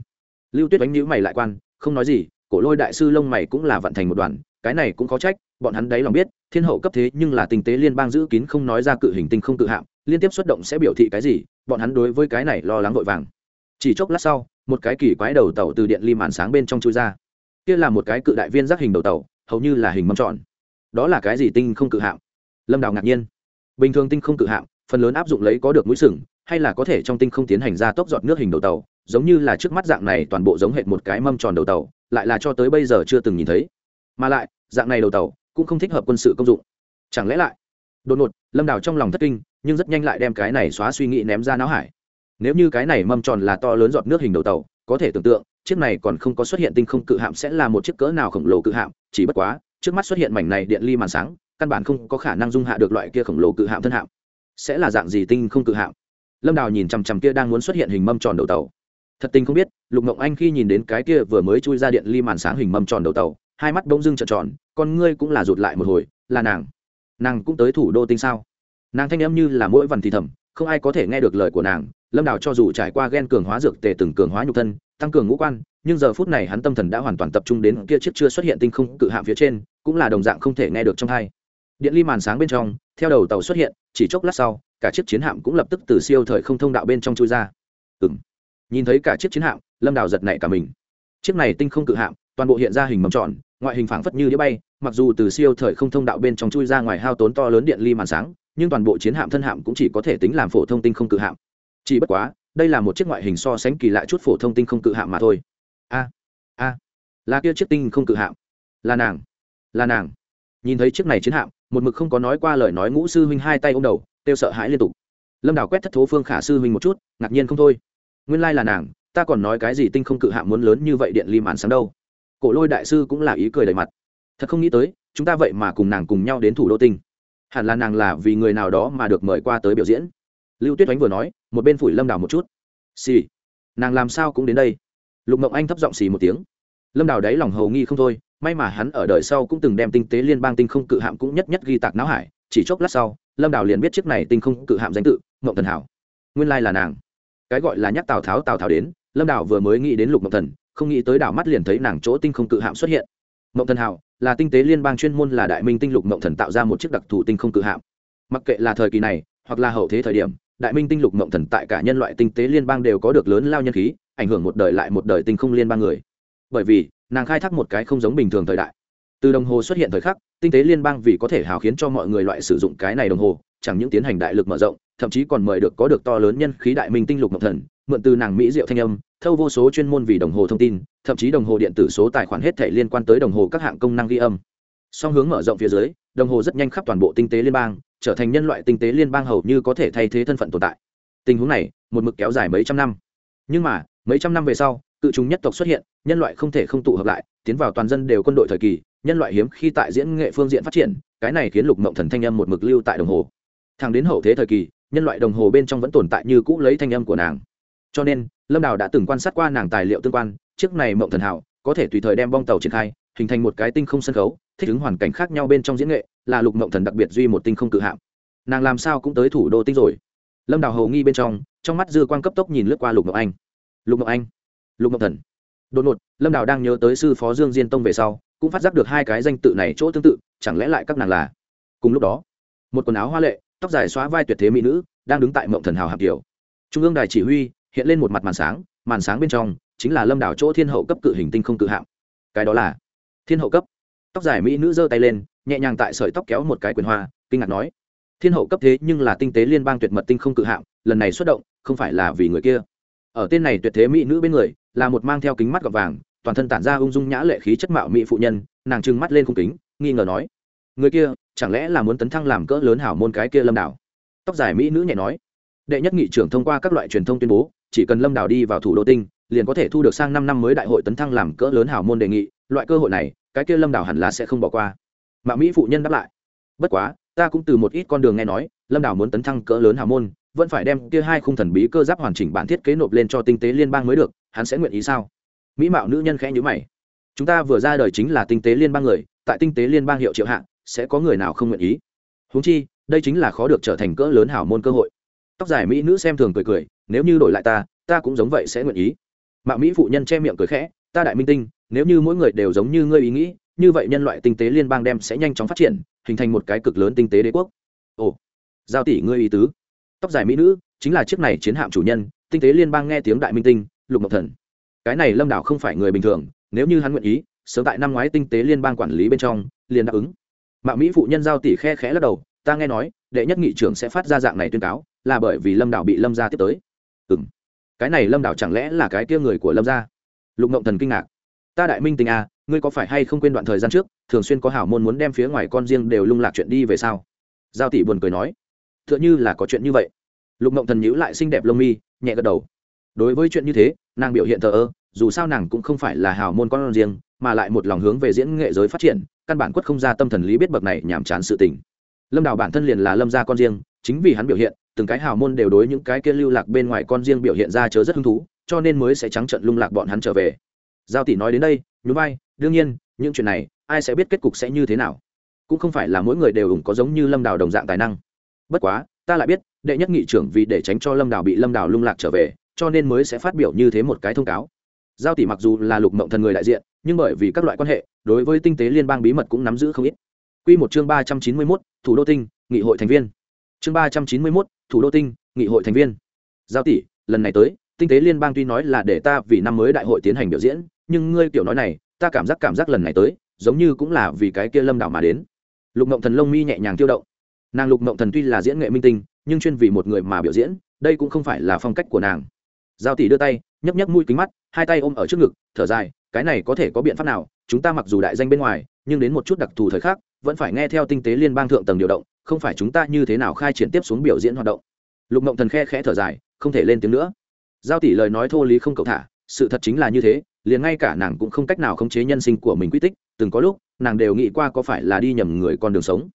Lưu tuyết đánh nhữ mày lại quan, không nói gì, cổ lôi đại sư lông mày cũng là vận thành một đoàn, cái này cũng có trách, bọn hắn đáy lòng biết, thiên hậu cấp thế nhưng là tinh tế liên bang giữ kín không nói ra cự hình tinh không cự hạm, liên tiếp xuất động sẽ biểu thị cái gì, bọn hắn đối với cái này lo lắng vội vàng. Chỉ chốc lát sau một cái kỳ quái đầu tàu từ điện ly màn sáng bên trong chui ra. Kia là một cái cự đại viên giác hình đầu tàu, hầu như là hình mâm tròn. Đó là cái gì tinh không cự hạm? Lâm đào ngạc nhiên. Bình thường tinh không cự hạm, phần lớn áp dụng lấy có được mũi sừng, hay là có thể trong tinh không tiến hành ra tốc giọt nước hình đầu tàu, giống như là trước mắt dạng này toàn bộ giống hệt một cái mâm tròn đầu tàu, lại là cho tới bây giờ chưa từng nhìn thấy. Mà lại, dạng này đầu tàu cũng không thích hợp quân sự công dụng. Chẳng lẽ lại? Đột ngột, lâm đào trong lòng thất kinh, nhưng rất nhanh lại đem cái này xóa suy nghĩ ném ra não hải nếu như cái này mâm tròn là to lớn giọt nước hình đầu tàu, có thể tưởng tượng, chiếc này còn không có xuất hiện tinh không cự hạm sẽ là một chiếc cỡ nào khổng lồ cự hạm, chỉ bất quá, trước mắt xuất hiện mảnh này điện ly màn sáng, căn bản không có khả năng dung hạ được loại kia khổng lồ cự hạm thân hạm. Sẽ là dạng gì tinh không cự hạm? Lâm đào nhìn chằm chằm kia đang muốn xuất hiện hình mâm tròn đầu tàu. Thật tình không biết, lục ngộng anh khi nhìn đến cái kia vừa mới chui ra điện ly màn sáng hình mâm tròn đầu tàu, hai mắt bỗng dưng trợn tròn, con ngươi cũng là rụt lại một hồi, là nàng. Nàng cũng tới thủ đô tinh sao? Nàng thanh âm như là mỗi vần thì thầm, không ai có thể nghe được lời của nàng lâm đào cho dù trải qua ghen cường hóa dược tề từng cường hóa nhục thân, tăng cường ngũ quan, nhưng giờ phút này hắn tâm thần đã hoàn toàn tập trung đến kia chiếc chưa xuất hiện tinh không cự hạm phía trên, cũng là đồng dạng không thể nghe được trong hai điện ly màn sáng bên trong, theo đầu tàu xuất hiện, chỉ chốc lát sau, cả chiếc chiến hạm cũng lập tức từ siêu thời không thông đạo bên trong chui ra. Ừng nhìn thấy cả chiếc chiến hạm, lâm đào giật nảy cả mình. Chiếc này tinh không cự hạm, toàn bộ hiện ra hình mầm tròn, ngoại hình phảng phất như đĩa bay, mặc dù từ siêu thời không thông đạo bên trong chui ra ngoài hao tốn to lớn điện ly màn sáng, nhưng toàn bộ chiến hạm thân hạm cũng chỉ có thể tính làm phổ thông tinh không cự hạm chỉ bất quá, đây là một chiếc ngoại hình so sánh kỳ lạ chút phổ thông tinh không cự hạm mà thôi. A a, là kia chiếc tinh không cự hạm. Là nàng là nàng. Nhìn thấy chiếc này chiến hạm, một mực không có nói qua lời nói ngũ sư huynh hai tay ô m đầu, kêu sợ hãi liên tục. Lâm đào quét thất thố phương khả sư huynh một chút, ngạc nhiên không thôi. Nguyên lai là nàng, ta còn nói cái gì tinh không cự hạm muốn lớn như vậy điện lim màn sáng đâu. Cổ lôi đại sư cũng là ý cười đầy mặt. Thật không nghĩ tới, chúng ta vậy mà cùng nàng cùng nhau đến thủ đô tinh. Hẳn là nàng là vì người nào đó mà được mời qua tới biểu diễn. Lưu tuyết oánh vừa nói một bên phủi lâm đào một chút. Xì. Nàng làm sao cũng đến đây. Lục mộng anh thấp giọng xì một tiếng. Lâm đào đáy lòng hầu nghi không thôi, may mà hắn ở đời sau cũng từng đem tinh tế liên bang tinh không cự hạm cũng nhất nhất ghi tạc não hải, chỉ chốc lát sau, lâm đào liền biết chiếc này tinh không cự hạm danh tự, mộng thần hảo. Nguyên lai là nàng. Cái gọi là nhắc tào tháo tào tháo đến, lâm đào vừa mới nghĩ đến lục mộng thần, không nghĩ tới đảo mắt liền thấy nàng chỗ tinh không cự hạm xuất hiện. Mộng thần hảo là tinh tế liên bang chuyên môn là đại minh tinh lục mộng thần tạo ra một chiếc đặc thù tinh không cự hạm. Mặc kệ là thời kỳ này hoặc là hậu thế thời điểm đại minh tinh lục mộng thần tại cả nhân loại tinh tế liên bang đều có được lớn lao nhân khí, ảnh hưởng một đời lại một đời tinh không liên bang người. Bởi vì, nàng khai thác một cái không giống bình thường thời đại. Từ đồng hồ xuất hiện thời khắc, tinh tế liên bang vì có thể hào khiến cho mọi người loại sử dụng cái này đồng hồ, chẳng những tiến hành đại lực mở rộng, thậm chí còn mời được có được to lớn nhân khí đại minh tinh lục mộng thần, mượn từ nàng mỹ diệu thanh âm, thâu vô số chuyên môn vì đồng hồ thông tin, thậm chí đồng hồ điện tử số tài khoản hết thể liên quan tới đồng hồ các hạng công năng ghi âm. Song hướng mở rộng phía dưới đồng hồ rất nhanh khắp toàn bộ tinh tế liên bang, trở thành nhân loại tinh tế liên bang hầu như có thể thay thế thân phận tồn tại. Tình huống này, một mực kéo dài mấy trăm năm. Nhưng mà, mấy trăm năm về sau, cự chúng nhất tộc xuất hiện, nhân loại không thể không tụ hợp lại, tiến vào toàn dân đều quân đội thời kỳ, nhân loại hiếm khi tại diễn nghệ phương diện phát triển, cái này khiến lục mộng thần thanh âm một mực lưu tại đồng hồ. Thẳng đến hậu thế thời kỳ, nhân loại đồng hồ bên trong vẫn tồn tại như cũ lấy thanh âm của nàng. Cho nên, lâm đào đã từng quan sát qua nàng tài liệu tương quan, chiếc này mộng thần hảo có thể tùy thời đem bong tàu triển khai hình thành một cái tinh không sân khấu, thích ứng hoàn cảnh khác nhau bên trong diễn nghệ, là lục mộng thần đặc biệt duy một tinh không cự hạm. Nàng làm sao cũng tới thủ đô tinh rồi. Lâm đào hầu nghi bên trong trong mắt dư quan cấp tốc nhìn lướt qua lục mộng anh. Lục mộng anh, lục mộng thần. Đột ngột, lâm đào đang nhớ tới sư phó dương diên tông về sau, cũng phát giác được hai cái danh tự này chỗ tương tự, chẳng lẽ lại các nàng là? Cùng lúc đó, một quần áo hoa lệ, tóc dài xóa vai tuyệt thế mỹ nữ, đang đứng tại mộng thần hào hạp kiều. Trung ương đài chỉ huy, hiện lên một mặt màn sáng màn sáng bên trong, chính là lâm đảo chỗ thiên hậu cấp cự hình tinh không cự hạm. Cái đó là thiên hậu cấp. Tóc dài mỹ nữ giơ tay lên, nhẹ nhàng tại sợi tóc kéo một cái quyền hoa, kinh ngạc nói, thiên hậu cấp thế nhưng là tinh tế liên bang tuyệt mật tinh không cự hạng lần này xuất động, không phải là vì người kia. Ở tên này tuyệt thế mỹ nữ bên người, là một mang theo kính mắt gọt vàng, toàn thân tản ra ung dung nhã lệ khí chất mạo mỹ phụ nhân, nàng trừng mắt lên khung kính, nghi ngờ nói, người kia, chẳng lẽ là muốn tấn thăng làm cỡ lớn hảo môn cái kia lâm đảo? Tóc dài mỹ nữ nhẹ nói, đệ nhất nghị trưởng thông qua các loại truyền thông tuyên bố, chỉ cần lâm đảo đi vào thủ đô tinh liền có thể thu được sang năm năm mới đại hội tấn thăng làm cỡ lớn hào môn đề nghị, loại cơ hội này, cái kia lâm đảo hẳn là sẽ không bỏ qua. Mạo mỹ phụ nhân đáp lại, bất quá, ta cũng từ một ít con đường nghe nói, lâm đảo muốn tấn thăng cỡ lớn hào môn, vẫn phải đem kia hai khung thần bí cơ giáp hoàn chỉnh bản thiết kế nộp lên cho tinh tế liên bang mới được, hắn sẽ nguyện ý sao? Mỹ mạo nữ nhân khẽ nhữ mày, chúng ta vừa ra đời chính là tinh tế liên bang người, tại tinh tế liên bang hiệu triệu hạng, sẽ có người nào không nguyện ý? Húng chi, đây chính là khó được trở thành cỡ lớn hảo môn cơ hội. Tóc dài mỹ nữ xem thường cười cười, nếu như đổi lại ta ta cũng giống vậy sẽ nguyện ý mạo mỹ phụ nhân che miệng cười khẽ, ta đại minh tinh, nếu như mỗi người đều giống như ngươi ý nghĩ, như vậy nhân loại tinh tế liên bang đem sẽ nhanh chóng phát triển, hình thành một cái cực lớn tinh tế đế quốc. Ồ, giao tỷ ngươi ý tứ. Tóc dài mỹ nữ, chính là chiếc này chiến hạm chủ nhân, tinh tế liên bang nghe tiếng đại minh tinh, lục ngọc thần. Cái này lâm đảo không phải người bình thường, nếu như hắn nguyện ý, sớm tại năm ngoái tinh tế liên bang quản lý bên trong, liền đáp ứng. Mạ mỹ phụ nhân giao tỷ khe khẽ lắc đầu, ta nghe nói, đệ nhất nghị trưởng sẽ phát ra dạng này tuyên cáo, là bởi vì lâm đảo bị lâm gia tiếp tới. Ừ m cái này lâm đảo chẳng lẽ là cái kia người của lâm gia? Lục ngộng thần kinh ngạc. Ta đại minh tình à ngươi có phải hay không quên đoạn thời gian trước, thường xuyên có hảo môn muốn đem phía ngoài con riêng đều lung lạc chuyện đi về sao? Giao tỷ buồn cười nói. T h ư ợ n h ư là có chuyện như vậy. Lục ngộng thần nhữ lại xinh đẹp lông mi, nhẹ gật đầu. Đối với chuyện như thế, nàng biểu hiện thờ ơ, dù sao nàng cũng không phải là hào môn con riêng, mà lại một lòng hướng về diễn nghệ giới phát triển, căn bản quất không ra tâm thần lý biết bậc này nhàm chán sự tình. Lâm đào bản thân liền là lâm gia con riêng, chính vì hắn biểu hiện từng cái hào môn đều đối những cái kia lưu lạc bên ngoài con riêng biểu hiện ra chớ rất hứng thú cho nên mới sẽ trắng trận lung lạc bọn hắn trở về. Giao tỷ nói đến đây nhún vai đương nhiên những chuyện này ai sẽ biết kết cục sẽ như thế nào. Cũng không phải là mỗi người đều ủng có giống như lâm đào đồng dạng tài năng. Bất quá ta lại biết đệ nhất nghị trưởng vì để tránh cho lâm đào bị lâm đào lung lạc trở về cho nên mới sẽ phát biểu như thế một cái thông cáo. Giao tỷ mặc dù là lục mộng thần người đại diện nhưng bởi vì các loại quan hệ đối với tinh tế liên bang bí mật cũng nắm giữ không ít. Quy một chương ba trăm chín mươi mốt thủ đô tinh, nghị hội thành viên. Chương ba trăm chín mươi mốt thủ đô tinh, nghị hội thành viên. Giao tỷ, lần này tới, tinh tế liên bang tuy nói là để ta vì năm mới đại hội tiến hành biểu diễn, nhưng ngươi tiểu nói này, ta cảm giác cảm giác lần này tới, giống như cũng là vì cái kia Lâm đảo mà đến. Lục Mộng Thần lông mi nhẹ nhàng tiêu động. Nàng Lục Mộng Thần tuy là diễn nghệ minh tinh, nhưng chuyên vì một người mà biểu diễn, đây cũng không phải là phong cách của nàng. Giao tỷ đưa tay, nhấp nhấp mũi kính mắt, hai tay ôm ở trước ngực, thở dài, cái này có thể có biện pháp nào? Chúng ta mặc dù đại danh bên ngoài, nhưng đến một chút đặc thù thời khắc, vẫn phải nghe theo tinh tế liên bang thượng tầng điều động không phải chúng ta như thế nào khai triển tiếp xuống biểu diễn hoạt động. Lục mộng thần khe khẽ thở dài, không thể lên tiếng nữa. Giao tỷ lời nói thô lý không cầu thả, sự thật chính là như thế, liền ngay cả nàng cũng không cách nào khống chế nhân sinh của mình quy tích, từng có lúc, nàng đều nghĩ qua có phải là đi nhầm người con đường sống.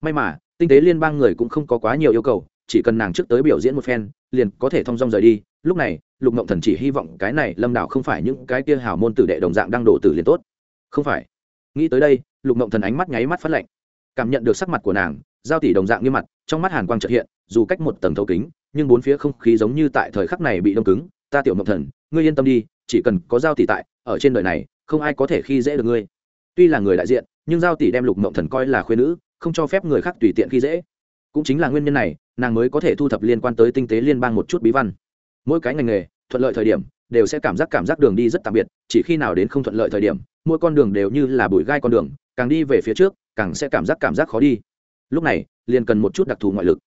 May mà, tinh tế liên bang người cũng không có quá nhiều yêu cầu, chỉ cần nàng trước tới biểu diễn một phen, liền có thể thong dong rời đi. Lúc này, lục mộng thần chỉ hy vọng cái này lâm đảo không phải những cái kia hào môn tử đệ đồng dạng đang đổ tử liền tốt. Không phải. Nghĩ tới đây, lục mộng thần ánh mắt nháy mắt phát lạnh. Cảm nhận được sắc mặt của nàng giao tỷ đồng dạng nghiêm mặt, trong mắt hàn quang trợt hiện, dù cách một tầng thấu kính, nhưng bốn phía không khí giống như tại thời khắc này bị đông cứng. Ta tiểu mộng thần, ngươi yên tâm đi, chỉ cần có giao tỷ tại, ở trên đời này, không ai có thể khi dễ được ngươi. Tuy là người đại diện, nhưng giao tỷ đem lục mộng thần coi là khuyên nữ, không cho phép người khác tùy tiện khi dễ. Cũng chính là nguyên nhân này, nàng mới có thể thu thập liên quan tới tinh tế liên bang một chút bí văn. Mỗi cái ngành nghề, thuận lợi thời điểm, đều sẽ cảm giác cảm giác đường đi rất tạm biệt, chỉ khi nào đến không thuận lợi thời điểm, mỗi con đường đều như là bụi gai con đường, càng đi về phía trước, càng sẽ cảm giác cảm giác khó đi lúc này, liền cần một chút đặc thù ngoại lực.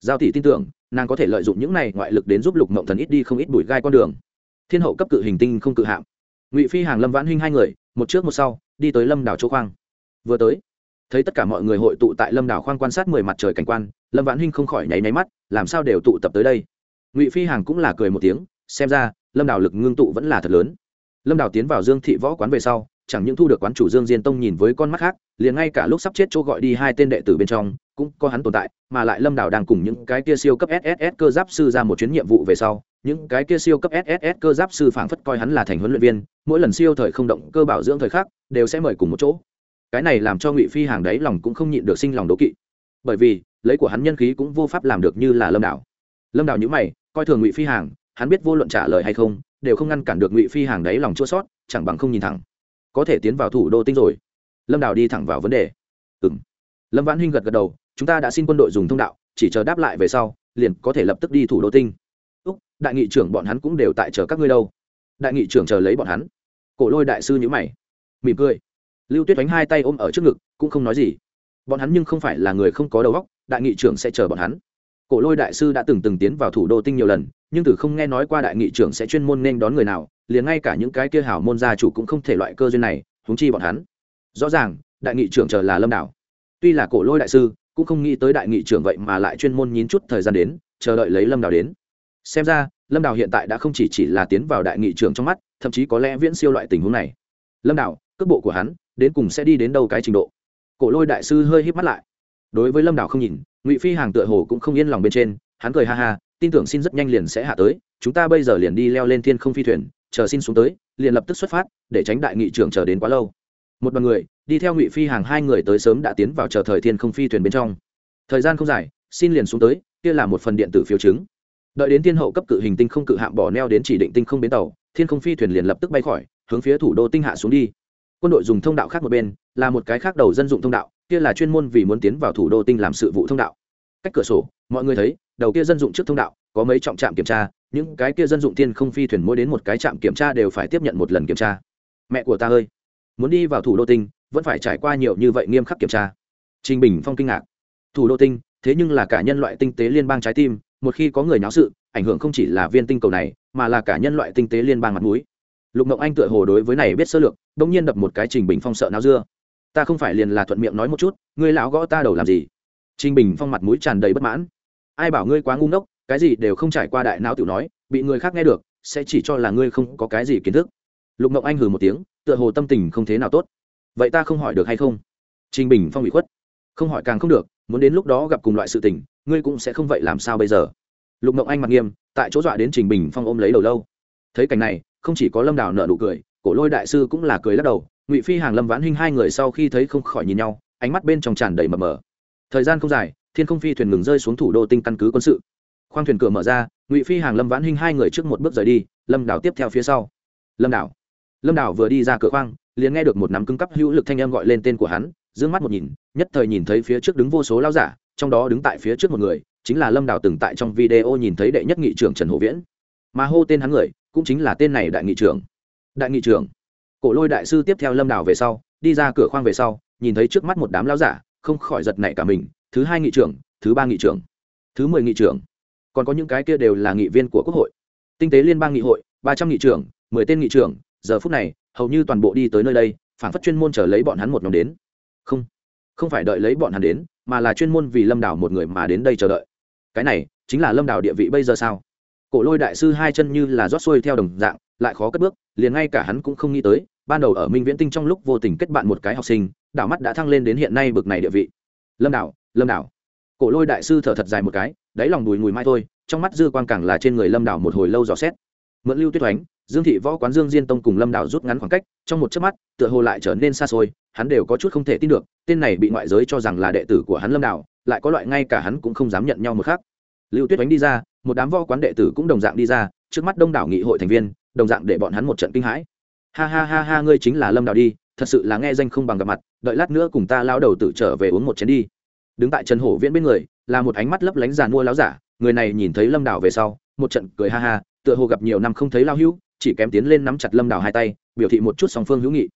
Giao tỷ tin tưởng, nàng có thể lợi dụng những này ngoại lực đến giúp lục mộng thần ít đi không ít bụi gai con đường. Thiên hậu cấp cự hình tinh không cự hạm. Ngụy phi hàng, lâm vãn huynh hai người, một trước một sau, đi tới lâm đảo châu khoang. Vừa tới, thấy tất cả mọi người hội tụ tại lâm đảo khoang quan sát mười mặt trời cảnh quan, lâm vãn huynh không khỏi nháy máy mắt, làm sao đều tụ tập tới đây. Ngụy phi hàng cũng là cười một tiếng, xem ra, lâm đảo lực ngưng tụ vẫn là thật lớn. Lâm đảo tiến vào dương thị võ quán về sau chẳng những thu được quán chủ dương diên tông nhìn với con mắt khác, liền ngay cả lúc sắp chết chỗ gọi đi hai tên đệ tử bên trong, cũng có hắn tồn tại, mà lại lâm đảo đang cùng những cái kia siêu cấp sss cơ giáp sư ra một chuyến nhiệm vụ về sau, những cái kia siêu cấp sss cơ giáp sư phảng phất coi hắn là thành huấn luyện viên, mỗi lần siêu thời không động, cơ bảo dưỡng thời khắc, đều sẽ mời cùng một chỗ. Cái này làm cho ngụy phi hàng đấy lòng cũng không nhịn được sinh lòng đố kỵ. Bởi vì, lấy của hắn nhân khí cũng vô pháp làm được như là lâm đảo lâm đảo nhữ mày, coi thường ngụy phi hàng, hắn biết vô luận trả lời hay không, đều không ngăn cản được ngụy phi hàng đấy lòng chua sót chẳng bằng không nhìn thẳng có thể tiến vào thủ đô tinh rồi. Lâm đào đi thẳng vào vấn đề. Ừ m lâm vãn huynh gật gật đầu, chúng ta đã xin quân đội dùng thông đạo, chỉ chờ đáp lại về sau, liền có thể lập tức đi thủ đô tinh. Úc, đại nghị trưởng bọn hắn cũng đều tại chờ các ngươi đâu. Đại nghị trưởng chờ lấy bọn hắn. Cổ lôi đại sư nhữ mày. Mỉm cười. Lưu tuyết đánh hai tay ôm ở trước ngực, cũng không nói gì. Bọn hắn nhưng không phải là người không có đầu óc, đại nghị trưởng sẽ chờ bọn hắn cổ lôi đại sư đã từng từng tiến vào thủ đô tinh nhiều lần, nhưng từ không nghe nói qua đại nghị trưởng sẽ chuyên môn nên đón người nào, liền ngay cả những cái kia hảo môn gia chủ cũng không thể loại cơ duyên này húng chi bọn hắn. Rõ ràng, đại nghị trưởng chờ là lâm đảo. Tuy là cổ lôi đại sư, cũng không nghĩ tới đại nghị trưởng vậy mà lại chuyên môn nhín chút thời gian đến, chờ đợi lấy lâm đảo đến. Xem ra, lâm đảo hiện tại đã không chỉ chỉ là tiến vào đại nghị trưởng trong mắt, thậm chí có lẽ viễn siêu loại tình huống này. Lâm đảo, cước bộ của hắn, đến cùng sẽ đi đến đâu cái trình độ? Cổ lôi đại sư hơi híp mắt lại. Đối với lâm đảo không nhìn ngụy phi hàng tựa hồ cũng không yên lòng bên trên hắn cười ha ha tin tưởng xin rất nhanh liền sẽ hạ tới chúng ta bây giờ liền đi leo lên thiên không phi thuyền chờ xin xuống tới liền lập tức xuất phát để tránh đại nghị trưởng chờ đến quá lâu một đoàn người đi theo ngụy phi hàng hai người tới sớm đã tiến vào chờ thời thiên không phi thuyền bên trong thời gian không dài xin liền xuống tới kia là một phần điện tử phiếu chứng đợi đến thiên hậu cấp cự hình tinh không cự hạm bỏ neo đến chỉ định tinh không bến tàu thiên không phi thuyền liền lập tức bay khỏi hướng phía thủ đô tinh hạ xuống đi quân đội dùng thông đạo khác một bên là một cái khác đầu dân dụng thông đạo kia là chuyên môn vì muốn tiến vào thủ đô tinh làm sự vụ thông đạo. Cách cửa sổ, mọi người thấy, đầu kia dân dụng trước thông đạo, có mấy trọng trạm kiểm tra, những cái kia dân dụng tiên không phi thuyền mỗi đến một cái trạm kiểm tra đều phải tiếp nhận một lần kiểm tra. Mẹ của ta ơi, muốn đi vào thủ đô tinh, vẫn phải trải qua nhiều như vậy nghiêm khắc kiểm tra. Trình bình phong kinh ngạc. Thủ đô tinh, thế nhưng là cả nhân loại tinh tế liên bang trái tim, một khi có người náo sự, ảnh hưởng không chỉ là viên tinh cầu này, mà là cả nhân loại tinh tế liên bang mặt mũi. Lục ngộng anh tựa hồ đối với này biết sơ lược đông nhiên đập một cái trình bình phong sợ náo dưa ta không phải liền là thuận miệng nói một chút, ngươi lão gõ ta đầu làm gì? Trình bình phong mặt mũi tràn đầy bất mãn. Ai bảo ngươi quá ngu ngốc, cái gì đều không trải qua đại não tiểu nói, bị người khác nghe được, sẽ chỉ cho là ngươi không có cái gì kiến thức. Lục mộng anh hừ một tiếng, tựa hồ tâm tình không thế nào tốt. Vậy ta không hỏi được hay không? Trình bình phong bị khuất. Không hỏi càng không được, muốn đến lúc đó gặp cùng loại sự tình, ngươi cũng sẽ không vậy làm sao bây giờ? Lục mộng anh mặt nghiêm, tại chỗ dọa đến trình bình phong ôm lấy đầu lâu. Thấy cảnh này, không chỉ có lâm đào nợ nụ cười cổ lôi đại sư cũng là cười lắc đầu, ngụy phi, hàng lâm, vãn huynh hai người sau khi thấy không khỏi nhìn nhau, ánh mắt bên trong tràn đầy mờ mờ. Thời gian không dài, thiên không phi thuyền ngừng rơi xuống thủ đô tinh căn cứ quân sự. Khoang thuyền cửa mở ra, ngụy phi, hàng lâm, vãn hinh hai người trước một bước rời đi, lâm đảo tiếp theo phía sau. Lâm đảo. Lâm đảo vừa đi ra cửa khoang, liền nghe được một nắm cứng cắp hữu lực thanh âm gọi lên tên của hắn d ư ơ n g mắt một nhìn, nhất thời nhìn thấy phía trước đứng vô số lao giả, trong đó đứng tại phía trước một người, chính là lâm đảo từng tại trong video nhìn thấy đệ nhất nghị trưởng trần hổ viễn. Mà hô tên hắn người, cũng chính là tên này đại nghị trưởng đại nghị trưởng. Cổ lôi đại sư tiếp theo lâm đảo về sau, đi ra cửa khoang về sau, nhìn thấy trước mắt một đám lao giả, không khỏi giật nảy cả mình, thứ hai nghị trưởng, thứ ba nghị trưởng, thứ mười nghị trưởng. Còn có những cái kia đều là nghị viên của quốc hội. Tinh tế liên bang nghị hội, ba trăm nghị trưởng, mười tên nghị trưởng, giờ phút này, hầu như toàn bộ đi tới nơi đây phản phất chuyên môn chờ lấy bọn hắn một nhóm đến. Không không phải đợi lấy bọn hắn đến, mà là chuyên môn vì lâm đảo một người mà đến đây chờ đợi. Cái này, chính là lâm đảo địa vị bây giờ sao? Cổ lôi đại sư hai chân như là rót xuôi theo đồng dạng lại khó cất bước, liền ngay cả hắn cũng không nghĩ tới, ban đầu ở minh viễn tinh trong lúc vô tình kết bạn một cái học sinh, đảo mắt đã thăng lên đến hiện nay bực này địa vị. Lâm đảo lâm đảo. Cổ lôi đại sư thở thật dài một cái, đáy lòng đùi mùi mai thôi, trong mắt dư quang càng là trên người lâm đảo một hồi lâu dò xét. Mượn lưu tuyết thoánh, dương thị võ quán dương diên tông cùng lâm đảo rút ngắn khoảng cách, trong một chớp mắt, tựa hồ lại trở nên xa xôi, hắn đều có chút không thể tin được, tên này bị ngoại giới cho rằng là đệ tử của hắn lâm đảo, lại có loại ngay cả hắn cũng không dám nhận nhau một khác lưu tuyết thoánh đi ra, một đám võ quán đệ tử cũng đồng dạng đi ra, trước mắt đông đảo nghị hội thành viên đồng dạng để bọn hắn một trận kinh hãi. Ha ha ha ha, ngươi chính là lâm Đào đi, thật sự là nghe danh không bằng gặp mặt, đợi lát nữa cùng ta lao đầu tự trở về uống một chén đi. Đứng tại trần hổ viễn bên người, là một ánh mắt lấp lánh giàn mua láo giả, người này nhìn thấy lâm Đào về sau, một trận cười ha ha, tựa hồ gặp nhiều năm không thấy lao hữu, chỉ kém tiến lên nắm chặt lâm Đào hai tay, biểu thị một chút song phương hữu nghị.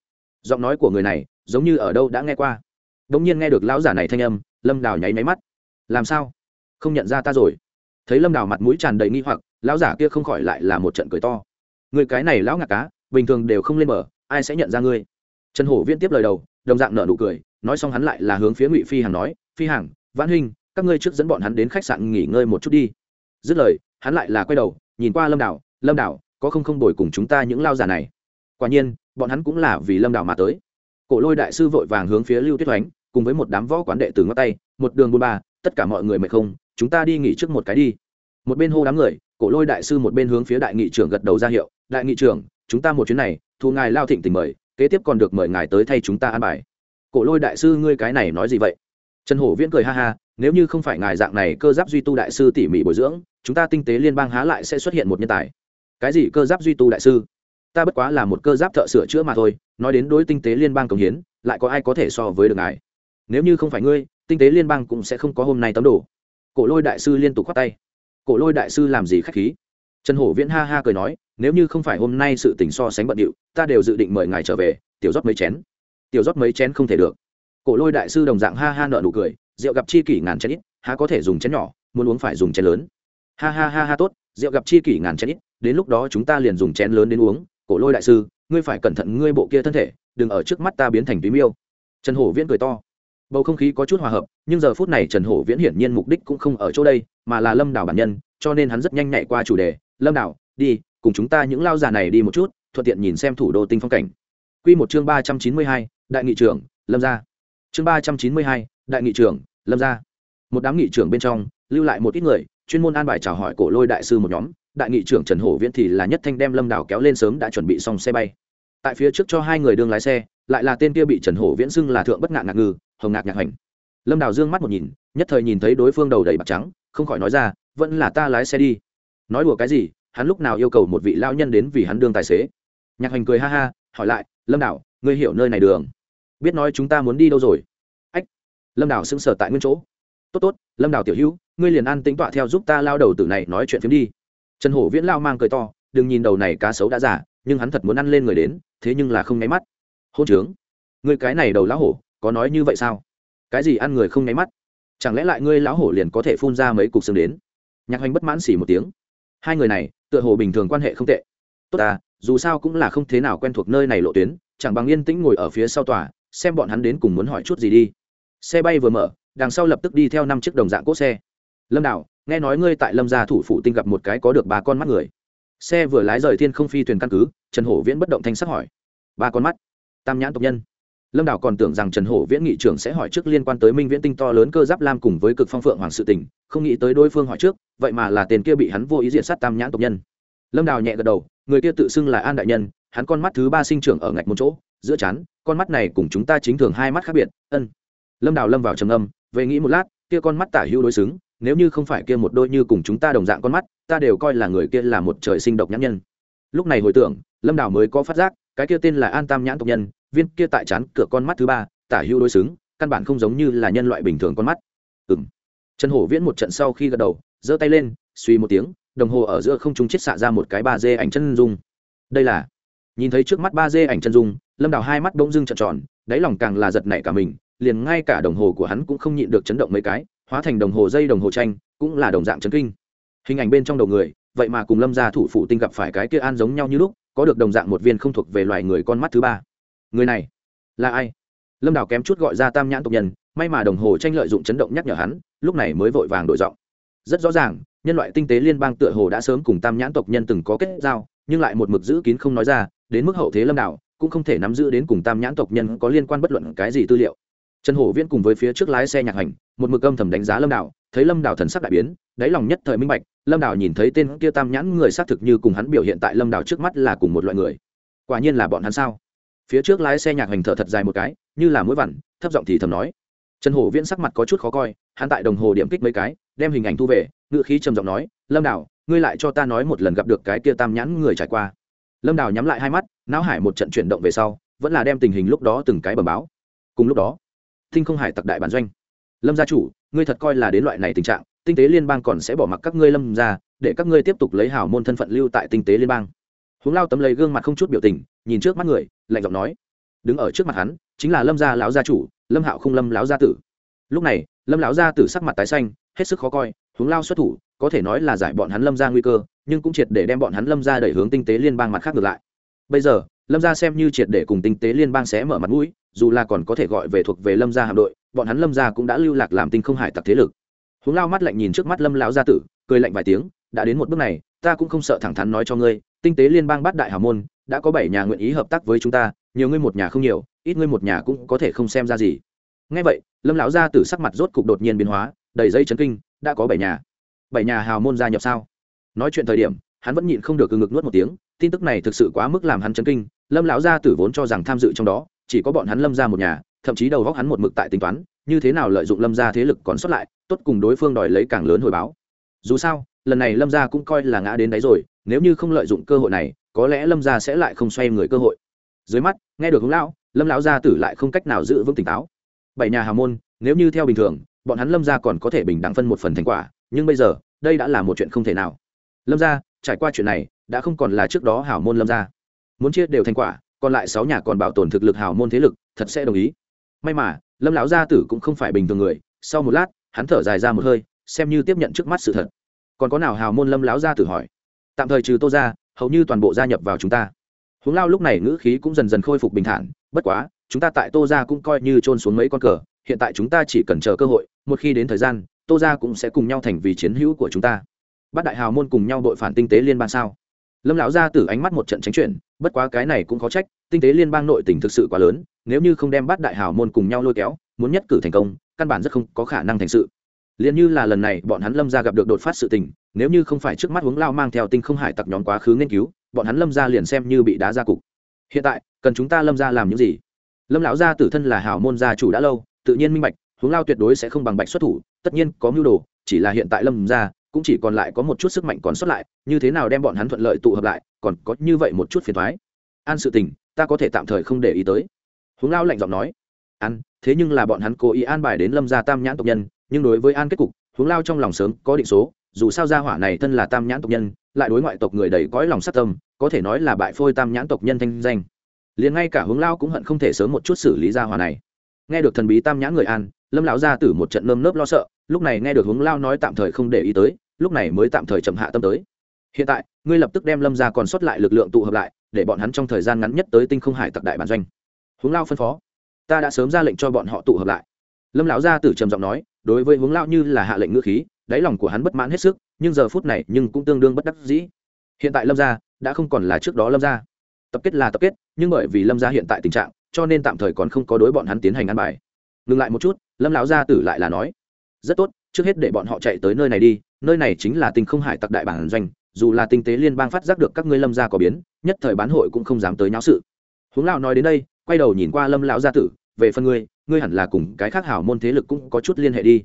Giọng nói của người này, giống như ở đâu đã nghe qua. Đ nhiên nghe được lão giả này thanh âm, lâm Đào nháy máy mắt. Làm sao? Không nhận ra ta rồi. Thấy lâm Đào mặt mũi tràn đầy nghi hoặc, lão giả kia không khỏi lại là một trận cười to người cái này lão ngạc cá, bình thường đều không lên mở ai sẽ nhận ra ngươi? Trần hổ viên tiếp lời đầu, đồng dạng nở nụ cười, nói xong hắn lại là hướng phía ngụy phi hằng nói, phi hằng, vãn huynh, các ngươi trước dẫn bọn hắn đến khách sạn nghỉ ngơi một chút đi. Dứt lời, hắn lại là quay đầu, nhìn qua lâm đảo lâm đảo, có không không đổi cùng chúng ta những lao giả này? Quả nhiên, bọn hắn cũng là vì lâm đảo mà tới. Cổ lôi đại sư vội vàng hướng phía lưu tuyết oánh cùng với một đám võ quán đệ từ ngót tay, một đường buôn ba, tất cả mọi người mệt không? Chúng ta đi nghỉ trước một cái đi. Một bên hô đám người, cổ lôi đại sư một bên hướng phía đại nghị trưởng gật đầu ra hiệu đại nghị trưởng, chúng ta một chuyến này, thu ngài lao thịnh tình mời, kế tiếp còn được mời ngài tới thay chúng ta an bài. Cổ lôi đại sư ngươi cái này nói gì vậy? Trần hổ viễn cười ha ha, nếu như không phải ngài dạng này cơ giáp duy tu đại sư tỉ mỉ bồi dưỡng, chúng ta tinh tế liên bang há lại sẽ xuất hiện một nhân tài. Cái gì cơ giáp duy tu đại sư? Ta bất quá là một cơ giáp thợ sửa chữa mà thôi, nói đến đối tinh tế liên bang công hiến, lại có ai có thể so với được ngài? Nếu như không phải ngươi, tinh tế liên bang cũng sẽ không có hôm nay tấm đồ. Cổ lôi đại sư liên tục khoát tay. Cổ lôi đại sư làm gì khách khí? Trần hổ viễn ha ha cười nói, nếu như không phải hôm nay sự tình so sánh bận điệu, ta đều dự định mời ngài trở về, tiểu rót mấy chén. Tiểu rót mấy chén không thể được. Cổ lôi đại sư đồng dạng ha ha nợ nụ cười, rượu gặp chi kỷ ngàn chén ít, há có thể dùng chén nhỏ, muốn uống phải dùng chén lớn. Ha ha ha ha, tốt, rượu gặp chi kỷ ngàn chén ít, đến lúc đó chúng ta liền dùng chén lớn đến uống. Cổ lôi đại sư, ngươi phải cẩn thận ngươi bộ kia thân thể, đừng ở trước mắt ta biến thành túy miêu. Trần hổ viễn cười to. Bầu không khí có chút hòa hợp, nhưng giờ phút này trần hổ viễn hiển nhiên mục đích cũng không ở chỗ đây, mà là lâm đảo bản nhân, cho nên hắn rất nhanh nhạy qua chủ đề lâm đảo, đi, cùng chúng ta những lao già này đi một chút, thuận tiện nhìn xem thủ đô tinh phong cảnh. Quy một chương ba trăm chín mươi hai, đại nghị trưởng, lâm gia. Chương ba trăm chín mươi hai, đại nghị trưởng, lâm gia. Một đám nghị trưởng bên trong, lưu lại một ít người, chuyên môn an bài chào hỏi cổ lôi đại sư một nhóm. Đại nghị trưởng trần hổ viễn thì là nhất thanh đem lâm đảo kéo lên sớm đã chuẩn bị xong xe bay. Tại phía trước cho hai người đương lái xe, lại là tên kia bị trần hổ viễn xưng là thượng bất ngạn ngạc ngư hồng ngạc nhạc hành lâm đào dương mắt một nhìn, nhất thời nhìn thấy đối phương đầu đầy bạc trắng, không khỏi nói ra, vẫn là ta lái xe đi nói đùa cái gì, hắn lúc nào yêu cầu một vị lao nhân đến vì hắn đương tài xế. Nhạc hành cười ha ha, hỏi lại, lâm đảo, ngươi hiểu nơi này đường? Biết nói chúng ta muốn đi đâu rồi. Ách, lâm đảo sững sờ tại nguyên chỗ. Tốt tốt, lâm đảo tiểu hữu, ngươi liền ăn tính tọa theo giúp ta lao đầu tử này nói chuyện phiếm đi. Trần hổ viễn lao mang cười to, đừng nhìn đầu này cá sấu đã giả nhưng hắn thật muốn ăn lên người đến, thế nhưng là không nháy mắt. Hôn trướng, ngươi cái này đầu lão hổ, có nói như vậy sao? Cái gì ăn người không nháy mắt? Chẳng lẽ lại ngươi lão hổ liền có thể phun ra mấy cục xương đến? Nhạc hoành bất mãn xỉ một tiếng hai người này, tựa hồ bình thường quan hệ không tệ. Tốt à dù sao cũng là không thế nào quen thuộc nơi này lộ tuyến, chẳng bằng yên tĩnh ngồi ở phía sau tòa, xem bọn hắn đến cùng muốn hỏi chút gì đi. Xe bay vừa mở, đằng sau lập tức đi theo năm chiếc đồng dạng cốt xe. Lâm đạo nghe nói ngươi tại lâm gia thủ phủ tinh gặp một cái có được ba con mắt người. Xe vừa lái rời thiên không phi thuyền căn cứ, trần hổ viễn bất động thanh sắc hỏi. Ba con mắt? Tam nhãn tộc nhân. Lâm đảo còn tưởng rằng trần hổ viễn nghị trưởng sẽ hỏi trước liên quan tới minh viễn tinh to lớn cơ giáp lam cùng với cực phong phượng hoàng sự tình không nghĩ tới đối phương hỏi trước, vậy mà là tiền kia bị hắn vô ý diện sát tam nhãn tộc nhân. Lâm đào nhẹ gật đầu, người kia tự xưng là an đại nhân, hắn con mắt thứ ba sinh trưởng ở ngạch một chỗ, giữa chán, con mắt này cùng chúng ta chính thường hai mắt khác biệt, ân. Lâm đào lâm vào trầm âm về nghĩ một lát, kia con mắt tả hữu đối xứng, nếu như không phải kia một đôi như cùng chúng ta đồng dạng con mắt, ta đều coi là người kia là một trời sinh độc nhãn nhân. Lúc này hồi tưởng, lâm đào mới có phát giác, cái kia tên là an tam nhãn tộc nhân, viên kia tại chán cửa con mắt thứ ba, tả hữu đối xứng, căn bản không giống như là nhân loại bình thường con mắt. Ừng trần hổ viễn một trận sau khi gật đầu, giơ tay lên, suy một tiếng, đồng hồ ở giữa không trung chết xạ ra một cái ba d ảnh chân dung. Đây là, nhìn thấy trước mắt ba d ảnh chân dung, lâm đào hai mắt bỗng dưng trợn tròn, đáy lòng càng là giật nảy cả mình, liền ngay cả đồng hồ của hắn cũng không nhịn được chấn động mấy cái, hóa thành đồng hồ dây đồng hồ tranh, cũng là đồng dạng chấn kinh. Hình ảnh bên trong đầu người, vậy mà cùng lâm gia thủ phủ tinh gặp phải cái kia an giống nhau như lúc, có được đồng dạng một viên không thuộc về loài người con mắt thứ ba. Người này, là ai? Lâm đào kém chút gọi ra tam nhãn tộc nhân, may mà đồng hồ tranh lợi dụng chấn động nhắc nhở hắn lúc này mới vội vàng đổi giọng. Rất rõ ràng, nhân loại tinh tế liên bang tựa hồ đã sớm cùng tam nhãn tộc nhân từng có kết giao, nhưng lại một mực giữ kín không nói ra, đến mức hậu thế lâm đảo, cũng không thể nắm giữ đến cùng tam nhãn tộc nhân có liên quan bất luận cái gì tư liệu. Trần hổ viễn cùng với phía trước lái xe nhạc hành, một mực âm thầm đánh giá lâm đảo, thấy lâm đảo thần sắc đại biến, đáy lòng nhất thời minh bạch, lâm đảo nhìn thấy tên kia tam nhãn người xác thực như cùng hắn biểu hiện tại lâm đảo trước mắt là cùng một loại người. Quả nhiên là bọn hắn sao? Phía trước lái xe nhạc hành thở thật dài một cái, như là mũi vằn, thấp giọng thì thầm nói trần hổ viễn sắc mặt có chút khó coi, hắn tại đồng hồ điểm kích mấy cái, đem hình ảnh thu về ngựa khí trầm giọng nói, lâm đảo ngươi lại cho ta nói một lần gặp được cái kia tam nhãn người trải qua. Lâm đảo nhắm lại hai mắt, não hải một trận chuyển động về sau, vẫn là đem tình hình lúc đó từng cái bờ báo. Cùng lúc đó thinh không hải tặc đại bản doanh. Lâm gia chủ, ngươi thật coi là đến loại này tình trạng, tinh tế liên bang còn sẽ bỏ mặc các ngươi lâm ra để các ngươi tiếp tục lấy hảo môn thân phận lưu tại tinh tế liên bang. Huống lao tấm lấy gương mặt không chút biểu tình, nhìn trước mắt người, lạnh giọng nói đứng ở trước mặt hắn, chính là lâm gia lão gia chủ, lâm hạo không lâm lão gia tử. Lúc này, lâm lão gia tử sắc mặt tái xanh, hết sức khó coi hướng lao xuất thủ, có thể nói là giải bọn hắn lâm ra nguy cơ, nhưng cũng triệt để đem bọn hắn lâm ra đẩy hướng tinh tế liên bang mặt khác ngược lại. Bây giờ, lâm ra xem như triệt để cùng tinh tế liên bang sẽ mở mặt mũi, dù là còn có thể gọi về thuộc về lâm gia hạm đội, bọn hắn lâm gia cũng đã lưu lạc làm tinh không hải tặc thế lực. Hướng lao mắt lạnh nhìn trước mắt lâm lão gia tử, cười lạnh vài tiếng, đã đến một bước này, ta cũng không sợ thẳng thắn nói cho ngươi, tinh tế liên bang bát đại hào môn đã có bảy nhà nguyện ý hợp tác với chúng ta, nhiều ngươi một nhà không nhiều, ít ngươi một nhà cũng có thể không xem ra gì. Ngay vậy, lâm lão gia tử sắc mặt rốt cục đột nhiên biến hóa, đầy dây chấn kinh, đã có bảy nhà. Bảy nhà hào môn gia nhập sao? Nói chuyện thời điểm, hắn vẫn nhịn không được từ ngực nuốt một tiếng, tin tức này thực sự quá mức làm hắn chấn kinh, lâm lão gia tử vốn cho rằng tham dự trong đó, chỉ có bọn hắn lâm ra một nhà, thậm chí đầu góc hắn một mực tại tính toán, như thế nào lợi dụng lâm ra thế lực còn sót lại, tốt cùng đối phương đòi lấy càng lớn hồi báo. Dù sao, lần này lâm gia cũng coi là ngã đến đấy rồi, nếu như không lợi dụng cơ hội này có lẽ lâm gia sẽ lại không xoay người cơ hội. Dưới mắt, nghe được hướng lão, lâm lão gia tử lại không cách nào giữ vững tỉnh táo. Bảy nhà hào môn, nếu như theo bình thường, bọn hắn lâm gia còn có thể bình đẳng phân một phần thành quả, nhưng bây giờ, đây đã là một chuyện không thể nào. Lâm gia, trải qua chuyện này, đã không còn là trước đó hào môn lâm gia. Muốn chia đều thành quả, còn lại sáu nhà còn bảo tồn thực lực hào môn thế lực, thật sẽ đồng ý. May mà, lâm lão gia tử cũng không phải bình thường người, sau một lát, hắn thở dài ra một hơi, xem như tiếp nhận trước mắt sự thật. Còn có nào hào môn lâm lão gia tử hỏi? Tạm thời trừ tô ra hầu như toàn bộ gia nhập vào chúng ta. Huống lao lúc này ngữ khí cũng dần dần khôi phục bình thản, bất quá, chúng ta tại tô ra cũng coi như trôn xuống mấy con cờ, hiện tại chúng ta chỉ cần chờ cơ hội, một khi đến thời gian, tô ra cũng sẽ cùng nhau thành vì chiến hữu của chúng ta. Bát đại hào môn cùng nhau đội phản tinh tế liên bang sao? Lâm lão ra từ ánh mắt một trận tránh chuyện bất quá cái này cũng khó trách, tinh tế liên bang nội tỉnh thực sự quá lớn, nếu như không đem bát đại hào môn cùng nhau lôi kéo, muốn nhất cử thành công, căn bản rất không có khả năng thành sự. Liền như là lần này, bọn hắn lâm ra gặp được đột phát sự tình nếu như không phải trước mắt hướng lao mang theo tinh không hải tặc nhóm quá khứ nghiên cứu, bọn hắn lâm ra liền xem như bị đá ra cục. Hiện tại, cần chúng ta lâm ra làm những gì? Lâm lão gia tử thân là hào môn gia chủ đã lâu, tự nhiên minh bạch hướng lao tuyệt đối sẽ không bằng bạch xuất thủ, tất nhiên có mưu đồ, chỉ là hiện tại lâm ra cũng chỉ còn lại có một chút sức mạnh còn sót lại, như thế nào đem bọn hắn thuận lợi tụ hợp lại, còn có như vậy một chút phiền thoái an sự tình, ta có thể tạm thời không để ý tới. Hướng lao lạnh giọng nói. An, thế nhưng là bọn hắn cố ý an bài đến lâm gia tam nhãn tộc nhân, nhưng đối với an kết cục hướng lao trong lòng sớm có định số dù sao gia hỏa này thân là tam nhãn tộc nhân, lại đối ngoại tộc người đầy cõi lòng sát tâm, có thể nói là bại phôi tam nhãn tộc nhân thanh danh. Liền ngay cả hướng lao cũng hận không thể sớm một chút xử lý gia hỏa này. Nghe được thần bí tam nhãn người an, lâm lão gia tử một trận nơm nớp lo sợ, lúc này nghe được hướng lao nói tạm thời không để ý tới, lúc này mới tạm thời chậm hạ tâm tới. Hiện tại, ngươi lập tức đem lâm ra còn sót lại lực lượng tụ hợp lại, để bọn hắn trong thời gian ngắn nhất tới tinh không hải tặc đại bản doanh. Hướng lao phân phó, ta đã sớm ra lệnh cho bọn họ tụ hợp lại. Lâm lão gia tử trầm giọng nói, đối với hướng lao như là hạ lệnh ngữ khí đáy lòng của hắn bất mãn hết sức, nhưng giờ phút này nhưng cũng tương đương bất đắc dĩ. Hiện tại lâm gia đã không còn là trước đó lâm gia. Tập kết là tập kết, nhưng bởi vì lâm gia hiện tại tình trạng, cho nên tạm thời còn không có đối bọn hắn tiến hành ăn bài. Ngừng lại một chút, lâm lão gia tử lại là nói, rất tốt, trước hết để bọn họ chạy tới nơi này đi, nơi này chính là tinh không hải tặc đại bản doanh, dù là tinh tế liên bang phát giác được các ngươi lâm gia có biến, nhất thời bán hội cũng không dám tới nháo sự. Huống lão nói đến đây, quay đầu nhìn qua lâm lão gia tử, về phần ngươi ngươi hẳn là cùng cái khác hảo môn thế lực cũng có chút liên hệ đi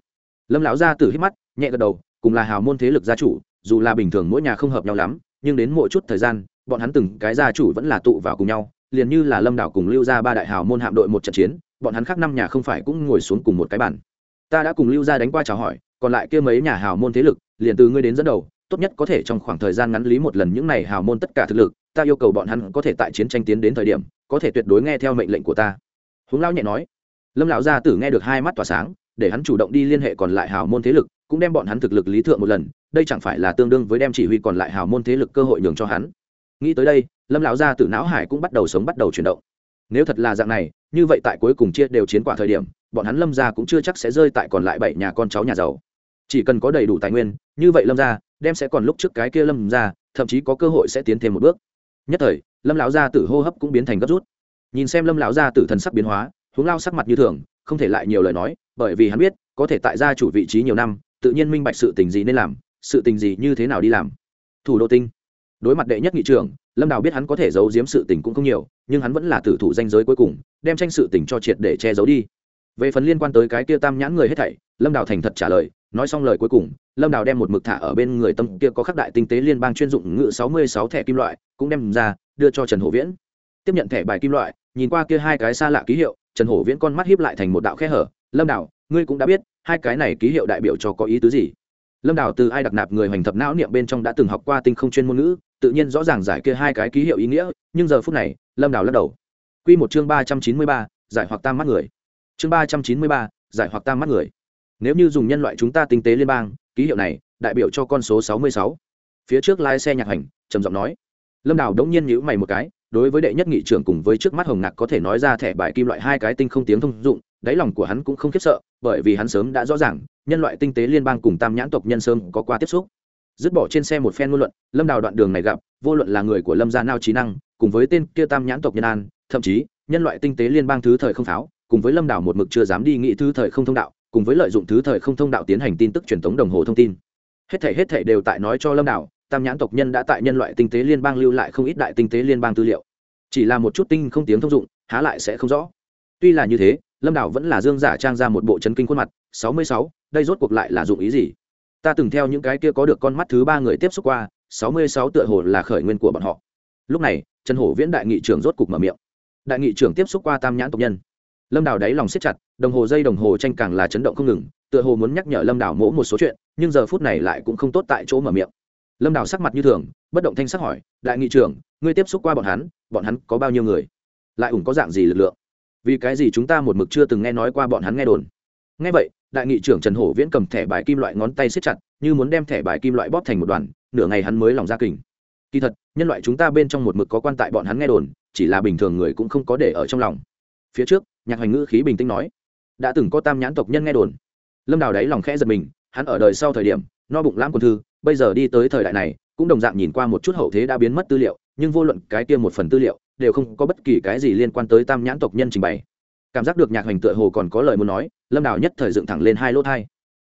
lâm lão gia tử hít mắt, nhẹ gật đầu, cùng là Hào môn thế lực gia chủ, dù là bình thường mỗi nhà không hợp nhau lắm, nhưng đến mỗi chút thời gian, bọn hắn từng cái gia chủ vẫn là tụ vào cùng nhau, liền như là lâm đảo cùng lưu ra ba đại hào môn hạm đội một trận chiến, bọn hắn khác năm nhà không phải cũng ngồi xuống cùng một cái bản ta đã cùng lưu ra đánh qua chào hỏi, còn lại kia mấy nhà hào môn thế lực, liền từ ngươi đến dẫn đầu, tốt nhất có thể trong khoảng thời gian ngắn lý một lần những này hào môn tất cả thực lực, ta yêu cầu bọn hắn có thể tại chiến tranh tiến đến thời điểm, có thể tuyệt đối nghe theo mệnh lệnh của ta. Huống Lão nhẹ nói. Lâm lão gia tử nghe được hai mắt tỏa sáng để hắn chủ động đi liên hệ còn lại hào môn thế lực, cũng đem bọn hắn thực lực lý thượng một lần, đây chẳng phải là tương đương với đem chỉ huy còn lại hào môn thế lực cơ hội nhường cho hắn. Nghĩ tới đây, lâm lão gia tử não hải cũng bắt đầu sống bắt đầu chuyển động. Nếu thật là dạng này, như vậy tại cuối cùng chia đều chiến quả thời điểm, bọn hắn lâm gia cũng chưa chắc sẽ rơi tại còn lại bảy nhà con cháu nhà giàu. Chỉ cần có đầy đủ tài nguyên, như vậy lâm gia đem sẽ còn lúc trước cái kia lâm gia, thậm chí có cơ hội sẽ tiến thêm một bước. Nhất thời, lâm lão gia tử hô hấp cũng biến thành gấp rút. Nhìn xem lâm lão gia tử thần sắc biến hóa, huống lao sắc mặt như thường, không thể lại nhiều lời nói bởi vì hắn biết, có thể tại gia chủ vị trí nhiều năm, tự nhiên minh bạch sự tình gì nên làm, sự tình gì như thế nào đi làm. Thủ đô tinh. Đối mặt đệ nhất nghị trưởng, lâm đào biết hắn có thể giấu giếm sự tình cũng không nhiều, nhưng hắn vẫn là tử thủ danh giới cuối cùng, đem tranh sự tình cho triệt để che giấu đi. Về phần liên quan tới cái kia tam nhãn người hết thảy, lâm đào thành thật trả lời, nói xong lời cuối cùng, lâm đào đem một mực thả ở bên người tâm kia có khắc đại tinh tế liên bang chuyên dụng ngự sáu mươi sáu thẻ kim loại, cũng đem ra, đưa cho trần hổ viễn. Tiếp nhận thẻ bài kim loại, nhìn qua kia hai cái xa lạ ký hiệu, trần hổ viễn con mắt hiếp lại thành một đạo khe hở lâm Đảo, ngươi cũng đã biết hai cái này ký hiệu đại biểu cho có ý tứ gì. Lâm Đảo từ ai đặc nạp người hoành thập não niệm bên trong đã từng học qua tinh không chuyên môn ngữ tự nhiên rõ ràng giải kia hai cái ký hiệu ý nghĩa nhưng giờ phút này lâm Đảo lắc đầu. Q một chương ba trăm chín mươi ba giải hoặc tam mắt người. Chương ba trăm chín mươi ba giải hoặc tam mắt người. Nếu như dùng nhân loại chúng ta tinh tế liên bang ký hiệu này đại biểu cho con số sáu mươi sáu. Phía trước lái xe nhạc hành trầm giọng nói. Lâm đào đống nhiên nhữ mày một cái đối với đệ nhất nghị trưởng cùng với trước mắt hồng ngạc có thể nói ra thẻ bài kim loại hai cái tinh không tiếng thông dụng đáy lòng của hắn cũng không khiếp sợ, bởi vì hắn sớm đã rõ ràng, nhân loại tinh tế liên bang cùng tam nhãn tộc nhân sớm có qua tiếp xúc. Dứt bỏ trên xe một phen ngôn luận, lâm đào đoạn đường này gặp, vô luận là người của lâm gia nao trí năng, cùng với tên kia tam nhãn tộc nhân an, thậm chí, nhân loại tinh tế liên bang thứ thời không pháo, cùng với lâm đào một mực chưa dám đi nghĩ thứ thời không thông đạo, cùng với lợi dụng thứ thời không thông đạo tiến hành tin tức truyền thống đồng hồ thông tin. Hết thể hết thể đều tại nói cho lâm đào, tam nhãn tộc nhân đã tại nhân loại tinh tế liên bang lưu lại không ít đại tinh tế liên bang tư liệu. Chỉ là một chút tinh không tiếng thông dụng, há lại sẽ không rõ. Tuy là như thế lâm đảo vẫn là dương giả trang ra một bộ chấn kinh khuôn mặt, sáu mươi sáu, đây rốt cuộc lại là dụng ý gì? Ta từng theo những cái kia có được con mắt thứ ba người tiếp xúc qua, sáu mươi sáu tựa hồ là khởi nguyên của bọn họ. Lúc này, trần hổ viễn đại nghị trưởng rốt cục mở miệng. Đại nghị trưởng tiếp xúc qua tam nhãn tộc nhân. Lâm đảo đáy lòng siết chặt, đồng hồ dây đồng hồ tranh càng là chấn động không ngừng, tựa hồ muốn nhắc nhở lâm đảo mỗ một số chuyện, nhưng giờ phút này lại cũng không tốt tại chỗ mở miệng. Lâm đảo sắc mặt như thường, bất động thanh sắc hỏi, đại nghị trưởng, ngươi tiếp xúc qua bọn hắn bọn hắn có bao nhiêu người? Lại ủng có dạng gì lực lượng? Vì cái gì chúng ta một mực chưa từng nghe nói qua bọn hắn nghe đồn? Nghe vậy, đại nghị trưởng trần hổ viễn cầm thẻ bài kim loại ngón tay siết chặt, như muốn đem thẻ bài kim loại bóp thành một đoàn, nửa ngày hắn mới lòng ra kình. Kỳ thật, nhân loại chúng ta bên trong một mực có quan tại bọn hắn nghe đồn, chỉ là bình thường người cũng không có để ở trong lòng. Phía trước, nhạc hoành ngữ khí bình tĩnh nói, đã từng có tam nhãn tộc nhân nghe đồn. Lâm đào đáy lòng khẽ giật mình, hắn ở đời sau thời điểm, no bụng lãm quân thư, bây giờ đi tới thời đại này, cũng đồng dạng nhìn qua một chút hậu thế đã biến mất tư liệu, nhưng vô luận cái kia một phần tư liệu đều không có bất kỳ cái gì liên quan tới tam nhãn tộc nhân trình bày. Cảm giác được nhạc hoành tựa hồ còn có lời muốn nói, lâm đào nhất thời dựng thẳng lên hai lỗ thai.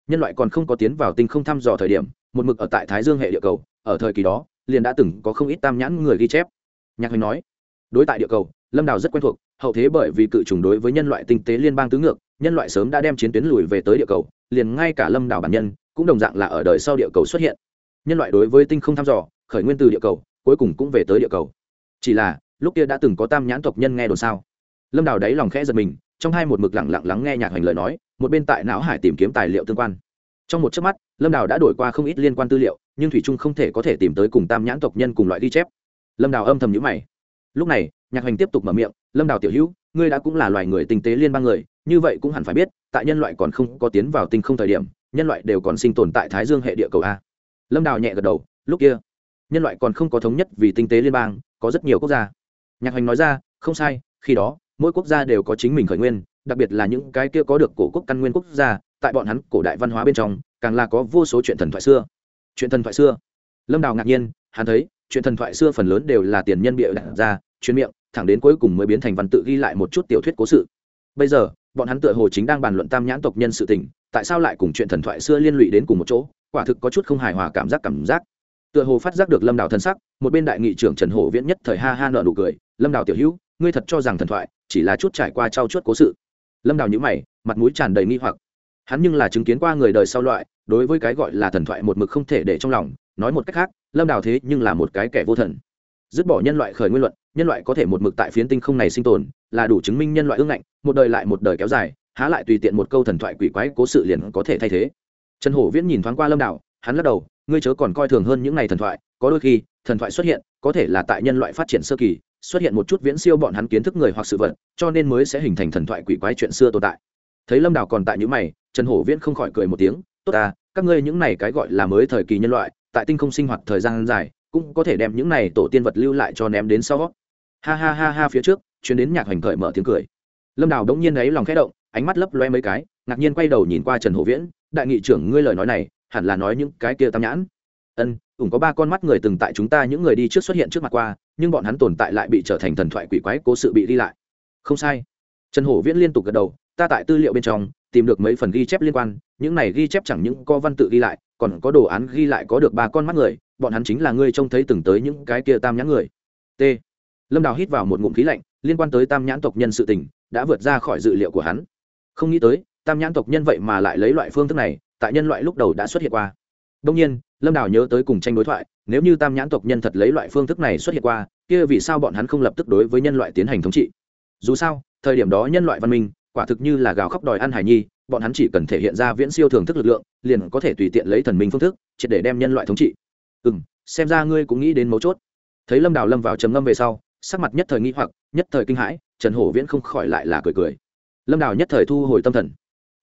Nhân loại còn không có tiến vào tinh không thăm dò thời điểm, một mực ở tại thái dương hệ địa cầu, ở thời kỳ đó, liền đã từng có không ít tam nhãn người ghi chép. Nhạc hoành nói, đối tại địa cầu, lâm đào rất quen thuộc, hậu thế bởi vì cự trùng đối với nhân loại tinh tế liên bang tứ ngược, nhân loại sớm đã đem chiến tuyến lùi về tới địa cầu, liền ngay cả lâm đào bản nhân, cũng đồng dạng là ở đời sau địa cầu xuất hiện. Nhân loại đối với tinh không thăm dò, khởi nguyên từ địa cầu, cuối cùng cũng về tới địa cầu. Chỉ là lúc kia đã từng có tam nhãn tộc nhân nghe đồn sao? Lâm đào đáy lòng khẽ giật mình, trong hai một mực lẳng lặng lắng nghe nhạc hoành lời nói, một bên tại não hải tìm kiếm tài liệu tương quan. Trong một chớp mắt, lâm đào đã đổi qua không ít liên quan tư liệu, nhưng thủy trung không thể có thể tìm tới cùng tam nhãn tộc nhân cùng loại ghi chép. Lâm đào âm thầm nhữ mày. Lúc này, nhạc hoành tiếp tục mở miệng, lâm đào tiểu hữu, ngươi đã cũng là loài người tinh tế liên bang người, như vậy cũng hẳn phải biết, tại nhân loại còn không có tiến vào tinh không thời điểm, nhân loại đều còn sinh tồn tại thái dương hệ địa cầu a. Lâm đào nhẹ gật đầu, lúc kia, nhân loại còn không có thống nhất vì tinh tế liên bang, có rất nhiều quốc gia nhạc hoành nói ra, không sai, khi đó, mỗi quốc gia đều có chính mình khởi nguyên, đặc biệt là những cái kia có được cổ quốc căn nguyên quốc gia, tại bọn hắn cổ đại văn hóa bên trong, càng là có vô số chuyện thần thoại xưa. Chuyện thần thoại xưa. Lâm đào ngạc nhiên, hắn thấy, chuyện thần thoại xưa phần lớn đều là tiền nhân bịa đặt ra chuyên miệng, thẳng đến cuối cùng mới biến thành văn tự ghi lại một chút tiểu thuyết cố sự. Bây giờ, bọn hắn tựa hồ chính đang bàn luận tam nhãn tộc nhân sự tình, tại sao lại cùng chuyện thần thoại xưa liên lụy đến cùng một chỗ, quả thực có chút không hài hòa cảm giác cảm giác. Tựa hồ phát giác được lâm đào thân sắc, một bên đại nghị trưởng trần hổ viễn nhất thời ha ha nợ nụ cười lâm đào tiểu hữu ngươi thật cho rằng thần thoại chỉ là chút trải qua trao chuốt cố sự. Lâm đào nhữ mày mặt mũi tràn đầy nghi hoặc. Hắn nhưng là chứng kiến qua người đời sau loại đối với cái gọi là thần thoại một mực không thể để trong lòng nói một cách khác lâm đào thế nhưng là một cái kẻ vô thần. Dứt bỏ nhân loại khởi nguyên luận nhân loại có thể một mực tại phiến tinh không này sinh tồn là đủ chứng minh nhân loại ương ngạnh một đời lại một đời kéo dài há lại tùy tiện một câu thần thoại quỷ quái cố sự liền có thể thay thế. Trần hổ viễn nhìn thoáng qua lâm Đào, hắn lắc đầu ngươi chớ còn coi thường hơn những ngày thần thoại có đôi khi thần thoại xuất hiện có thể là tại nhân loại phát triển sơ kỳ xuất hiện một chút viễn siêu bọn hắn kiến thức người hoặc sự vật cho nên mới sẽ hình thành thần thoại quỷ quái chuyện xưa tồn tại. Thấy lâm đào còn tại những mày trần hổ viễn không khỏi cười một tiếng tốt à, các ngươi những này cái gọi là mới thời kỳ nhân loại tại tinh không sinh hoạt thời gian dài cũng có thể đem những này tổ tiên vật lưu lại cho ném đến sau ha ha ha ha phía trước chuyến đến nhạc hoành cởi mở tiếng cười. Lâm đào đống nhiên ấy lòng khẽ động ánh mắt lấp loe mấy cái ngạc nhiên quay đầu nhìn qua trần hổ viễn đại nghị trưởng ngươi lời nói này hẳn là nói những cái kia tam nhãn ân, ủng có ba con mắt người từng tại chúng ta những người đi trước xuất hiện trước mặt qua, nhưng bọn hắn tồn tại lại bị trở thành thần thoại quỷ quái cố sự bị đi lại. Không sai. Trần hổ viễn liên tục gật đầu, ta tại tư liệu bên trong tìm được mấy phần ghi chép liên quan, những này ghi chép chẳng những có văn tự ghi lại, còn có đồ án ghi lại có được ba con mắt người, bọn hắn chính là ngươi trông thấy từng tới những cái kia tam nhãn người. T. Lâm đào hít vào một ngụm khí lạnh, liên quan tới tam nhãn tộc nhân sự tình, đã vượt ra khỏi dự liệu của hắn. Không nghĩ tới, tam nhãn tộc nhân vậy mà lại lấy loại phương thức này, tại nhân loại lúc đầu đã xuất hiện qua đông nhiên, lâm đào nhớ tới cùng tranh đối thoại, nếu như tam nhãn tộc nhân thật lấy loại phương thức này xuất hiện qua, kia vì sao bọn hắn không lập tức đối với nhân loại tiến hành thống trị? Dù sao, thời điểm đó nhân loại văn minh, quả thực như là gào khóc đòi ăn hải nhi, bọn hắn chỉ cần thể hiện ra viễn siêu thường thức lực lượng, liền có thể tùy tiện lấy thần minh phương thức, triệt để đem nhân loại thống trị. Ừ xem ra ngươi cũng nghĩ đến mấu chốt. Thấy lâm đào lâm vào trầm ngâm về sau, sắc mặt nhất thời nghi hoặc, nhất thời kinh hãi, trần hổ viễn không khỏi lại là cười cười. Lâm đào nhất thời thu hồi tâm thần.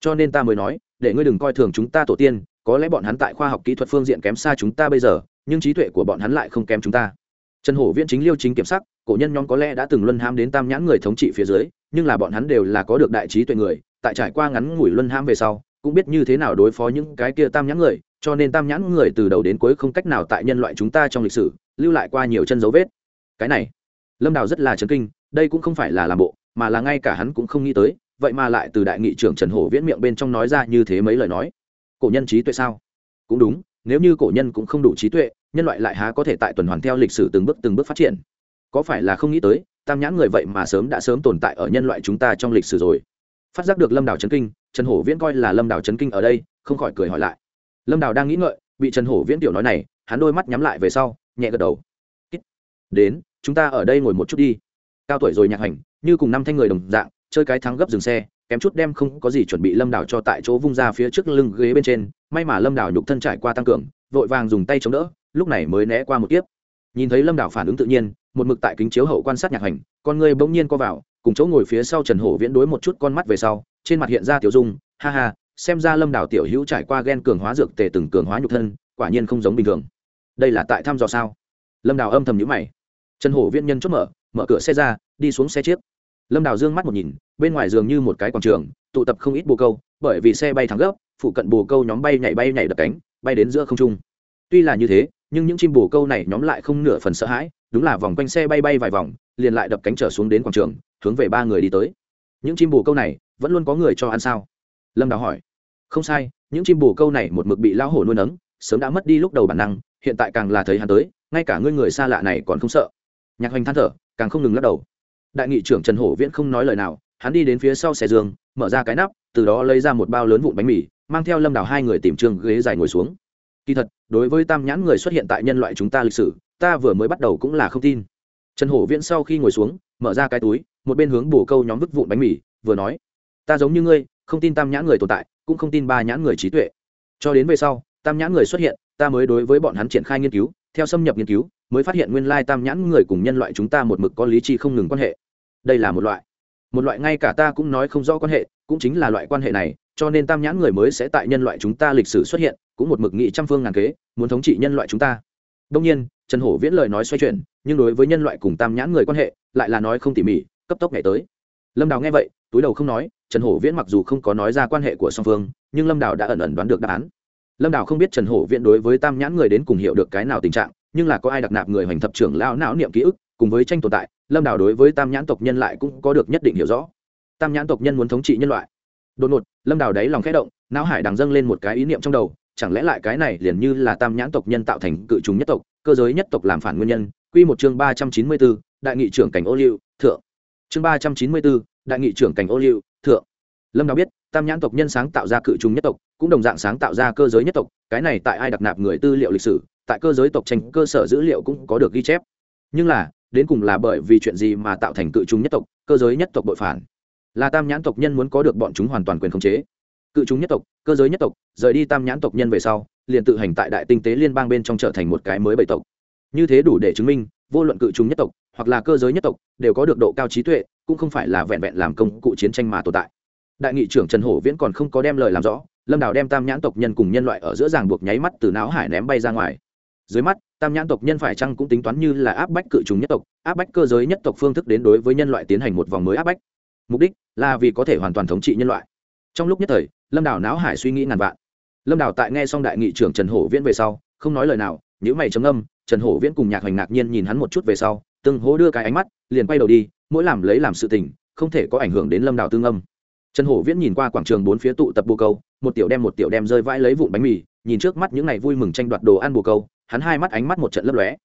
Cho nên ta mới nói, để ngươi đừng coi thường chúng ta tổ tiên có lẽ bọn hắn tại khoa học kỹ thuật phương diện kém xa chúng ta bây giờ, nhưng trí tuệ của bọn hắn lại không kém chúng ta. Trần hổ viễn chính liêu chính kiểm sắc, cổ nhân nhóm có lẽ đã từng luân ham đến tam nhãn người thống trị phía dưới, nhưng là bọn hắn đều là có được đại trí tuệ người, tại trải qua ngắn ngủi luân ham về sau, cũng biết như thế nào đối phó những cái kia tam nhãn người, cho nên tam nhãn người từ đầu đến cuối không cách nào tại nhân loại chúng ta trong lịch sử, lưu lại qua nhiều chân dấu vết. Cái này, lâm đào rất là chấn kinh, đây cũng không phải là làm bộ, mà là ngay cả hắn cũng không nghĩ tới, vậy mà lại từ đại nghị trưởng trần hổ viễn miệng bên trong nói ra như thế mấy lời nói cổ nhân trí tuệ sao? Cũng đúng, nếu như cổ nhân cũng không đủ trí tuệ, nhân loại lại há có thể tại tuần hoàn theo lịch sử từng bước từng bước phát triển? Có phải là không nghĩ tới, tam nhãn người vậy mà sớm đã sớm tồn tại ở nhân loại chúng ta trong lịch sử rồi? Phát giác được lâm đào trấn kinh, trần hổ viễn coi là lâm đào trấn kinh ở đây, không khỏi cười hỏi lại. Lâm đào đang nghĩ ngợi, bị trần hổ viễn tiểu nói này, hắn đôi mắt nhắm lại về sau, nhẹ gật đầu. Đến, chúng ta ở đây ngồi một chút đi. Cao tuổi rồi nhạc hành, như cùng năm thanh người đồng dạng, chơi cái thắng gấp dừng xe kém chút đem không có gì chuẩn bị lâm đảo cho tại chỗ vung ra phía trước lưng ghế bên trên, may mà lâm đảo nhục thân trải qua tăng cường, vội vàng dùng tay chống đỡ, lúc này mới né qua một kiếp. Nhìn thấy lâm đảo phản ứng tự nhiên, một mực tại kính chiếu hậu quan sát nhạc hành con người bỗng nhiên co vào, cùng chỗ ngồi phía sau trần hổ viễn đối một chút con mắt về sau, trên mặt hiện ra tiểu dung, ha ha, xem ra lâm đảo tiểu hữu trải qua ghen cường hóa dược tề từng cường hóa nhục thân, quả nhiên không giống bình thường. Đây là tại thăm dò sao? Lâm đảo âm thầm nhữ mày. Trần hổ viễn nhân chốt mở mở cửa xe ra, đi xuống xe chiếc lâm đào dương mắt một nhìn, bên ngoài dường như một cái quảng trường, tụ tập không ít bồ câu, bởi vì xe bay thắng gấp, phụ cận bồ câu nhóm bay nhảy bay nhảy đập cánh, bay đến giữa không trung. Tuy là như thế, nhưng những chim bồ câu này nhóm lại không nửa phần sợ hãi, đúng là vòng quanh xe bay bay vài vòng, liền lại đập cánh trở xuống đến quảng trường, hướng về ba người đi tới. Những chim bồ câu này, vẫn luôn có người cho ăn sao? Lâm đào hỏi. Không sai, những chim bồ câu này một mực bị lao hổ nuôi nấng, sớm đã mất đi lúc đầu bản năng, hiện tại càng là thấy hắn tới, ngay cả ngươi người xa lạ này còn không sợ. Nhạc hoành than thở, càng không ngừng lắc đầu đại nghị trưởng trần hổ viễn không nói lời nào, hắn đi đến phía sau xe giường, mở ra cái nắp, từ đó lấy ra một bao lớn vụn bánh mì, mang theo lâm đào hai người tìm trường ghế dài ngồi xuống. Kỳ thật, đối với tam nhãn người xuất hiện tại nhân loại chúng ta lịch sử, ta vừa mới bắt đầu cũng là không tin. Trần hổ viễn sau khi ngồi xuống, mở ra cái túi, một bên hướng bổ câu nhóm vứt vụn bánh mì, vừa nói, ta giống như ngươi, không tin tam nhãn người tồn tại, cũng không tin ba nhãn người trí tuệ. Cho đến về sau, tam nhãn người xuất hiện, ta mới đối với bọn hắn triển khai nghiên cứu, theo xâm nhập nghiên cứu mới phát hiện nguyên lai tam nhãn người cùng nhân loại chúng ta một mực có lý trí không ngừng quan hệ. Đây là một loại. Một loại ngay cả ta cũng nói không rõ quan hệ, cũng chính là loại quan hệ này, cho nên tam nhãn người mới sẽ tại nhân loại chúng ta lịch sử xuất hiện, cũng một mực nghị trăm phương ngàn kế, muốn thống trị nhân loại chúng ta. Đông nhiên, trần hổ viễn lời nói xoay chuyển, nhưng đối với nhân loại cùng tam nhãn người quan hệ, lại là nói không tỉ mỉ, cấp tốc ngày tới. Lâm đào nghe vậy, túi đầu không nói, trần hổ viễn mặc dù không có nói ra quan hệ của song phương, nhưng lâm đào đã ẩn ẩn đoán được đáp án. Lâm đào không biết trần hổ viễn đối với tam nhãn người đến cùng hiểu được cái nào tình trạng nhưng là có ai đặc nạp người hoành thập trưởng lao não niệm ký ức, cùng với tranh tồn tại, lâm đào đối với tam nhãn tộc nhân lại cũng có được nhất định hiểu rõ. Tam nhãn tộc nhân muốn thống trị nhân loại. Đột ngột, lâm đào đáy lòng khẽ động, não hải đằng dâng lên một cái ý niệm trong đầu, chẳng lẽ lại cái này liền như là tam nhãn tộc nhân tạo thành cự trùng nhất tộc, cơ giới nhất tộc làm phản nguyên nhân? Q một chương ba trăm chín mươi bốn, đại nghị trưởng cảnh ô liu, thượng. Chương ba trăm chín mươi bốn, đại nghị trưởng cảnh ô liu, thượng. Lâm đào biết, tam nhãn tộc nhân sáng tạo ra cự trùng nhất tộc, cũng đồng dạng sáng tạo ra cơ giới nhất tộc, cái này tại ai đặc nạp người tư liệu lịch sử tại cơ giới tộc tranh cơ sở dữ liệu cũng có được ghi chép. Nhưng là, đến cùng là bởi vì chuyện gì mà tạo thành cự chúng nhất tộc, cơ giới nhất tộc bội phản? Là tam nhãn tộc nhân muốn có được bọn chúng hoàn toàn quyền khống chế. Cự chúng nhất tộc, cơ giới nhất tộc, rời đi tam nhãn tộc nhân về sau, liền tự hành tại đại tinh tế liên bang bên trong trở thành một cái mới bảy tộc. Như thế đủ để chứng minh, vô luận cự chúng nhất tộc, hoặc là cơ giới nhất tộc, đều có được độ cao trí tuệ, cũng không phải là vẹn vẹn làm công cụ chiến tranh mà tồn tại. Đại nghị trưởng trần hổ viễn còn không có đem lời làm rõ, lâm đào đem tam nhãn tộc nhân cùng nhân loại ở giữa ràng buộc nháy mắt từ não hải ném bay ra ngoài dưới mắt, tam nhãn tộc nhân phải chăng cũng tính toán như là áp bách cự trùng nhất tộc, áp bách cơ giới nhất tộc phương thức đến đối với nhân loại tiến hành một vòng mới áp bách. Mục đích là vì có thể hoàn toàn thống trị nhân loại. Trong lúc nhất thời, lâm đảo não hải suy nghĩ ngàn vạn. Lâm đảo tại nghe xong đại nghị trưởng trần hổ viễn về sau, không nói lời nào những mày chấm âm trần hổ viễn cùng nhạc hoành ngạc nhiên nhìn hắn một chút về sau, từng hố đưa cái ánh mắt, liền quay đầu đi, mỗi làm lấy làm sự tình, không thể có ảnh hưởng đến lâm đảo tương âm trần hổ viễn nhìn qua quảng trường bốn phía tụ tập bồ câu, một tiểu đem một tiểu đem rơi vãi lấy vụn bánh mì, nhìn trước mắt những ngày vui mừng tranh đoạt đồ ăn bồ câu hắn hai mắt ánh mắt một trận lấp lóe.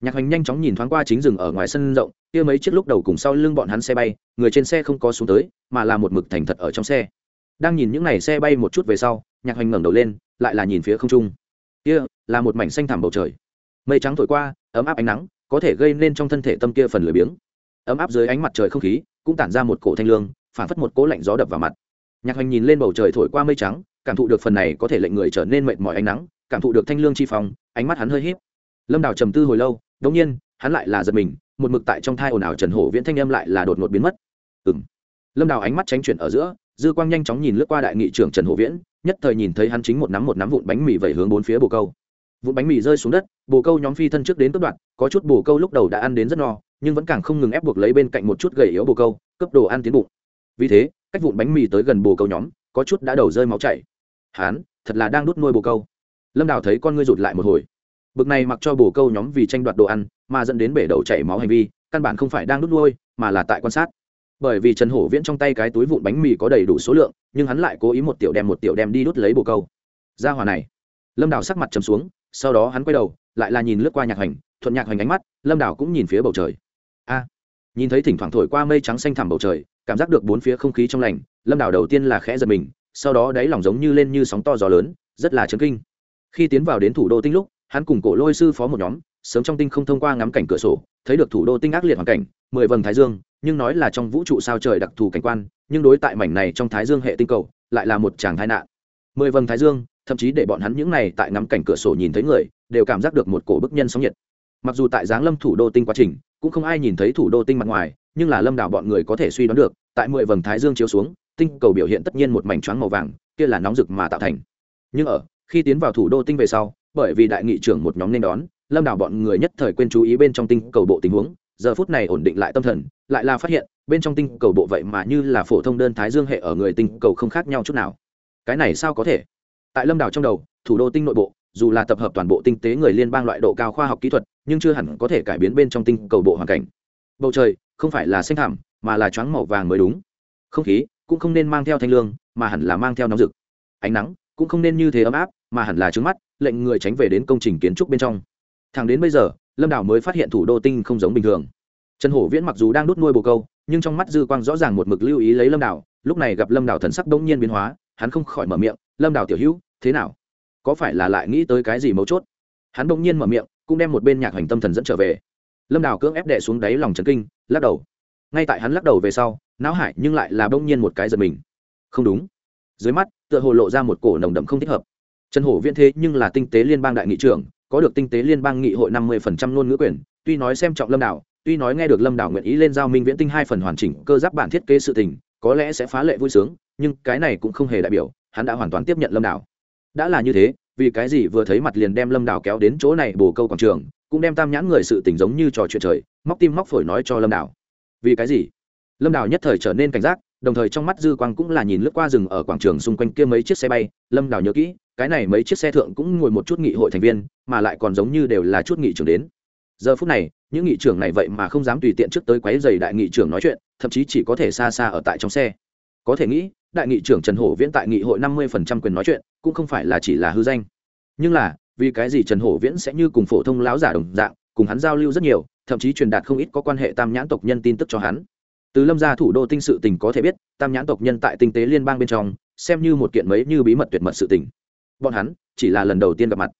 Nhạc hoành nhanh chóng nhìn thoáng qua chính rừng ở ngoài sân rộng, kia mấy chiếc lúc đầu cùng sau lưng bọn hắn xe bay, người trên xe không có xuống tới, mà là một mực thành thật ở trong xe. Đang nhìn những ngày xe bay một chút về sau, nhạc hoành ngẩng đầu lên, lại là nhìn phía không trung. Kia, là một mảnh xanh thẳm bầu trời. Mây trắng thổi qua, ấm áp ánh nắng, có thể gây nên trong thân thể tâm kia phần lười biếng. Ấm áp dưới ánh mặt trời không khí, cũng tản ra một cổ thanh lương, phản phất một cỗ lạnh gió đập vào mặt. Nhạc hoành nhìn lên bầu trời thổi qua mây trắng, cảm thụ được phần này có thể lệnh người trở nên mệt mỏi ánh nắng cảm thụ được thanh lương chi phong, ánh mắt hắn hơi híp. Lâm đào trầm tư hồi lâu đống nhiên, hắn lại là giật mình, một mực tại trong thai ồn ào trần hổ viễn thanh âm lại là đột ngột biến mất. Ừng lâm đào ánh mắt tránh chuyển ở giữa, dư quang nhanh chóng nhìn lướt qua đại nghị trưởng trần hổ viễn, nhất thời nhìn thấy hắn chính một nắm một nắm vụn bánh mì vẩy hướng bốn phía bồ câu. Vụn bánh mì rơi xuống đất, bồ câu nhóm phi thân trước đến cướp đoạn có chút bồ câu lúc đầu đã ăn đến rất no, nhưng vẫn càng không ngừng ép buộc lấy bên cạnh một chút gầy yếu bồ câu cấp đồ ăn tiến bụng. Vì thế, cách vụn bánh mì tới gần bồ câu nhóm, có chút đã đầu rơi máu chảy. Hán, thật là đang đút nuôi bồ câu lâm đào thấy con ngươi rụt lại một hồi. Bực này mặc cho bồ câu nhóm vì tranh đoạt đồ ăn, mà dẫn đến bể đầu chảy máu hành vi, căn bản không phải đang đút nuôi, mà là tại quan sát. Bởi vì trần hổ viễn trong tay cái túi vụn bánh mì có đầy đủ số lượng, nhưng hắn lại cố ý một tiểu đem một tiểu đem đi đút lấy bồ câu. Ra hòa này. Lâm đào sắc mặt chấm xuống, sau đó hắn quay đầu, lại là nhìn lướt qua nhạc hành, thuận nhạc hành ánh mắt, lâm đào cũng nhìn phía bầu trời. A! Nhìn thấy thỉnh thoảng thổi qua mây trắng xanh thẳm bầu trời, cảm giác được bốn phía không khí trong lành, lâm đào đầu tiên là khẽ giật mình, sau đó đáy lòng giống như lên như sóng to gió lớn, rất là chấn kinh khi tiến vào đến thủ đô tinh lúc, hắn cùng cổ lôi sư phó một nhóm, sớm trong tinh không thông qua ngắm cảnh cửa sổ, thấy được thủ đô tinh ác liệt hoàn cảnh, mười vầng thái dương, nhưng nói là trong vũ trụ sao trời đặc thù cảnh quan, nhưng đối tại mảnh này trong thái dương hệ tinh cầu, lại là một chàng tai nạn. Mười vầng thái dương, thậm chí để bọn hắn những này tại ngắm cảnh cửa sổ nhìn thấy người, đều cảm giác được một cổ bức nhân sóng nhiệt. Mặc dù tại giáng lâm thủ đô tinh quá trình, cũng không ai nhìn thấy thủ đô tinh mặt ngoài, nhưng là lâm đảo bọn người có thể suy đoán được, tại mười vầng thái dương chiếu xuống, tinh cầu biểu hiện tất nhiên một mảnh choáng màu vàng, kia là nóng rực mà tạo thành. Nhưng ở khi tiến vào thủ đô tinh về sau, bởi vì đại nghị trưởng một nhóm nên đón, lâm đảo bọn người nhất thời quên chú ý bên trong tinh cầu bộ tình huống, giờ phút này ổn định lại tâm thần, lại là phát hiện, bên trong tinh cầu bộ vậy mà như là phổ thông đơn thái dương hệ ở người tinh cầu không khác nhau chút nào. Cái này sao có thể? Tại lâm đảo trong đầu, thủ đô tinh nội bộ, dù là tập hợp toàn bộ tinh tế người liên bang loại độ cao khoa học kỹ thuật, nhưng chưa hẳn có thể cải biến bên trong tinh cầu bộ hoàn cảnh. Bầu trời, không phải là xanh thảm mà là choáng màu vàng mới đúng. Không khí, cũng không nên mang theo thanh lương, mà hẳn là mang theo nóng rực. Ánh nắng cũng không nên như thế ấm áp, mà hẳn là trứng mắt, lệnh người tránh về đến công trình kiến trúc bên trong. Thẳng đến bây giờ, lâm đảo mới phát hiện thủ đô tinh không giống bình thường. Trần hổ viễn mặc dù đang đút nuôi bồ câu, nhưng trong mắt dư quang rõ ràng một mực lưu ý lấy lâm đảo, lúc này gặp lâm đảo thần sắc đông nhiên biến hóa, hắn không khỏi mở miệng, lâm đảo tiểu hữu, thế nào? Có phải là lại nghĩ tới cái gì mấu chốt? Hắn đông nhiên mở miệng, cũng đem một bên nhạc hoành tâm thần dẫn trở về. Lâm đảo cưỡng ép đệ xuống đáy lòng trấn kinh, lắc đầu. Ngay tại hắn lắc đầu về sau, não hải nhưng lại là đông nhiên một cái giật mình. Không đúng dưới mắt, tựa hồ lộ ra một cổ nồng đậm không thích hợp. Trần hổ viễn thế nhưng là tinh tế liên bang đại nghị trưởng, có được tinh tế liên bang nghị hội năm mươi phần trăm ngôn ngữ quyền, tuy nói xem trọng lâm đảo, tuy nói nghe được lâm đảo nguyện ý lên giao minh viễn tinh hai phần hoàn chỉnh cơ giáp bản thiết kế sự tình, có lẽ sẽ phá lệ vui sướng, nhưng cái này cũng không hề đại biểu hắn đã hoàn toàn tiếp nhận lâm đảo. Đã là như thế, vì cái gì vừa thấy mặt liền đem lâm đảo kéo đến chỗ này bồ câu quảng trường, cũng đem tam nhãn người sự tình giống như trò chuyện trời, móc tim móc phổi nói cho lâm đảo. Vì cái gì? Lâm đảo nhất thời trở nên cảnh giác đồng thời trong mắt dư quang cũng là nhìn lướt qua rừng ở quảng trường xung quanh kia mấy chiếc xe bay, lâm đào nhớ kỹ, cái này mấy chiếc xe thượng cũng ngồi một chút nghị hội thành viên, mà lại còn giống như đều là chút nghị trưởng đến. Giờ phút này, những nghị trưởng này vậy mà không dám tùy tiện trước tới quấy giày đại nghị trưởng nói chuyện, thậm chí chỉ có thể xa xa ở tại trong xe. Có thể nghĩ, đại nghị trưởng trần hổ viễn tại nghị hội năm mươi phần trăm quyền nói chuyện, cũng không phải là chỉ là hư danh. Nhưng là, vì cái gì trần hổ viễn sẽ như cùng phổ thông láo giả đồng dạng, cùng hắn giao lưu rất nhiều, thậm chí truyền đạt không ít có quan hệ tam nhãn tộc nhân tin tức cho hắn? Từ lâm gia thủ đô tinh sự tình có thể biết, tam nhãn tộc nhân tại tinh tế liên bang bên trong, xem như một kiện mấy như bí mật tuyệt mật sự tình. Bọn hắn chỉ là lần đầu tiên gặp mặt.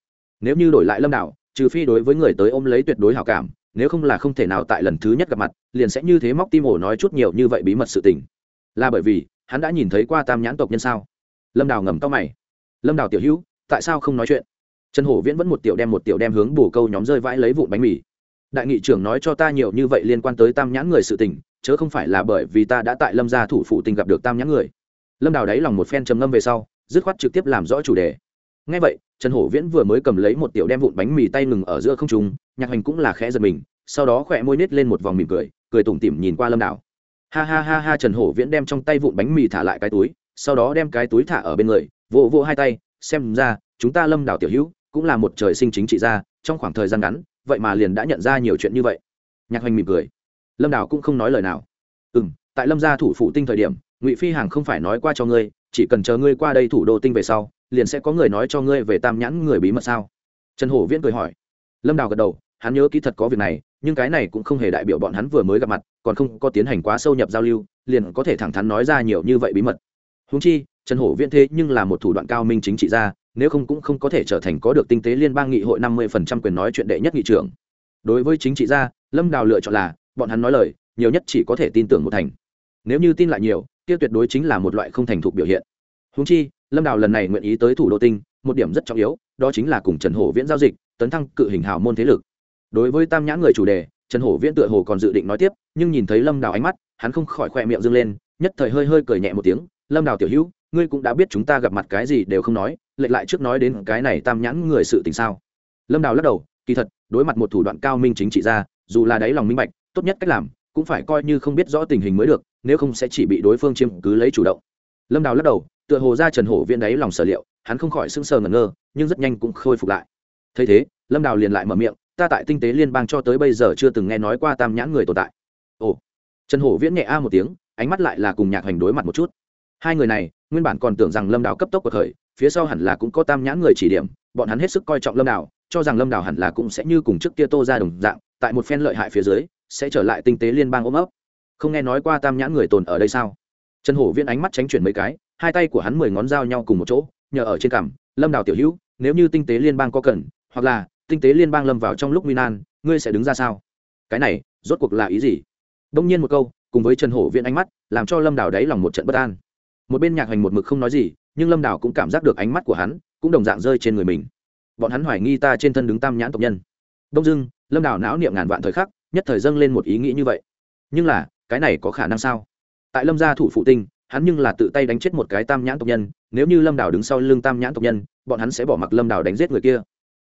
Nếu như đổi lại lâm đạo, trừ phi đối với người tới ôm lấy tuyệt đối hảo cảm, nếu không là không thể nào tại lần thứ nhất gặp mặt, liền sẽ như thế móc tim ổ nói chút nhiều như vậy bí mật sự tình. Là bởi vì, hắn đã nhìn thấy qua tam nhãn tộc nhân sao? Lâm đào ngầm tóc mày. Lâm đào tiểu hữu, tại sao không nói chuyện? Trần hổ viễn vẫn một tiểu đem một tiểu đem hướng bù câu nhóm rơi vãi lấy vụn bánh mì đại nghị trưởng nói cho ta nhiều như vậy liên quan tới tam nhãn người sự tình, chớ không phải là bởi vì ta đã tại lâm gia thủ phủ tình gặp được tam nhãn người. Lâm đào đáy lòng một phen trầm ngâm về sau, dứt khoát trực tiếp làm rõ chủ đề. Ngay vậy, trần hổ viễn vừa mới cầm lấy một tiểu đem vụn bánh mì tay ngừng ở giữa không trung, nhạc hành cũng là khẽ giật mình, sau đó khỏe môi nít lên một vòng mỉm cười cười tủm tỉm nhìn qua lâm đào. Ha ha ha ha, trần hổ viễn đem trong tay vụn bánh mì thả lại cái túi, sau đó đem cái túi thả ở bên người, vỗ vỗ hai tay, xem ra, chúng ta lâm đào tiểu hữu cũng là một trời sinh chính trị gia, trong khoảng thời gian ngắn vậy mà liền đã nhận ra nhiều chuyện như vậy. Nhạc hoành mỉm cười. Lâm đào cũng không nói lời nào. Ừ m tại lâm gia thủ phủ tinh thời điểm, ngụy phi hàng không phải nói qua cho ngươi, chỉ cần chờ ngươi qua đây thủ đô tinh về sau, liền sẽ có người nói cho ngươi về tam nhãn người bí mật sao? Trần hổ viễn cười hỏi. Lâm đào gật đầu, hắn nhớ kỹ thật có việc này, nhưng cái này cũng không hề đại biểu bọn hắn vừa mới gặp mặt, còn không có tiến hành quá sâu nhập giao lưu, liền có thể thẳng thắn nói ra nhiều như vậy bí mật. Húng chi, trần hổ viễn thế nhưng là một thủ đoạn cao minh chính trị gia nếu không cũng không có thể trở thành có được tinh tế liên bang nghị hội năm mươi phần trăm quyền nói chuyện đệ nhất nghị trưởng. Đối với chính trị gia, lâm đào lựa chọn là, bọn hắn nói lời, nhiều nhất chỉ có thể tin tưởng một thành. Nếu như tin lại nhiều, kia tuyệt đối chính là một loại không thành thục biểu hiện. Huống chi, lâm đào lần này nguyện ý tới thủ đô tinh, một điểm rất trọng yếu, đó chính là cùng trần hổ viễn giao dịch, tấn thăng cự hình hào môn thế lực. Đối với tam nhãn người chủ đề, trần hổ viễn tựa hồ còn dự định nói tiếp, nhưng nhìn thấy lâm đào ánh mắt, hắn không khỏi khẽ miệng dương lên, nhất thời hơi hơi cười nhẹ một tiếng, lâm đào tiểu hữu ngươi cũng đã biết chúng ta gặp mặt cái gì đều không nói, lệch lại trước nói đến cái này tam nhãn người sự tình sao? Lâm đào lắc đầu, kỳ thật, đối mặt một thủ đoạn cao minh chính trị ra, dù là đáy lòng minh bạch, tốt nhất cách làm, cũng phải coi như không biết rõ tình hình mới được, nếu không sẽ chỉ bị đối phương chiếm cứ lấy chủ động. Lâm đào lắc đầu, tựa hồ ra trần hổ viên đáy lòng sở liệu, hắn không khỏi sững sờ ngẩn ngơ, nhưng rất nhanh cũng khôi phục lại. Thấy thế, lâm đào liền lại mở miệng, ta tại tinh tế liên bang cho tới bây giờ chưa từng nghe nói qua tam nhãn người tồn tại. Ồ. Trần hổ viễn nhẹ a một tiếng, ánh mắt lại là cùng nhạc hành đối mặt một chút. Hai người này nguyên bản còn tưởng rằng lâm đào cấp tốc của thời, phía sau hẳn là cũng có tam nhãn người chỉ điểm, bọn hắn hết sức coi trọng lâm đào cho rằng lâm đào hẳn là cũng sẽ như cùng trước kia tô ra đồng dạng, tại một phen lợi hại phía dưới, sẽ trở lại tinh tế liên bang ôm ấp. Không nghe nói qua tam nhãn người tồn ở đây sao? Trần hổ viễn ánh mắt tránh chuyển mấy cái, hai tay của hắn mười ngón dao nhau cùng một chỗ, nhờ ở trên cằm, lâm đào tiểu hữu, nếu như tinh tế liên bang có cần, hoặc là tinh tế liên bang lâm vào trong lúc nguy nan, ngươi sẽ đứng ra sao? Cái này, rốt cuộc là ý gì? Đông nhiên một câu, cùng với trần hổ viễn ánh mắt, làm cho lâm đào đáy lòng một trận bất an một bên nhạc hành một mực không nói gì, nhưng lâm đào cũng cảm giác được ánh mắt của hắn cũng đồng dạng rơi trên người mình. Bọn hắn hoài nghi ta trên thân đứng tam nhãn tộc nhân. Đông dưng lâm đào não niệm ngàn vạn thời khắc, nhất thời dâng lên một ý nghĩ như vậy. Nhưng là, cái này có khả năng sao? Tại lâm gia thủ phụ tinh, hắn nhưng là tự tay đánh chết một cái tam nhãn tộc nhân, nếu như lâm đào đứng sau lưng tam nhãn tộc nhân, bọn hắn sẽ bỏ mặc lâm đào đánh giết người kia.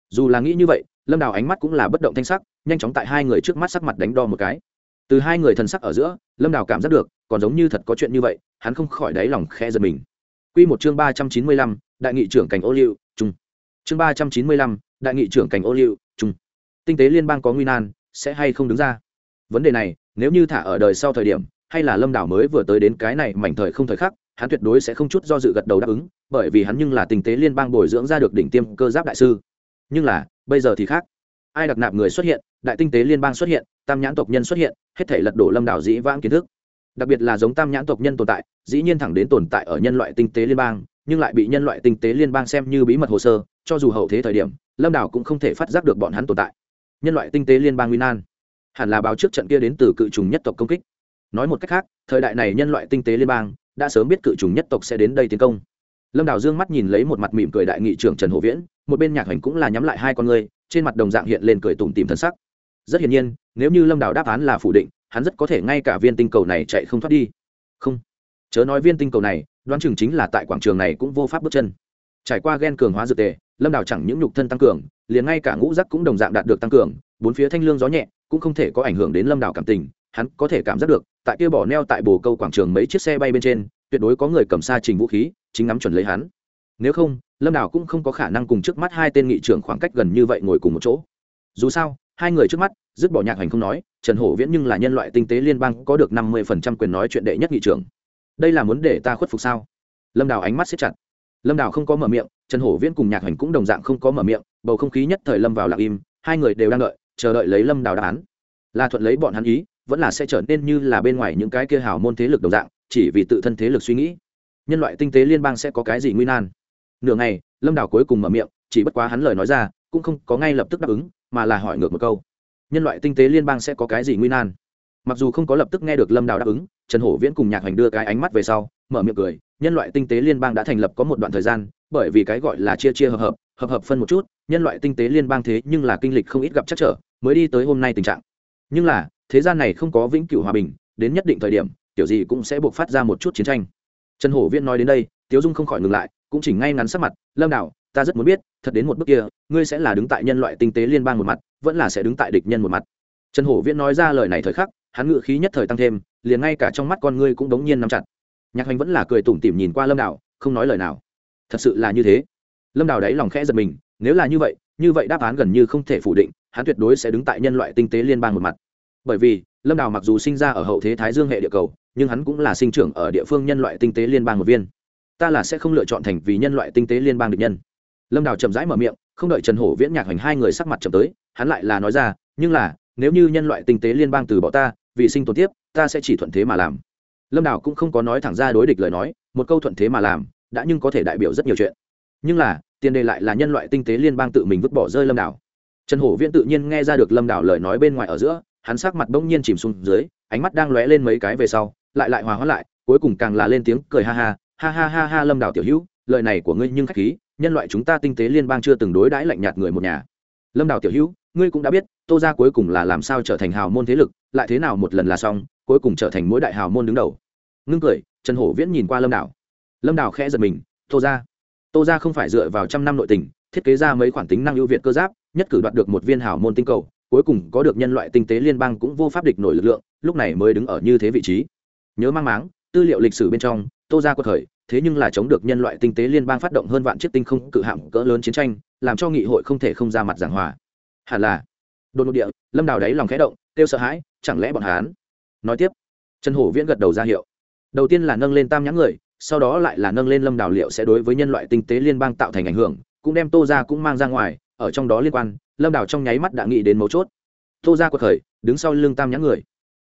Dù là nghĩ như vậy, lâm đào ánh mắt cũng là bất động thanh sắc, nhanh chóng tại hai người trước mắt sắc mặt đánh đo một cái. Từ hai người thần sắc ở giữa, lâm đào cảm giác được còn giống như thật có chuyện như vậy, hắn không khỏi đáy lòng khe giật mình. Q một chương ba trăm chín mươi lăm, đại nghị trưởng cảnh ô liu, trung. Chương ba trăm chín mươi lăm, đại nghị trưởng cảnh ô liu, trung. Tinh tế liên bang có nguy nan, sẽ hay không đứng ra? Vấn đề này, nếu như thả ở đời sau thời điểm, hay là lâm đảo mới vừa tới đến cái này mảnh thời không thời khắc, hắn tuyệt đối sẽ không chút do dự gật đầu đáp ứng, bởi vì hắn nhưng là tinh tế liên bang bồi dưỡng ra được đỉnh tiêm cơ giáp đại sư. Nhưng là, bây giờ thì khác. Ai đặc nạp người xuất hiện, đại tinh tế liên bang xuất hiện, tam nhãn tộc nhân xuất hiện, hết thể lật đổ lâm đảo dĩ vãng kiến thức đặc biệt là giống tam nhãn tộc nhân tồn tại, dĩ nhiên thẳng đến tồn tại ở nhân loại tinh tế liên bang, nhưng lại bị nhân loại tinh tế liên bang xem như bí mật hồ sơ, cho dù hậu thế thời điểm, lâm đảo cũng không thể phát giác được bọn hắn tồn tại. Nhân loại tinh tế liên bang nguy nan. Hẳn là báo trước trận kia đến từ cự trùng nhất tộc công kích. Nói một cách khác, thời đại này nhân loại tinh tế liên bang, đã sớm biết cự trùng nhất tộc sẽ đến đây tiến công. Lâm đảo dương mắt nhìn lấy một mặt mỉm cười đại nghị trưởng trần hồ viễn, một bên nhạc hành cũng là nhắm lại hai con người trên mặt đồng dạng hiện lên cười tủm tìm thân sắc. Rất hiển nhiên, nếu như lâm đảo đáp án là phủ định hắn rất có thể ngay cả viên tinh cầu này chạy không thoát đi. Không. Chớ nói viên tinh cầu này, đoán chừng chính là tại quảng trường này cũng vô pháp bước chân. Trải qua ghen cường hóa dược tề, lâm đào chẳng những nhục thân tăng cường, liền ngay cả ngũ giác cũng đồng dạng đạt được tăng cường, bốn phía thanh lương gió nhẹ, cũng không thể có ảnh hưởng đến lâm đào cảm tình, hắn có thể cảm giác được, tại kia bỏ neo tại bồ câu quảng trường mấy chiếc xe bay bên trên, tuyệt đối có người cầm xa trình vũ khí, chính ngắm chuẩn lấy hắn. Nếu không, lâm đào cũng không có khả năng cùng trước mắt hai tên nghị trưởng khoảng cách gần như vậy ngồi cùng một chỗ. Dù sao hai người trước mắt, dứt bỏ nhạc hành không nói, trần hổ viễn nhưng là nhân loại tinh tế liên bang, có được năm mươi phần trăm quyền nói chuyện đệ nhất nghị trưởng. Đây là muốn để ta khuất phục sao? Lâm đào ánh mắt xếp chặt. Lâm đào không có mở miệng, trần hổ viễn cùng nhạc hành cũng đồng dạng không có mở miệng, bầu không khí nhất thời lâm vào lạc im, hai người đều đang đợi, chờ đợi lấy lâm đào đáp án. Là thuận lấy bọn hắn ý, vẫn là sẽ trở nên như là bên ngoài những cái kia hào môn thế lực đồng dạng, chỉ vì tự thân thế lực suy nghĩ. Nhân loại tinh tế liên bang sẽ có cái gì nguy nan? Nửa ngày, lâm đào cuối cùng mở miệng, chỉ bất quá hắn lời nói ra, cũng không có ngay lập tức đáp ứng mà là hỏi ngược một câu. Nhân loại tinh tế liên bang sẽ có cái gì nguy nan? Mặc dù không có lập tức nghe được lâm đào đáp ứng, trần hổ viễn cùng nhạc hoành đưa cái ánh mắt về sau, mở miệng cười, nhân loại tinh tế liên bang đã thành lập có một đoạn thời gian, bởi vì cái gọi là chia chia hợp hợp hợp hợp phân một chút, nhân loại tinh tế liên bang thế nhưng là kinh lịch không ít gặp chắc trở, mới đi tới hôm nay tình trạng. Nhưng là, thế gian này không có vĩnh cửu hòa bình, đến nhất định thời điểm, kiểu gì cũng sẽ buộc phát ra một chút chiến tranh. Trần hổ viễn nói đến đây, tiếu dung không khỏi ngừng lại, cũng chỉnh ngay ngắn sắc mặt, lâm đào ta rất muốn biết thật đến một bước kia ngươi sẽ là đứng tại nhân loại tinh tế liên bang một mặt vẫn là sẽ đứng tại địch nhân một mặt. Trần hổ viễn nói ra lời này thời khắc hắn ngự khí nhất thời tăng thêm liền ngay cả trong mắt con ngươi cũng đống nhiên nắm chặt. Nhạc hoành vẫn là cười tủm tỉm nhìn qua lâm Đào, không nói lời nào. Thật sự là như thế. Lâm đào đáy lòng khẽ giật mình nếu là như vậy như vậy đáp án gần như không thể phủ định hắn tuyệt đối sẽ đứng tại nhân loại tinh tế liên bang một mặt. Bởi vì lâm đào mặc dù sinh ra ở hậu thế thái dương hệ địa cầu nhưng hắn cũng là sinh trưởng ở địa phương nhân loại tinh tế liên bang một viên. Ta là sẽ không lựa chọn thành vì nhân loại tinh tế liên bang địch nhân lâm đào chậm rãi mở miệng, không đợi trần hổ viễn nhạc hoành hai người sắc mặt chậm tới, hắn lại là nói ra, nhưng là, nếu như nhân loại tinh tế liên bang từ bỏ ta, vì sinh tồn tiếp, ta sẽ chỉ thuận thế mà làm. Lâm đào cũng không có nói thẳng ra đối địch lời nói, một câu thuận thế mà làm, đã nhưng có thể đại biểu rất nhiều chuyện. Nhưng là, tiền đề lại là nhân loại tinh tế liên bang tự mình vứt bỏ rơi lâm đảo trần hổ viễn tự nhiên nghe ra được lâm đảo lời nói bên ngoài ở giữa, hắn sắc mặt bỗng nhiên chìm xuống dưới, ánh mắt đang lóe lên mấy cái về sau, lại lại hòa hóa lại, cuối cùng càng là lên tiếng cười ha ha ha ha ha ha lâm đảo tiểu hữu, lời này của ngươi nhưng khách khí nhân loại chúng ta tinh tế liên bang chưa từng đối đãi lạnh nhạt người một nhà. Lâm đảo tiểu hữu ngươi cũng đã biết tô ra cuối cùng là làm sao trở thành hào môn thế lực lại thế nào một lần là xong cuối cùng trở thành mỗi đại hào môn đứng đầu. Ngưng cười trần hổ viễn nhìn qua lâm đảo lâm đảo khẽ giật mình tô ra tô ra không phải dựa vào trăm năm nội tình thiết kế ra mấy khoản tính năng ưu việt cơ giáp nhất cử đoạt được một viên hào môn tinh cầu cuối cùng có được nhân loại tinh tế liên bang cũng vô pháp địch nổi lực lượng lúc này mới đứng ở như thế vị trí. Nhớ mang máng tư liệu lịch sử bên trong tô ra quật khởi, thế nhưng là chống được nhân loại tinh tế liên bang phát động hơn vạn chiếc tinh không cự hạm cỡ lớn chiến tranh, làm cho nghị hội không thể không ra mặt giảng hòa. Hẳn là, đồn nội địa, lâm đào đáy lòng khẽ động, kêu sợ hãi, chẳng lẽ bọn hán nói tiếp, trần hổ viễn gật đầu ra hiệu. Đầu tiên là nâng lên tam nhãn người, sau đó lại là nâng lên lâm đào liệu sẽ đối với nhân loại tinh tế liên bang tạo thành ảnh hưởng, cũng đem tô ra cũng mang ra ngoài, ở trong đó liên quan, lâm đào trong nháy mắt đã nghĩ đến mấu chốt. Tô ra quật khởi, đứng sau lưng tam nhãn người.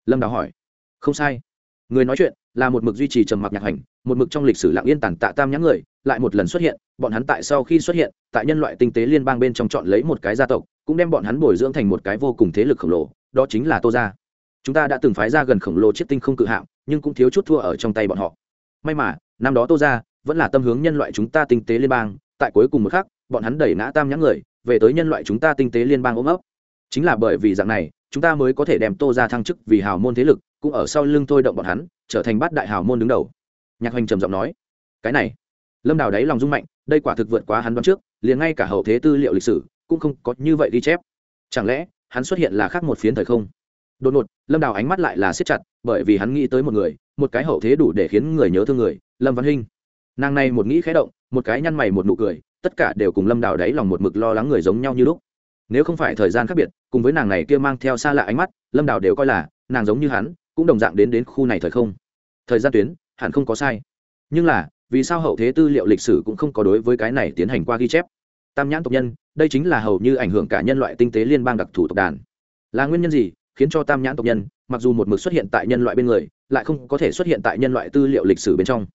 Lâm đào hỏi, không sai người nói chuyện là một mực duy trì trầm mặc nhạc hành, một mực trong lịch sử lạng yên tàn tạ tam nhãn người, lại một lần xuất hiện, bọn hắn tại sau khi xuất hiện, tại nhân loại tinh tế liên bang bên trong chọn lấy một cái gia tộc, cũng đem bọn hắn bồi dưỡng thành một cái vô cùng thế lực khổng lồ, đó chính là tô gia. Chúng ta đã từng phái ra gần khổng lồ chiếc tinh không cự hạng nhưng cũng thiếu chút thua ở trong tay bọn họ. May mà, năm đó tô gia vẫn là tâm hướng nhân loại chúng ta tinh tế liên bang, tại cuối cùng một khắc, bọn hắn đẩy ngã tam nhãn người, về tới nhân loại chúng ta tinh tế liên bang ôm ấp. Chính là bởi vì dạng này, chúng ta mới có thể đem tô ra thăng chức vì hào môn thế lực cũng ở sau lưng tôi động bọn hắn, trở thành bát đại hào môn đứng đầu. Nhạc hoành trầm giọng nói, cái này, lâm đào đáy lòng rung mạnh, đây quả thực vượt quá hắn đoán trước, liền ngay cả hậu thế tư liệu lịch sử cũng không có như vậy ghi chép. Chẳng lẽ, hắn xuất hiện là khác một phiến thời không? Đột ngột, lâm đào ánh mắt lại là siết chặt, bởi vì hắn nghĩ tới một người, một cái hậu thế đủ để khiến người nhớ thương người, lâm văn hinh. Nàng này một nghĩ khé động, một cái nhăn mày một nụ cười, tất cả đều cùng lâm đào đáy lòng một mực lo lắng người giống nhau như lúc. Nếu không phải thời gian khác biệt, cùng với nàng này kia mang theo xa lạ ánh mắt, lâm đào đều coi là nàng giống như hắn cũng đồng dạng đến đến khu này thời không. Thời gian tuyến, hẳn không có sai. Nhưng là, vì sao hậu thế tư liệu lịch sử cũng không có đối với cái này tiến hành qua ghi chép? Tam nhãn tộc nhân, đây chính là hầu như ảnh hưởng cả nhân loại tinh tế liên bang đặc thù tộc đàn. Là nguyên nhân gì khiến cho tam nhãn tộc nhân, mặc dù một mực xuất hiện tại nhân loại bên người, lại không có thể xuất hiện tại nhân loại tư liệu lịch sử bên trong?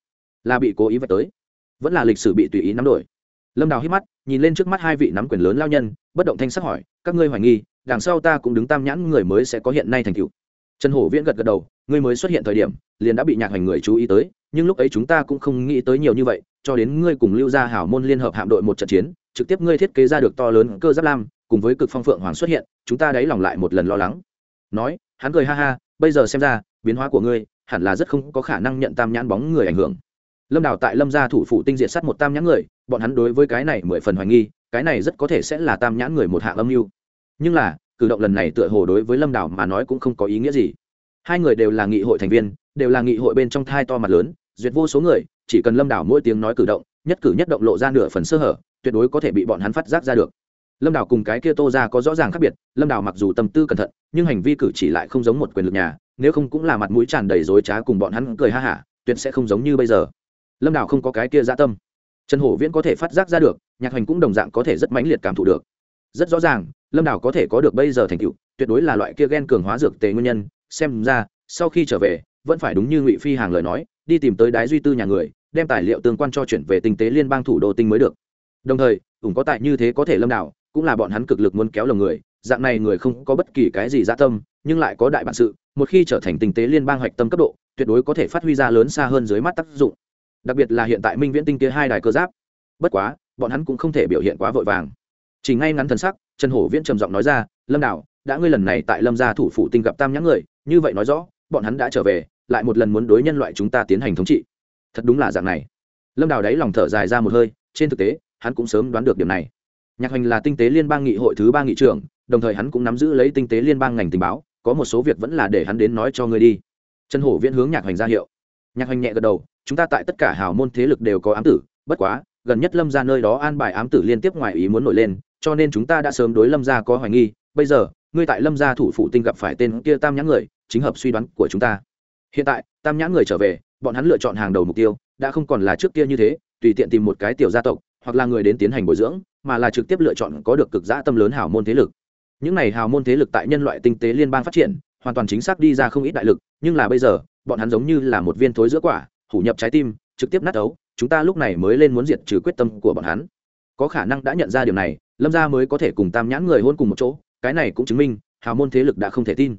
Là bị cố ý vạch tới, vẫn là lịch sử bị tùy ý nắm đổi? Lâm đào hít mắt, nhìn lên trước mắt hai vị nắm quyền lớn lao nhân, bất động thanh sắc hỏi, các ngươi hoài nghi, đằng sau ta cũng đứng tam nhãn người mới sẽ có hiện nay thành cựu trần hổ viễn gật gật đầu, ngươi mới xuất hiện thời điểm, liền đã bị nhạc hành người chú ý tới, nhưng lúc ấy chúng ta cũng không nghĩ tới nhiều như vậy, cho đến ngươi cùng lưu gia hảo môn liên hợp hạm đội một trận chiến, trực tiếp ngươi thiết kế ra được to lớn cơ giáp lam, cùng với cực phong phượng hoàng xuất hiện, chúng ta đáy lòng lại một lần lo lắng. Nói, hắn cười ha ha, bây giờ xem ra, biến hóa của ngươi, hẳn là rất không có khả năng nhận tam nhãn bóng người ảnh hưởng. Lâm đào tại lâm gia thủ phủ tinh diệt sát một tam nhãn người, bọn hắn đối với cái này mười phần hoài nghi, cái này rất có thể sẽ là tam nhãn người một hạng âm mưu. Nhưng là cử động lần này tựa hồ đối với lâm đào mà nói cũng không có ý nghĩa gì. Hai người đều là nghị hội thành viên, đều là nghị hội bên trong thai to mặt lớn, duyệt vô số người, chỉ cần lâm đào mỗi tiếng nói cử động, nhất cử nhất động lộ ra nửa phần sơ hở, tuyệt đối có thể bị bọn hắn phát giác ra được. Lâm đào cùng cái kia tô ra có rõ ràng khác biệt, lâm đào mặc dù tâm tư cẩn thận, nhưng hành vi cử chỉ lại không giống một quyền lực nhà, nếu không cũng là mặt mũi tràn đầy dối trá cùng bọn hắn cười ha hả, tuyệt sẽ không giống như bây giờ. Lâm đào không có cái kia dã tâm. Trần hổ viễn có thể phát giác ra được, nhạc hành cũng đồng dạng có thể rất mãnh liệt cảm thụ được rất rõ ràng, lâm đảo có thể có được bây giờ thành tựu, tuyệt đối là loại kia ghen cường hóa dược tề nguyên nhân, xem ra, sau khi trở về, vẫn phải đúng như ngụy phi hàng lời nói, đi tìm tới đái duy tư nhà người, đem tài liệu tương quan cho chuyển về tinh tế liên bang thủ đô tinh mới được. Đồng thời ủng có tại như thế có thể lâm đảo cũng là bọn hắn cực lực muốn kéo lồng người, dạng này người không có bất kỳ cái gì dã tâm, nhưng lại có đại bản sự, một khi trở thành tình tế liên bang hoạch tâm cấp độ, tuyệt đối có thể phát huy ra lớn xa hơn dưới mắt tác dụng. Đặc biệt là hiện tại minh viễn tinh kia hai đài cơ giáp. Bất quá, bọn hắn cũng không thể biểu hiện quá vội vàng chỉ ngay ngắn thần sắc, trần hổ viễn trầm giọng nói ra, lâm đạo đã ngươi lần này tại lâm gia thủ phủ tinh gặp tam nhãn người, như vậy nói rõ, bọn hắn đã trở về, lại một lần muốn đối nhân loại chúng ta tiến hành thống trị. Thật đúng là dạng này. Lâm đào đáy lòng thở dài ra một hơi, trên thực tế, hắn cũng sớm đoán được điểm này. Nhạc hoành là tinh tế liên bang nghị hội thứ ba nghị trưởng, đồng thời hắn cũng nắm giữ lấy tinh tế liên bang ngành tình báo, có một số việc vẫn là để hắn đến nói cho ngươi đi. Trần hổ viễn hướng nhạc hoành ra hiệu. Nhạc hoành nhẹ gật đầu, chúng ta tại tất cả hào môn thế lực đều có ám tử, bất quá, gần nhất lâm ra nơi đó an bài ám tử liên tiếp ngoài ý muốn nổi lên cho nên chúng ta đã sớm đối lâm Gia có hoài nghi. Bây giờ, ngươi tại lâm gia thủ phụ tinh gặp phải tên kia tam nhãn người, chính hợp suy đoán của chúng ta. Hiện tại, tam nhãn người trở về, bọn hắn lựa chọn hàng đầu mục tiêu, đã không còn là trước kia như thế, tùy tiện tìm một cái tiểu gia tộc, hoặc là người đến tiến hành bồi dưỡng, mà là trực tiếp lựa chọn có được cực giã tâm lớn hào môn thế lực. Những này hào môn thế lực tại nhân loại tinh tế liên bang phát triển, hoàn toàn chính xác đi ra không ít đại lực, nhưng là bây giờ, bọn hắn giống như là một viên thối giữa quả, hủ nhập trái tim, trực tiếp nát ấu, chúng ta lúc này mới lên muốn diệt trừ quyết tâm của bọn hắn. Có khả năng đã nhận ra điều này lâm gia mới có thể cùng tam nhãn người hôn cùng một chỗ, cái này cũng chứng minh, hào môn thế lực đã không thể tin.